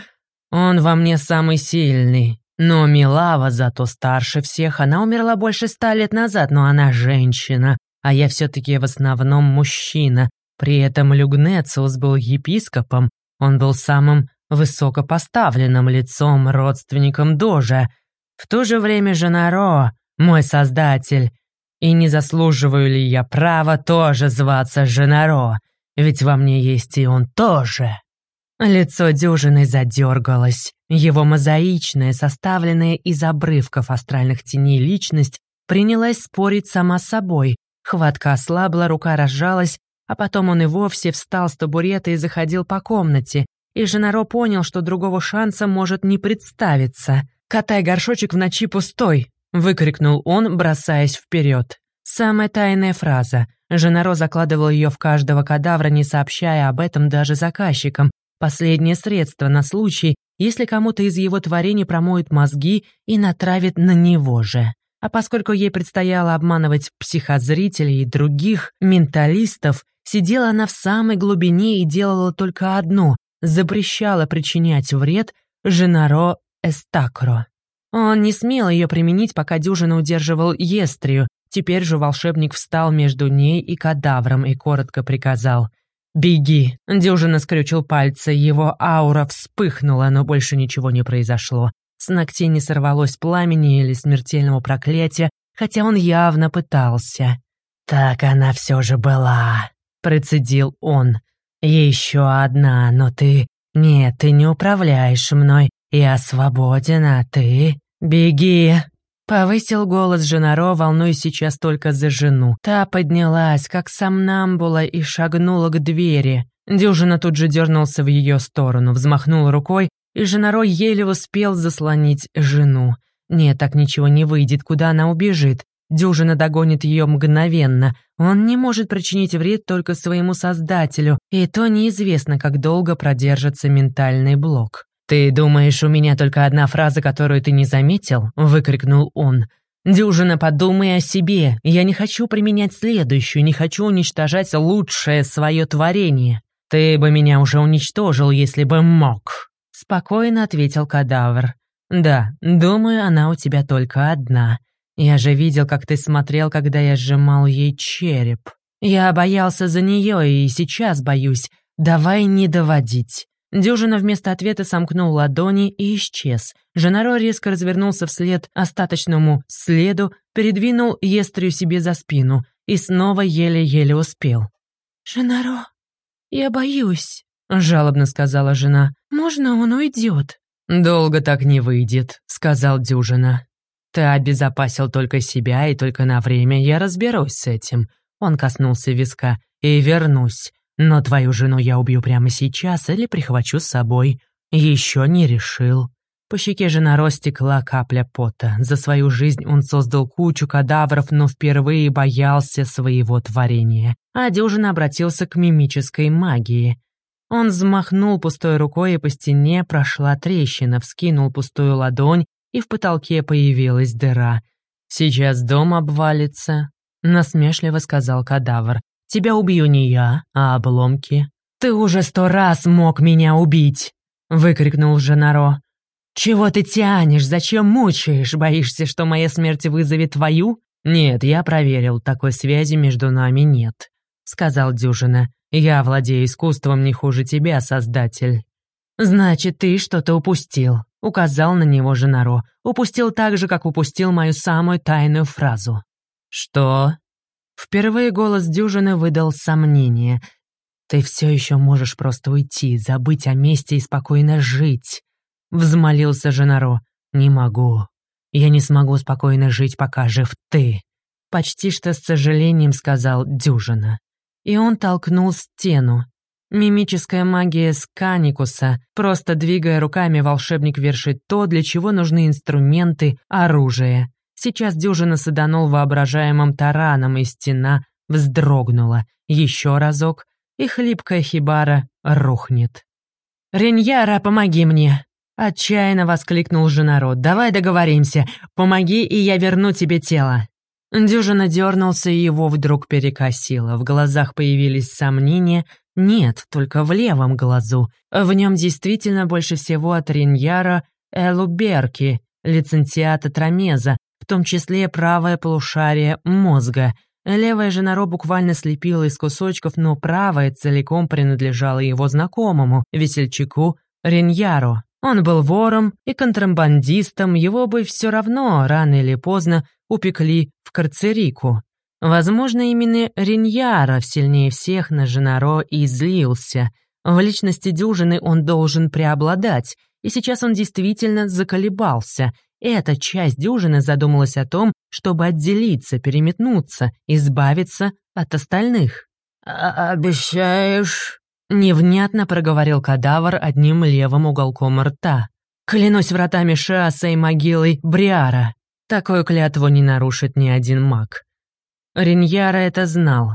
Он во мне самый сильный. Но Милава зато старше всех, она умерла больше ста лет назад, но она женщина, а я все-таки в основном мужчина. При этом Люгнециус был епископом, он был самым высокопоставленным лицом, родственником Дожа. В то же время Женаро, мой создатель, и не заслуживаю ли я права тоже зваться Женаро? Ведь во мне есть и он тоже. Лицо дюжины задергалось. Его мозаичная, составленная из обрывков астральных теней личность, принялась спорить сама с собой. Хватка ослабла, рука разжалась, а потом он и вовсе встал с табурета и заходил по комнате. И Женаро понял, что другого шанса может не представиться. «Катай горшочек в ночи пустой!» — выкрикнул он, бросаясь вперед. Самая тайная фраза. Женаро закладывал ее в каждого кадавра, не сообщая об этом даже заказчикам. Последнее средство на случай, если кому-то из его творений промоют мозги и натравит на него же. А поскольку ей предстояло обманывать психозрителей и других менталистов, сидела она в самой глубине и делала только одно — запрещала причинять вред Женаро Эстакро. Он не смел ее применить, пока дюжина удерживал Естрию. Теперь же волшебник встал между ней и кадавром и коротко приказал «Беги!». Дюжина скрючил пальцы, его аура вспыхнула, но больше ничего не произошло. С ногтей не сорвалось пламени или смертельного проклятия, хотя он явно пытался. «Так она все же была», — процедил он. «Еще одна, но ты... Нет, ты не управляешь мной. Я свободен, а ты...» «Беги!» Повысил голос Женаро, волнуясь сейчас только за жену. Та поднялась, как сомнамбула, и шагнула к двери. Дюжина тут же дернулся в ее сторону, взмахнул рукой, и Женаро еле успел заслонить жену. Нет, так ничего не выйдет, куда она убежит. Дюжина догонит ее мгновенно. Он не может причинить вред только своему создателю, и то неизвестно, как долго продержится ментальный блок. «Ты думаешь, у меня только одна фраза, которую ты не заметил?» — выкрикнул он. «Дюжина, подумай о себе. Я не хочу применять следующую, не хочу уничтожать лучшее свое творение. Ты бы меня уже уничтожил, если бы мог». Спокойно ответил кадавр. «Да, думаю, она у тебя только одна. Я же видел, как ты смотрел, когда я сжимал ей череп. Я боялся за нее и сейчас боюсь. Давай не доводить. Дюжина вместо ответа сомкнул ладони и исчез. Женаро резко развернулся вслед остаточному следу, передвинул естрию себе за спину и снова еле-еле успел. «Женаро, я боюсь», — жалобно сказала жена. «Можно он уйдет?» «Долго так не выйдет», — сказал Дюжина. «Ты обезопасил только себя, и только на время я разберусь с этим». Он коснулся виска. «И вернусь. Но твою жену я убью прямо сейчас или прихвачу с собой. Еще не решил». По щеке жена ростекла капля пота. За свою жизнь он создал кучу кадавров, но впервые боялся своего творения. А Дюжин обратился к мимической магии. Он взмахнул пустой рукой, и по стене прошла трещина, вскинул пустую ладонь, и в потолке появилась дыра. «Сейчас дом обвалится», — насмешливо сказал кадавр. «Тебя убью не я, а обломки». «Ты уже сто раз мог меня убить!» — выкрикнул Женаро. «Чего ты тянешь? Зачем мучаешь? Боишься, что моя смерть вызовет твою?» «Нет, я проверил, такой связи между нами нет», — сказал Дюжина. «Я владею искусством не хуже тебя, Создатель». «Значит, ты что-то упустил», — указал на него Женаро. «Упустил так же, как упустил мою самую тайную фразу». «Что?» Впервые голос Дюжины выдал сомнение. «Ты все еще можешь просто уйти, забыть о месте и спокойно жить», Взмолился Женаро. «Не могу. Я не смогу спокойно жить, пока жив ты». Почти что с сожалением сказал Дюжина. И он толкнул стену. Мимическая магия Сканикуса. Просто двигая руками, волшебник вершит то, для чего нужны инструменты, оружие. Сейчас Дюжина саданул воображаемым тараном, и стена вздрогнула. Еще разок, и хлипкая хибара рухнет. «Реньяра, помоги мне!» Отчаянно воскликнул же народ. «Давай договоримся. Помоги, и я верну тебе тело». Дюжина дернулся, и его вдруг перекосило. В глазах появились сомнения. Нет, только в левом глазу. В нем действительно больше всего от Риньяра Элуберки, лицензиата Трамеза, в том числе правое полушарие мозга. Левая же наро буквально слепила из кусочков, но правая целиком принадлежала его знакомому, весельчаку Риньяру. Он был вором и контрабандистом, его бы все равно рано или поздно упекли в карцерику. Возможно, именно Риньяров сильнее всех на Женаро и злился. В личности дюжины он должен преобладать, и сейчас он действительно заколебался. Эта часть дюжины задумалась о том, чтобы отделиться, переметнуться, избавиться от остальных. «А «Обещаешь?» Невнятно проговорил кадавр одним левым уголком рта. «Клянусь вратами Шиаса и могилой Бриара. Такую клятву не нарушит ни один маг». Риньяра это знал.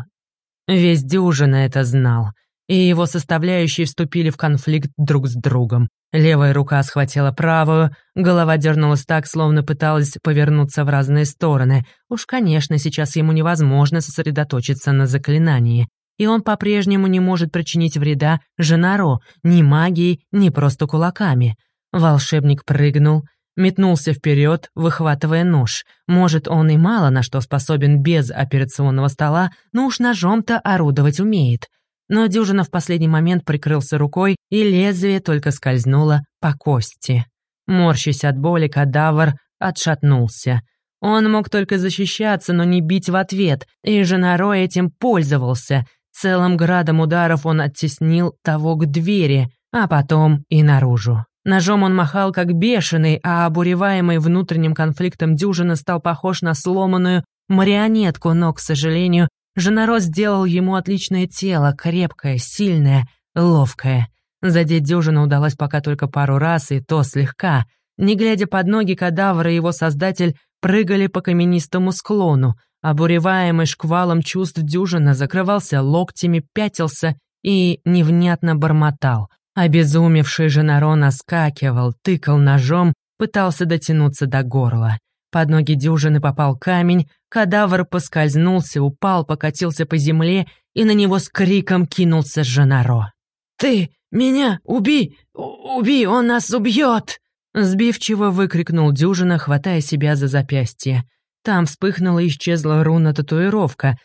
Весь дюжина это знал. И его составляющие вступили в конфликт друг с другом. Левая рука схватила правую, голова дернулась так, словно пыталась повернуться в разные стороны. Уж, конечно, сейчас ему невозможно сосредоточиться на заклинании и он по-прежнему не может причинить вреда Женаро ни магией, ни просто кулаками. Волшебник прыгнул, метнулся вперед, выхватывая нож. Может, он и мало на что способен без операционного стола, но уж ножом-то орудовать умеет. Но дюжина в последний момент прикрылся рукой, и лезвие только скользнуло по кости. Морщась от боли, кадавр отшатнулся. Он мог только защищаться, но не бить в ответ, и Женаро этим пользовался. Целым градом ударов он оттеснил того к двери, а потом и наружу. Ножом он махал как бешеный, а обуреваемый внутренним конфликтом дюжина стал похож на сломанную марионетку, но, к сожалению, Женарос сделал ему отличное тело, крепкое, сильное, ловкое. Задеть дюжину удалось пока только пару раз, и то слегка. Не глядя под ноги кадавра, его создатель прыгали по каменистому склону, Обуреваемый шквалом чувств дюжина закрывался локтями, пятился и невнятно бормотал. Обезумевший же Нарон оскакивал, тыкал ножом, пытался дотянуться до горла. Под ноги дюжины попал камень, кадавр поскользнулся, упал, покатился по земле, и на него с криком кинулся Женаро. «Ты меня уби! Уби, он нас убьет!» Сбивчиво выкрикнул дюжина, хватая себя за запястье. Там вспыхнула и исчезла руна-татуировка,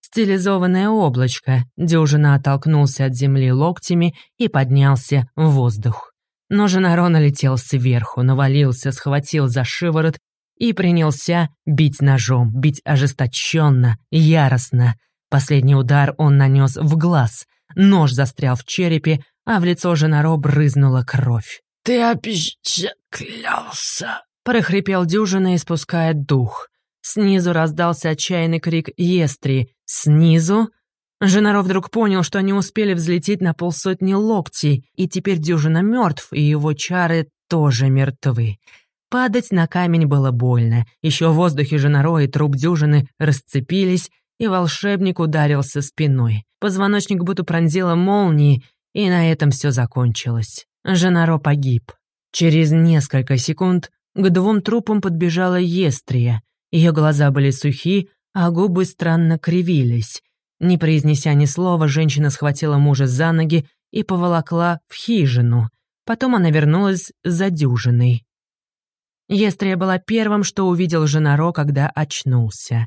стилизованное облачко. Дюжина оттолкнулся от земли локтями и поднялся в воздух. Но Женарона летел сверху, навалился, схватил за шиворот и принялся бить ножом, бить ожесточенно, яростно. Последний удар он нанес в глаз. Нож застрял в черепе, а в лицо Женаро брызнула кровь. «Ты опечатлялся!» — прохрипел дюжина, испуская дух. Снизу раздался отчаянный крик Естри. «Снизу?» Женаро вдруг понял, что они успели взлететь на полсотни локтей, и теперь дюжина мертв, и его чары тоже мертвы. Падать на камень было больно. Еще в воздухе Женаро и труп дюжины расцепились, и волшебник ударился спиной. Позвоночник будто пронзила молнией, и на этом все закончилось. Женаро погиб. Через несколько секунд к двум трупам подбежала Естрия. Ее глаза были сухи, а губы странно кривились. Не произнеся ни слова, женщина схватила мужа за ноги и поволокла в хижину. Потом она вернулась за дюжиной. Естрия была первым, что увидел Женаро, когда очнулся.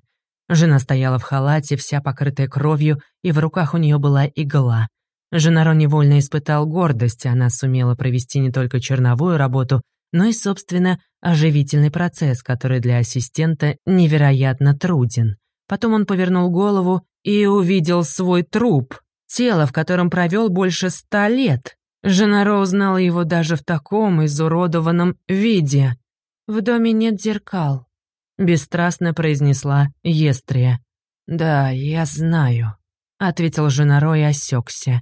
Жена стояла в халате, вся покрытая кровью, и в руках у нее была игла. Женаро невольно испытал гордость, она сумела провести не только черновую работу, но и, собственно, оживительный процесс, который для ассистента невероятно труден. Потом он повернул голову и увидел свой труп, тело, в котором провел больше ста лет. Женаро узнала его даже в таком изуродованном виде. «В доме нет зеркал», — бесстрастно произнесла Естрия. «Да, я знаю», — ответил Женаро и осекся.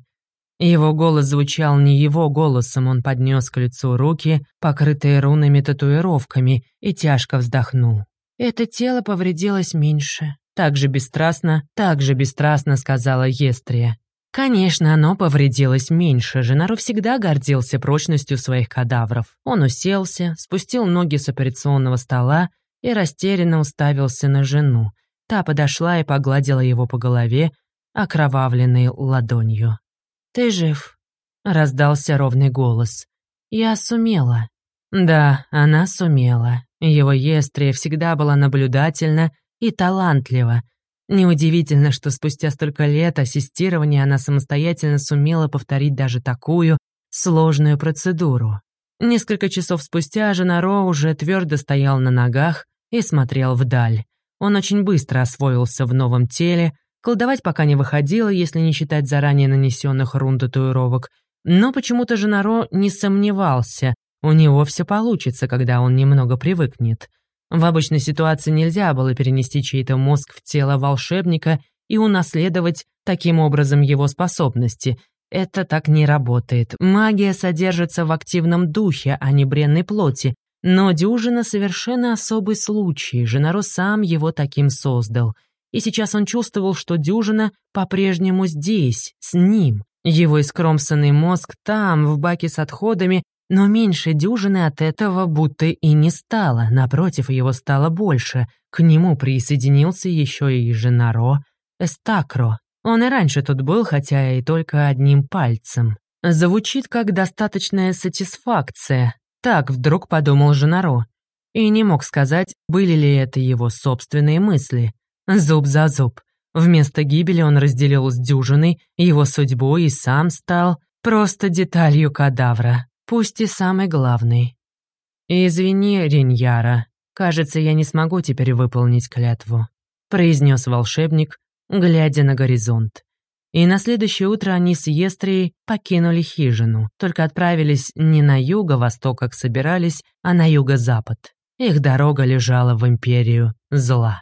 Его голос звучал не его голосом, он поднес к лицу руки, покрытые рунами татуировками, и тяжко вздохнул. «Это тело повредилось меньше», — так же бесстрастно, так же бесстрастно сказала Естрия. Конечно, оно повредилось меньше. Женару всегда гордился прочностью своих кадавров. Он уселся, спустил ноги с операционного стола и растерянно уставился на жену. Та подошла и погладила его по голове, окровавленной ладонью. «Ты жив?» — раздался ровный голос. «Я сумела». Да, она сумела. Его Естрия всегда была наблюдательна и талантлива, Неудивительно, что спустя столько лет ассистирования она самостоятельно сумела повторить даже такую сложную процедуру. Несколько часов спустя Женаро уже твердо стоял на ногах и смотрел вдаль. Он очень быстро освоился в новом теле, колдовать пока не выходило, если не считать заранее нанесенных рун татуировок, но почему-то Женаро не сомневался, у него все получится, когда он немного привыкнет. В обычной ситуации нельзя было перенести чей-то мозг в тело волшебника и унаследовать таким образом его способности. Это так не работает. Магия содержится в активном духе, а не бренной плоти. Но дюжина совершенно особый случай. Женаро сам его таким создал. И сейчас он чувствовал, что дюжина по-прежнему здесь, с ним. Его искромсанный мозг там, в баке с отходами, но меньше дюжины от этого будто и не стало, напротив, его стало больше. К нему присоединился еще и Женаро Эстакро. Он и раньше тут был, хотя и только одним пальцем. Звучит как достаточная сатисфакция. Так вдруг подумал Женаро. И не мог сказать, были ли это его собственные мысли. Зуб за зуб. Вместо гибели он разделил с дюжиной его судьбу и сам стал просто деталью кадавра пусть и самый главный. «Извини, Риньяра, кажется, я не смогу теперь выполнить клятву», произнес волшебник, глядя на горизонт. И на следующее утро они с Естрией покинули хижину, только отправились не на юго-восток, как собирались, а на юго-запад. Их дорога лежала в империю зла.